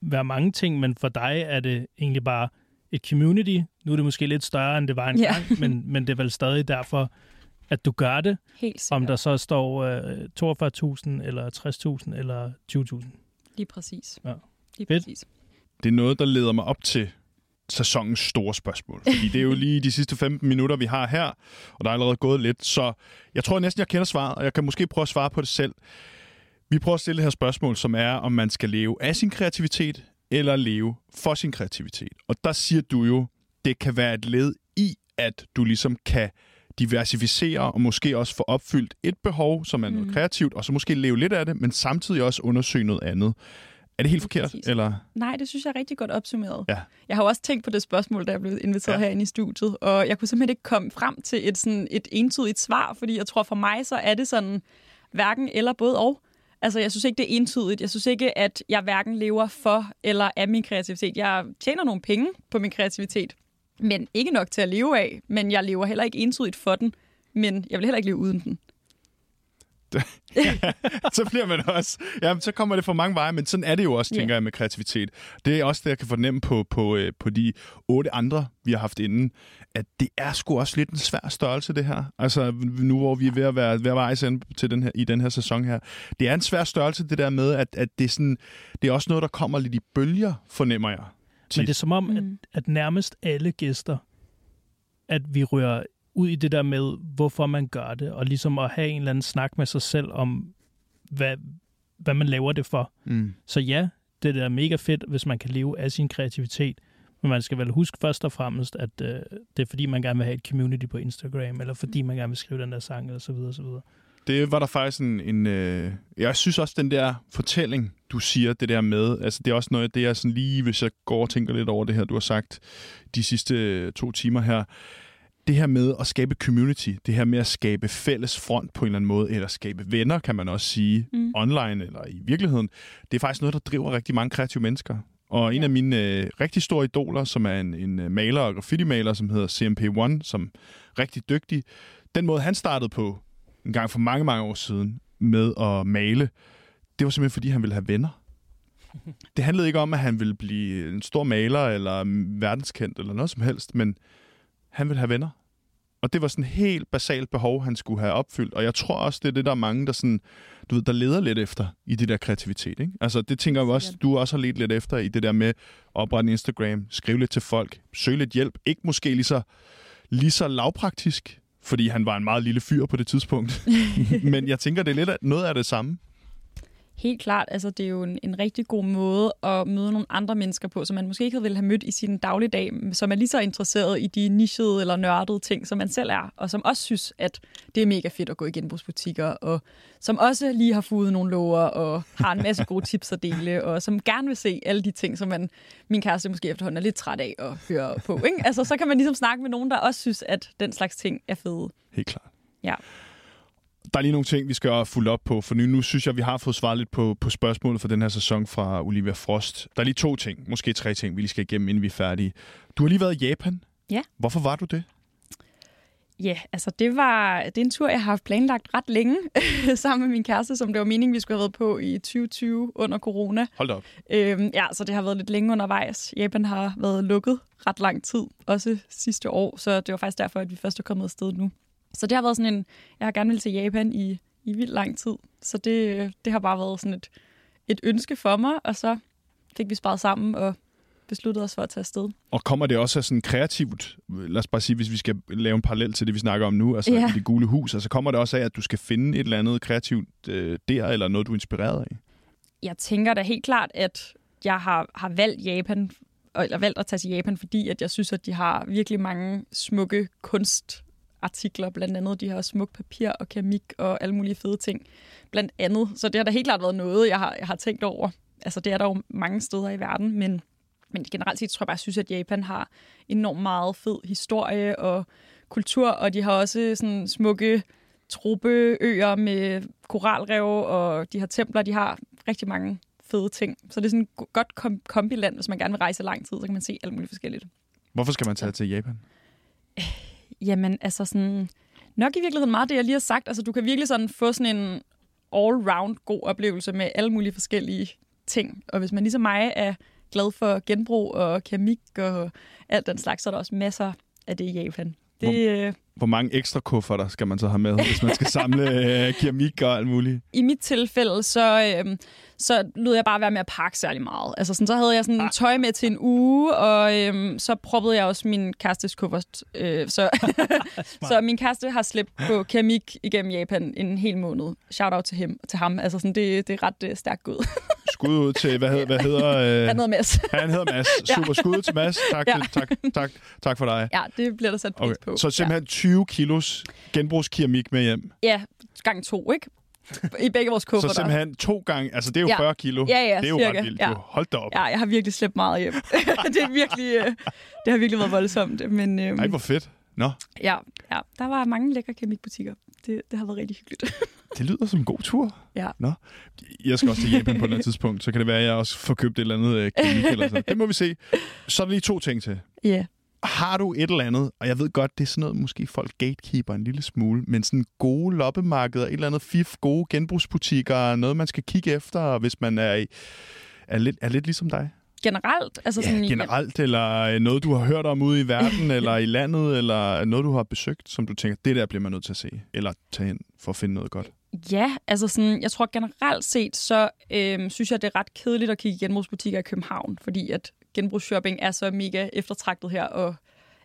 Speaker 2: være mange ting, men for dig er det egentlig bare et community. Nu er det måske lidt større, end det var engang, yeah. men, men det er vel stadig derfor, at du gør det.
Speaker 3: Helt sikkert.
Speaker 2: Om der så står øh, 42.000 eller 60.000 eller 20.000.
Speaker 3: Lige præcis.
Speaker 2: Ja.
Speaker 3: Lige
Speaker 2: Fedt.
Speaker 3: præcis.
Speaker 1: Det er noget, der leder mig op til sæsonens store spørgsmål. Fordi det er jo lige de sidste 15 minutter, vi har her, og der er allerede gået lidt. Så jeg tror næsten, jeg kender svaret, og jeg kan måske prøve at svare på det selv. Vi prøver at stille det her spørgsmål, som er, om man skal leve af sin kreativitet, eller leve for sin kreativitet. Og der siger du jo, det kan være et led i, at du ligesom kan diversificere og måske også få opfyldt et behov, som er noget mm. kreativt, og så måske leve lidt af det, men samtidig også undersøge noget andet. Er det helt forkert?
Speaker 3: Præcis.
Speaker 1: Eller?
Speaker 3: Nej, det synes jeg er rigtig godt opsummeret.
Speaker 1: Ja.
Speaker 3: Jeg har også tænkt på det spørgsmål, da jeg blev inviteret ja. herinde i studiet, og jeg kunne simpelthen ikke komme frem til et, sådan, et entydigt svar, fordi jeg tror for mig, så er det sådan hverken eller både og. Altså, jeg synes ikke, det er entydigt. Jeg synes ikke, at jeg hverken lever for eller af min kreativitet. Jeg tjener nogle penge på min kreativitet, men ikke nok til at leve af. Men jeg lever heller ikke entydigt for den, men jeg vil heller ikke leve uden den.
Speaker 1: så bliver man også... Ja, så kommer det for mange veje, men sådan er det jo også, tænker yeah. jeg, med kreativitet. Det er også det, jeg kan fornemme på, på, øh, på de otte andre, vi har haft inden, at det er sgu også lidt en svær størrelse, det her. Altså, nu hvor vi er ved at være, ved at vejs til den her, i den her sæson her. Det er en svær størrelse, det der med, at, at det, er sådan, det er også noget, der kommer lidt i bølger, fornemmer jeg.
Speaker 2: Tit. Men det er som om, at, at nærmest alle gæster, at vi rører ud i det der med, hvorfor man gør det, og ligesom at have en eller anden snak med sig selv om, hvad, hvad man laver det for.
Speaker 1: Mm.
Speaker 2: Så ja, det er mega fedt, hvis man kan leve af sin kreativitet, men man skal vel huske først og fremmest, at øh, det er fordi, man gerne vil have et community på Instagram, eller fordi man gerne vil skrive den der sang, og så videre, og så videre.
Speaker 1: Det var der faktisk en... en øh... Jeg synes også, den der fortælling, du siger, det der med, altså det er også noget af det, jeg sådan lige, hvis jeg går og tænker lidt over det her, du har sagt de sidste to timer her, det her med at skabe community, det her med at skabe fælles front på en eller anden måde, eller skabe venner, kan man også sige, mm. online eller i virkeligheden, det er faktisk noget, der driver rigtig mange kreative mennesker. Og en ja. af mine øh, rigtig store idoler, som er en, en øh, maler og graffiti-maler, som hedder CMP1, som er rigtig dygtig, den måde, han startede på en gang for mange, mange år siden med at male, det var simpelthen, fordi han ville have venner. Det handlede ikke om, at han ville blive en stor maler eller verdenskendt eller noget som helst, men han vil have venner. Og det var sådan et helt basalt behov, han skulle have opfyldt. Og jeg tror også, det er det, der er mange, der, sådan, du ved, der leder lidt efter i det der kreativitet. Ikke? Altså, det tænker jeg også, du også har let lidt efter i det der med at oprette en Instagram, skrive lidt til folk, søge lidt hjælp. Ikke måske lige så, lige så lavpraktisk, fordi han var en meget lille fyr på det tidspunkt. Men jeg tænker, det er lidt noget af det samme.
Speaker 3: Helt klart. Altså, det er jo en, en rigtig god måde at møde nogle andre mennesker på, som man måske ikke ville have mødt i sin dagligdag, som er lige så interesseret i de nichede eller nørdede ting, som man selv er, og som også synes, at det er mega fedt at gå i genbrugsbutikker, og som også lige har fuget nogle lover og har en masse gode tips at dele, og som gerne vil se alle de ting, som man, min kæreste måske efterhånden er lidt træt af at høre på. Ikke? Altså, så kan man ligesom snakke med nogen, der også synes, at den slags ting er fede.
Speaker 1: Helt klart.
Speaker 3: Ja
Speaker 1: der er lige nogle ting, vi skal fulde op på, for nu, nu synes jeg, vi har fået svaret lidt på, på spørgsmålet for den her sæson fra Olivia Frost. Der er lige to ting, måske tre ting, vi lige skal igennem, inden vi er færdige. Du har lige været i Japan.
Speaker 3: Ja.
Speaker 1: Hvorfor var du det?
Speaker 3: Ja, yeah, altså det var det er en tur, jeg har haft planlagt ret længe sammen med min kæreste, som det var meningen, vi skulle have været på i 2020 under corona.
Speaker 1: Hold op.
Speaker 3: Øhm, ja, så det har været lidt længe undervejs. Japan har været lukket ret lang tid, også sidste år, så det var faktisk derfor, at vi først er kommet afsted nu. Så det har været sådan en, jeg har gerne vil til Japan i, i vildt lang tid, så det, det har bare været sådan et, et ønske for mig, og så fik vi sparet sammen og besluttet os for at tage afsted.
Speaker 1: Og kommer det også af sådan kreativt, lad os bare sige, hvis vi skal lave en parallel til det, vi snakker om nu, altså
Speaker 3: Ja.
Speaker 1: i det gule hus, altså kommer det også af, at du skal finde et eller andet kreativt øh, der, eller noget, du er inspireret af?
Speaker 3: jeg tænker da helt klart, at jeg har, har valgt Japan, eller valgt at tage til Japan, fordi at jeg synes, at de har virkelig mange smukke kunstartikler, blandt andet de har smuk papir og keramik og alle mulige fede ting, blandt andet. Så det har da helt klart været noget, jeg har, jeg har tænkt over. Altså det er der jo mange steder i verden, men, men generelt set tror jeg bare, jeg synes, at Japan har enormt meget fed historie og kultur, og de har også sådan smukke tropeøer med koralrev, og de har templer, de har rigtig mange fede ting. Så det er sådan et go- godt kom- kombiland, hvis man gerne vil rejse lang tid, så kan man se alt muligt forskelligt.
Speaker 1: Hvorfor skal man tage til Japan?
Speaker 3: Jamen, altså sådan... Nok i virkeligheden meget det, jeg lige har sagt. Altså, du kan virkelig sådan få sådan en all-round god oplevelse med alle mulige forskellige ting. Og hvis man ligesom mig er glad for genbrug og keramik og alt den slags, så er der også masser af det i Japan. Det, øh,
Speaker 1: Hvor mange ekstra kufferter skal man så have med, hvis man skal samle øh, keramik og alt muligt?
Speaker 3: i mit tilfælde, så, øhm, så lød jeg bare være med at pakke særlig meget. Altså sådan, så havde jeg sådan
Speaker 1: Ah.
Speaker 3: tøj med til en uge, og øhm, så proppede jeg også min kærestes kuffert. Øh, så, så min kæreste har slæbt på keramik igennem Japan en hel måned. Shout out til, ham, til ham. Altså sådan, det, det er ret øh, stærkt gået.
Speaker 1: Skud ud til, hvad, hed, hvad hedder... Øh,
Speaker 3: Han havde med os.
Speaker 1: han hedder Mads. Super skud ud til Mads. Tak,
Speaker 3: Ja.
Speaker 1: tak, tak, tak for dig.
Speaker 3: Ja, det bliver der sat pris
Speaker 1: Okay.
Speaker 3: på.
Speaker 1: Så simpelthen 20 kilos genbrugskeramik med hjem.
Speaker 3: Ja, ja, gang to, ikke? I begge vores
Speaker 1: Så
Speaker 3: kufferter.
Speaker 1: simpelthen to gange, altså det er jo
Speaker 3: Ja.
Speaker 1: 40 kilo.
Speaker 3: Ja, ja,
Speaker 1: det er jo
Speaker 3: cirka,
Speaker 1: ret vildt.
Speaker 3: ja.
Speaker 1: Jo, hold da op.
Speaker 3: Ja, jeg har virkelig slæbt meget hjem. det, er virkelig, øh, det har virkelig været voldsomt. Men, øhm,
Speaker 1: Ej, hvor fedt. Nå,
Speaker 3: Ja, ja, der var mange lækre keramikbutikker. Det, det har været rigtig hyggeligt.
Speaker 1: det lyder som en god tur.
Speaker 3: Ja.
Speaker 1: Nå. Jeg skal også til Japan på et eller andet tidspunkt, så kan det være, at jeg også får købt et eller andet øh, eller sådan. Det må vi se. Så er der lige to ting til.
Speaker 3: Ja.
Speaker 1: Har du et eller andet, og jeg ved godt, det er sådan noget, måske folk gatekeeper en lille smule, men sådan gode loppemarkeder, et eller andet fif, gode genbrugsbutikker, noget man skal kigge efter, hvis man er, i, er, lidt, er lidt ligesom dig?
Speaker 3: Generelt? Altså
Speaker 1: Ja,
Speaker 3: sådan,
Speaker 1: generelt, eller øh, noget, du har hørt om ude i verden, eller i landet, eller noget, du har besøgt, som du tænker, det der bliver man nødt til at se, eller tage hen for at finde noget godt.
Speaker 3: Ja, altså sådan, jeg tror generelt set, så øhm, synes jeg, det er ret kedeligt at kigge i genbrugsbutikker i København, fordi at genbrugsshopping er så mega eftertragtet her, og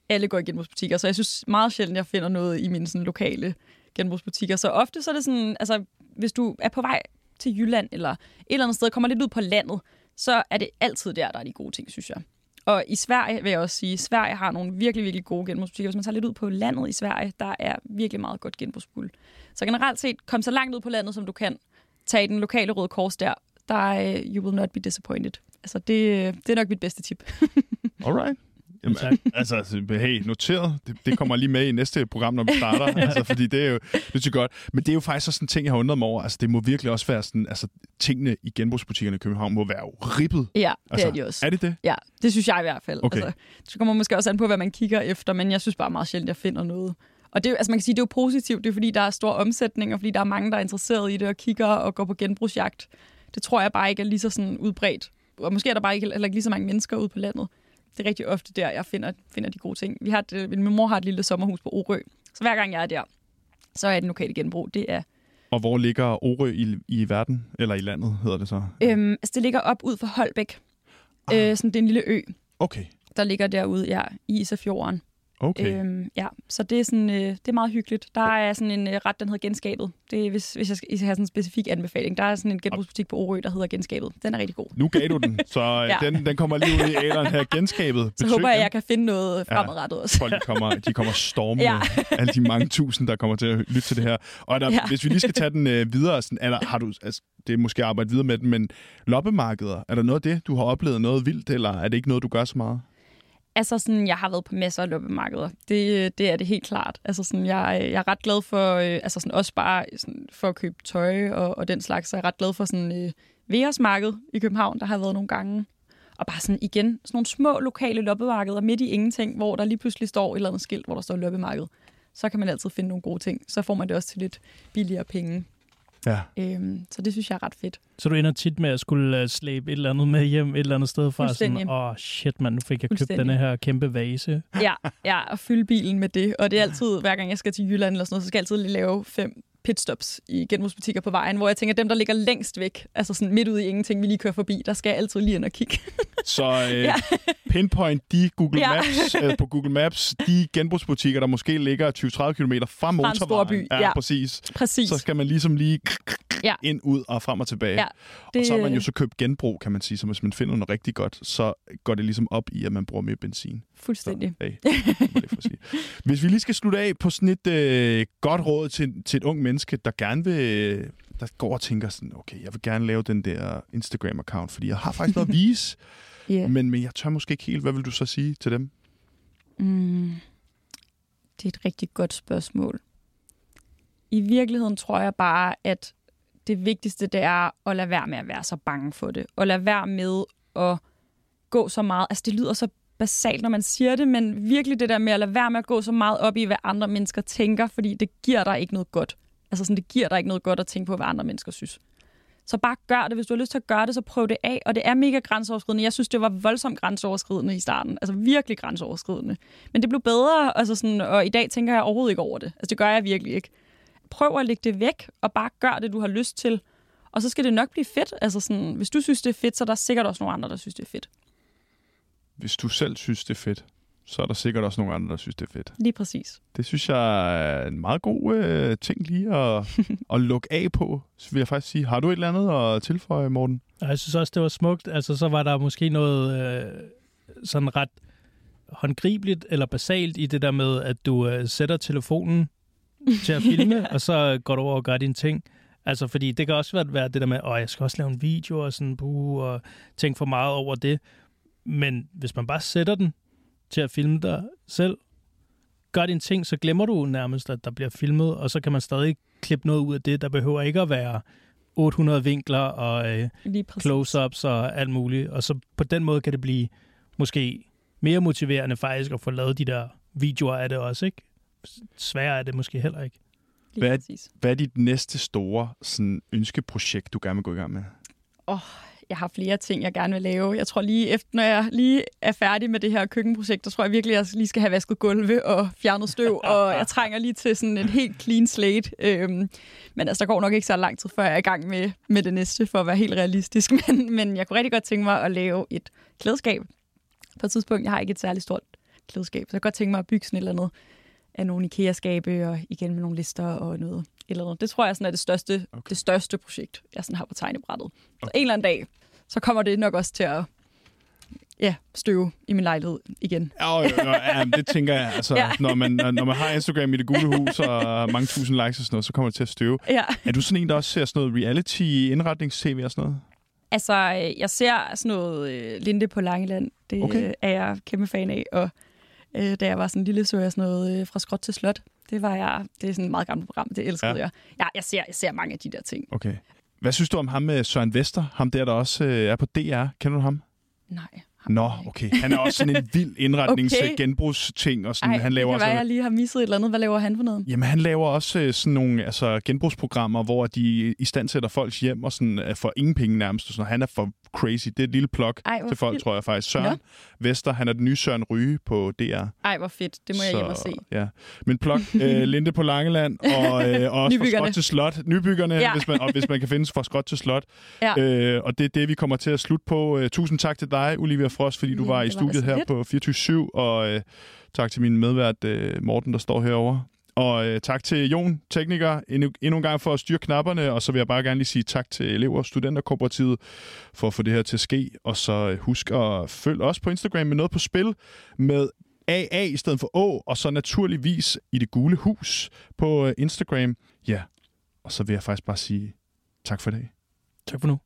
Speaker 3: alle går i genbrugsbutikker, så jeg synes meget sjældent, jeg finder noget i mine sådan, lokale genbrugsbutikker. Så ofte så er det sådan, altså hvis du er på vej til Jylland, eller et eller andet sted, kommer lidt ud på landet, så er det altid der, der er de gode ting, synes jeg. Og i Sverige vil jeg også sige, Sverige har nogle virkelig, virkelig gode genbrugsbutikker. Hvis man tager lidt ud på landet i Sverige, der er virkelig meget godt genbrugsguld. Så generelt set, kom så langt ud på landet, som du kan. Tag den lokale Røde Kors der. Der er, you will not be disappointed. Altså, det, øh, det er nok mit bedste tip.
Speaker 1: Alright. Jamen,
Speaker 2: Tak.
Speaker 1: altså, hey, noteret. Det, det kommer lige med i næste program, når vi starter. altså, fordi det er jo det er godt. Men det er jo faktisk også sådan en ting, jeg har undret mig over. Altså, det må virkelig også være sådan, altså, tingene i genbrugsbutikkerne i København må være jo ribbet.
Speaker 3: Ja, det
Speaker 1: Altså,
Speaker 3: er de også.
Speaker 1: Er det det?
Speaker 3: Ja, det synes jeg i hvert fald.
Speaker 1: Okay.
Speaker 3: Altså, det kommer måske også an på, hvad man kigger efter, men jeg synes bare meget sjældent, jeg finder noget. Og det, er altså man kan sige, det er jo positivt, det er fordi, der er stor omsætning, og fordi der er mange, der er interesseret i det og kigger og går på genbrugsjagt. Det tror jeg bare ikke er lige så sådan udbredt. Og måske er der bare ikke, heller ikke lige så mange mennesker ude på landet. Det er rigtig ofte der, jeg finder, finder de gode ting. Vi har et, øh, min mor har et lille sommerhus på Orø, så hver gang jeg er der, så er den lokale genbrug. Det er,
Speaker 1: Og hvor ligger Orø i, i verden? Eller i landet, hedder det så?
Speaker 3: øhm, altså det ligger op ud for Holbæk.
Speaker 1: Ah.
Speaker 3: Øh, sådan, det er en lille ø,
Speaker 1: Okay.
Speaker 3: der ligger derude ja, i Isafjorden.
Speaker 1: Okay.
Speaker 3: Øhm, ja, så det er, sådan, øh, det er meget hyggeligt. Der er sådan en øh, ret, den hedder Genskabet. Det er, hvis, hvis jeg skal have sådan en specifik anbefaling. Der er sådan en genbrugsbutik på Orø, der hedder Genskabet. Den er rigtig god.
Speaker 1: Nu gav du den, så ja.
Speaker 3: Ja.
Speaker 1: den, den kommer lige ud i æderen her genskabet.
Speaker 3: Så
Speaker 1: Besøg
Speaker 3: håber jeg,
Speaker 1: dem.
Speaker 3: jeg kan finde noget fremadrettet også.
Speaker 1: Folk de kommer, de kommer stormende.
Speaker 3: Ja.
Speaker 1: Alle de mange tusind, der kommer til at lytte til det her. Og der, ja.
Speaker 3: Ja.
Speaker 1: hvis vi lige skal tage den øh, videre, sådan, er der, har du, altså, det er måske arbejde videre med den, men loppemarkeder, er der noget af det, du har oplevet noget vildt, eller er det ikke noget, du gør så meget?
Speaker 3: Altså sådan, jeg har været på masser af loppemarkeder. Det, øh, det er det helt klart. Altså sådan, jeg, øh, jeg er ret glad for, øh, altså sådan også bare sådan, for at købe tøj og, og den slags, så jeg er ret glad for sådan øh, Veresmarked i København, der har jeg været nogle gange. Og bare sådan igen, sådan nogle små lokale loppemarkeder midt i ingenting, hvor der lige pludselig står et eller andet skilt, hvor der står loppemarked. så kan man altid finde nogle gode ting. Så får man det også til lidt billigere penge.
Speaker 1: Ja.
Speaker 3: Øhm, så det synes jeg er ret fedt.
Speaker 2: Så du ender tit med at skulle uh, slæbe et eller andet med hjem et eller andet sted fra. Sådan, åh oh, shit mand, nu fik jeg købt denne her kæmpe vase.
Speaker 3: Ja, ja, og fylde bilen med det. Og det er altid, hver gang jeg skal til Jylland eller sådan noget, så skal jeg altid lige lave fem pitstops i genbrugsbutikker på vejen, hvor jeg tænker, dem, der ligger længst væk, altså sådan midt ude i ingenting, vi lige kører forbi, der skal jeg altid lige ind og kigge.
Speaker 1: Så øh,
Speaker 3: Ja.
Speaker 1: pinpoint de Google
Speaker 3: Ja.
Speaker 1: Maps, øh, på Google Maps, de genbrugsbutikker, der måske ligger 20-30 km fra motorvejen.
Speaker 3: stor by,
Speaker 1: Ja,
Speaker 3: ja.
Speaker 1: præcis.
Speaker 3: Præcis.
Speaker 1: Så skal man ligesom lige
Speaker 3: Ja.
Speaker 1: ind, ud og frem og tilbage.
Speaker 3: Ja,
Speaker 1: Og så har man jo så købt genbrug, kan man sige. Så hvis man finder noget rigtig godt, så går det ligesom op i, at man bruger mere benzin.
Speaker 3: Fuldstændig.
Speaker 1: Hey, det jeg lige få at sige. Hvis vi lige skal slutte af på sådan et øh, godt råd til, til et ung menneske, der gerne vil, der går og tænker sådan, okay, jeg vil gerne lave den der Instagram-account, fordi jeg har faktisk noget at vise,
Speaker 3: Yeah.
Speaker 1: men, men jeg tør måske ikke helt. Hvad vil du så sige til dem?
Speaker 3: Mm, det er et rigtig godt spørgsmål. I virkeligheden tror jeg bare, at det vigtigste det er at lade være med at være så bange for det. Og lade være med at gå så meget. Altså det lyder så basalt, når man siger det, men virkelig det der med at lade være med at gå så meget op i, hvad andre mennesker tænker, fordi det giver dig ikke noget godt. Altså sådan, det giver dig ikke noget godt at tænke på, hvad andre mennesker synes. Så bare gør det. Hvis du har lyst til at gøre det, så prøv det af. Og det er mega grænseoverskridende. Jeg synes, det var voldsomt grænseoverskridende i starten. Altså virkelig grænseoverskridende. Men det blev bedre, altså sådan, og i dag tænker jeg overhovedet ikke over det. Altså det gør jeg virkelig ikke. Prøv at lægge det væk, og bare gør det, du har lyst til. Og så skal det nok blive fedt. Altså sådan, hvis du synes, det er fedt, så er der sikkert også nogle andre, der synes, det er fedt.
Speaker 1: Hvis du selv synes, det er fedt, så er der sikkert også nogle andre, der synes, det er fedt.
Speaker 3: Lige præcis.
Speaker 1: Det synes jeg er en meget god øh, ting lige at, at lukke af på, så vil jeg faktisk sige. Har du et eller andet at tilføje, Morten?
Speaker 2: Jeg synes også, det var smukt. Altså, så var der måske noget øh, sådan ret håndgribeligt eller basalt i det der med, at du øh, sætter telefonen til at filme, og så går du over og gør dine ting. Altså, fordi det kan også være, være det der med, at jeg skal også lave en video og sådan, buh, og tænke for meget over det. Men hvis man bare sætter den til at filme dig selv, gør dine ting, så glemmer du nærmest, at der bliver filmet, og så kan man stadig klippe noget ud af det. Der behøver ikke at være 800 vinkler og øh, close-ups og alt muligt. Og så på den måde kan det blive måske mere motiverende faktisk at få lavet de der videoer af det også, ikke? Sværere er det måske heller ikke.
Speaker 3: Lige
Speaker 1: Hvad-
Speaker 3: præcis.
Speaker 1: Hvad er dit næste store sådan, ønskeprojekt, du gerne vil gå i gang med?
Speaker 3: Jeg har flere ting, jeg gerne vil lave. Jeg tror lige efter, når jeg lige er færdig med det her køkkenprojekt, så tror jeg virkelig, at jeg lige skal have vasket gulve og fjernet støv, og jeg trænger lige til sådan en helt clean slate. Øhm, men altså, der går nok ikke så lang tid, før jeg er i gang med, med det næste, for at være helt realistisk. Men, men jeg kunne rigtig godt tænke mig at lave et klædeskab. På et tidspunkt, jeg har ikke et særligt stort klædeskab, så jeg kunne godt tænke mig at bygge sådan et eller andet af nogle IKEA-skabe, og igen med nogle lister og noget. Eller andet. Det tror jeg sådan er det største,
Speaker 1: Okay.
Speaker 3: det største projekt, jeg sådan har på tegnebrættet. Okay. Så en eller anden dag, så kommer det nok også til at ja, støve i min lejlighed igen.
Speaker 1: Ja, jo, jo, ja, det tænker jeg. Altså, ja. Når, man, når man har Instagram i det gule hus og mange tusind likes og sådan noget, så kommer det til at støve.
Speaker 3: Ja.
Speaker 1: Er du sådan en, der også ser sådan noget reality-indretnings-tv og sådan noget?
Speaker 3: Altså, øh, jeg ser sådan noget øh, Linde på Langeland. Det
Speaker 1: Okay.
Speaker 3: okay. er jeg kæmpe fan af. Og øh, da jeg var sådan lille, så jeg sådan noget øh, fra skråt til slot. Det var jeg, det er sådan et meget gammelt program, det elskede
Speaker 1: Ja.
Speaker 3: jeg. Ja, jeg ser, jeg ser mange af de der ting.
Speaker 1: Okay. Hvad synes du om ham med Søren Vester? Ham der, der også øh, er på DR. Kender du ham?
Speaker 3: Nej.
Speaker 1: Nå, okay. Han er også sådan en vild indretnings
Speaker 3: Okay.
Speaker 1: genbrugsting og sådan.
Speaker 3: Ej,
Speaker 1: han laver
Speaker 3: det
Speaker 1: også
Speaker 3: kan være, jeg lige har misset et eller andet. Hvad laver han for noget?
Speaker 1: Jamen, han laver også øh, sådan nogle altså, genbrugsprogrammer, hvor de i stand sætter folks hjem og sådan, øh, for ingen penge nærmest. Noget. Han er for crazy. Det er et lille plug
Speaker 3: Ej,
Speaker 1: til folk,
Speaker 3: vildt.
Speaker 1: tror jeg faktisk. Søren Vester, han er den nye Søren Ryge på DR.
Speaker 3: Ej, hvor fedt. Det må jeg hjem og se.
Speaker 1: Ja. Men plug, øh, Linde på Langeland, og, øh, og også fra skråt til slot. Nybyggerne, ja. Hvis, man, og hvis man kan findes fra skråt til slot.
Speaker 3: Ja.
Speaker 1: Øh, og det er det, vi kommer til at slutte på. Øh, tusind tak til dig, Olivia Frost, fordi du var i
Speaker 3: det var da
Speaker 1: studiet her
Speaker 3: lidt.
Speaker 1: på 24 og øh, tak til min medvært øh, Morten, der står herovre. Og øh, tak til Jon, tekniker, endnu, endnu en gang for at styre knapperne, og så vil jeg bare gerne lige sige tak til elever og studenterkooperativet for at få det her til at ske. Og så øh, husk at følge os på Instagram med noget på spil med AA i stedet for Å, og så naturligvis i det gule hus på øh, Instagram. Ja, og så vil jeg faktisk bare sige tak for i dag.
Speaker 2: Tak for nu.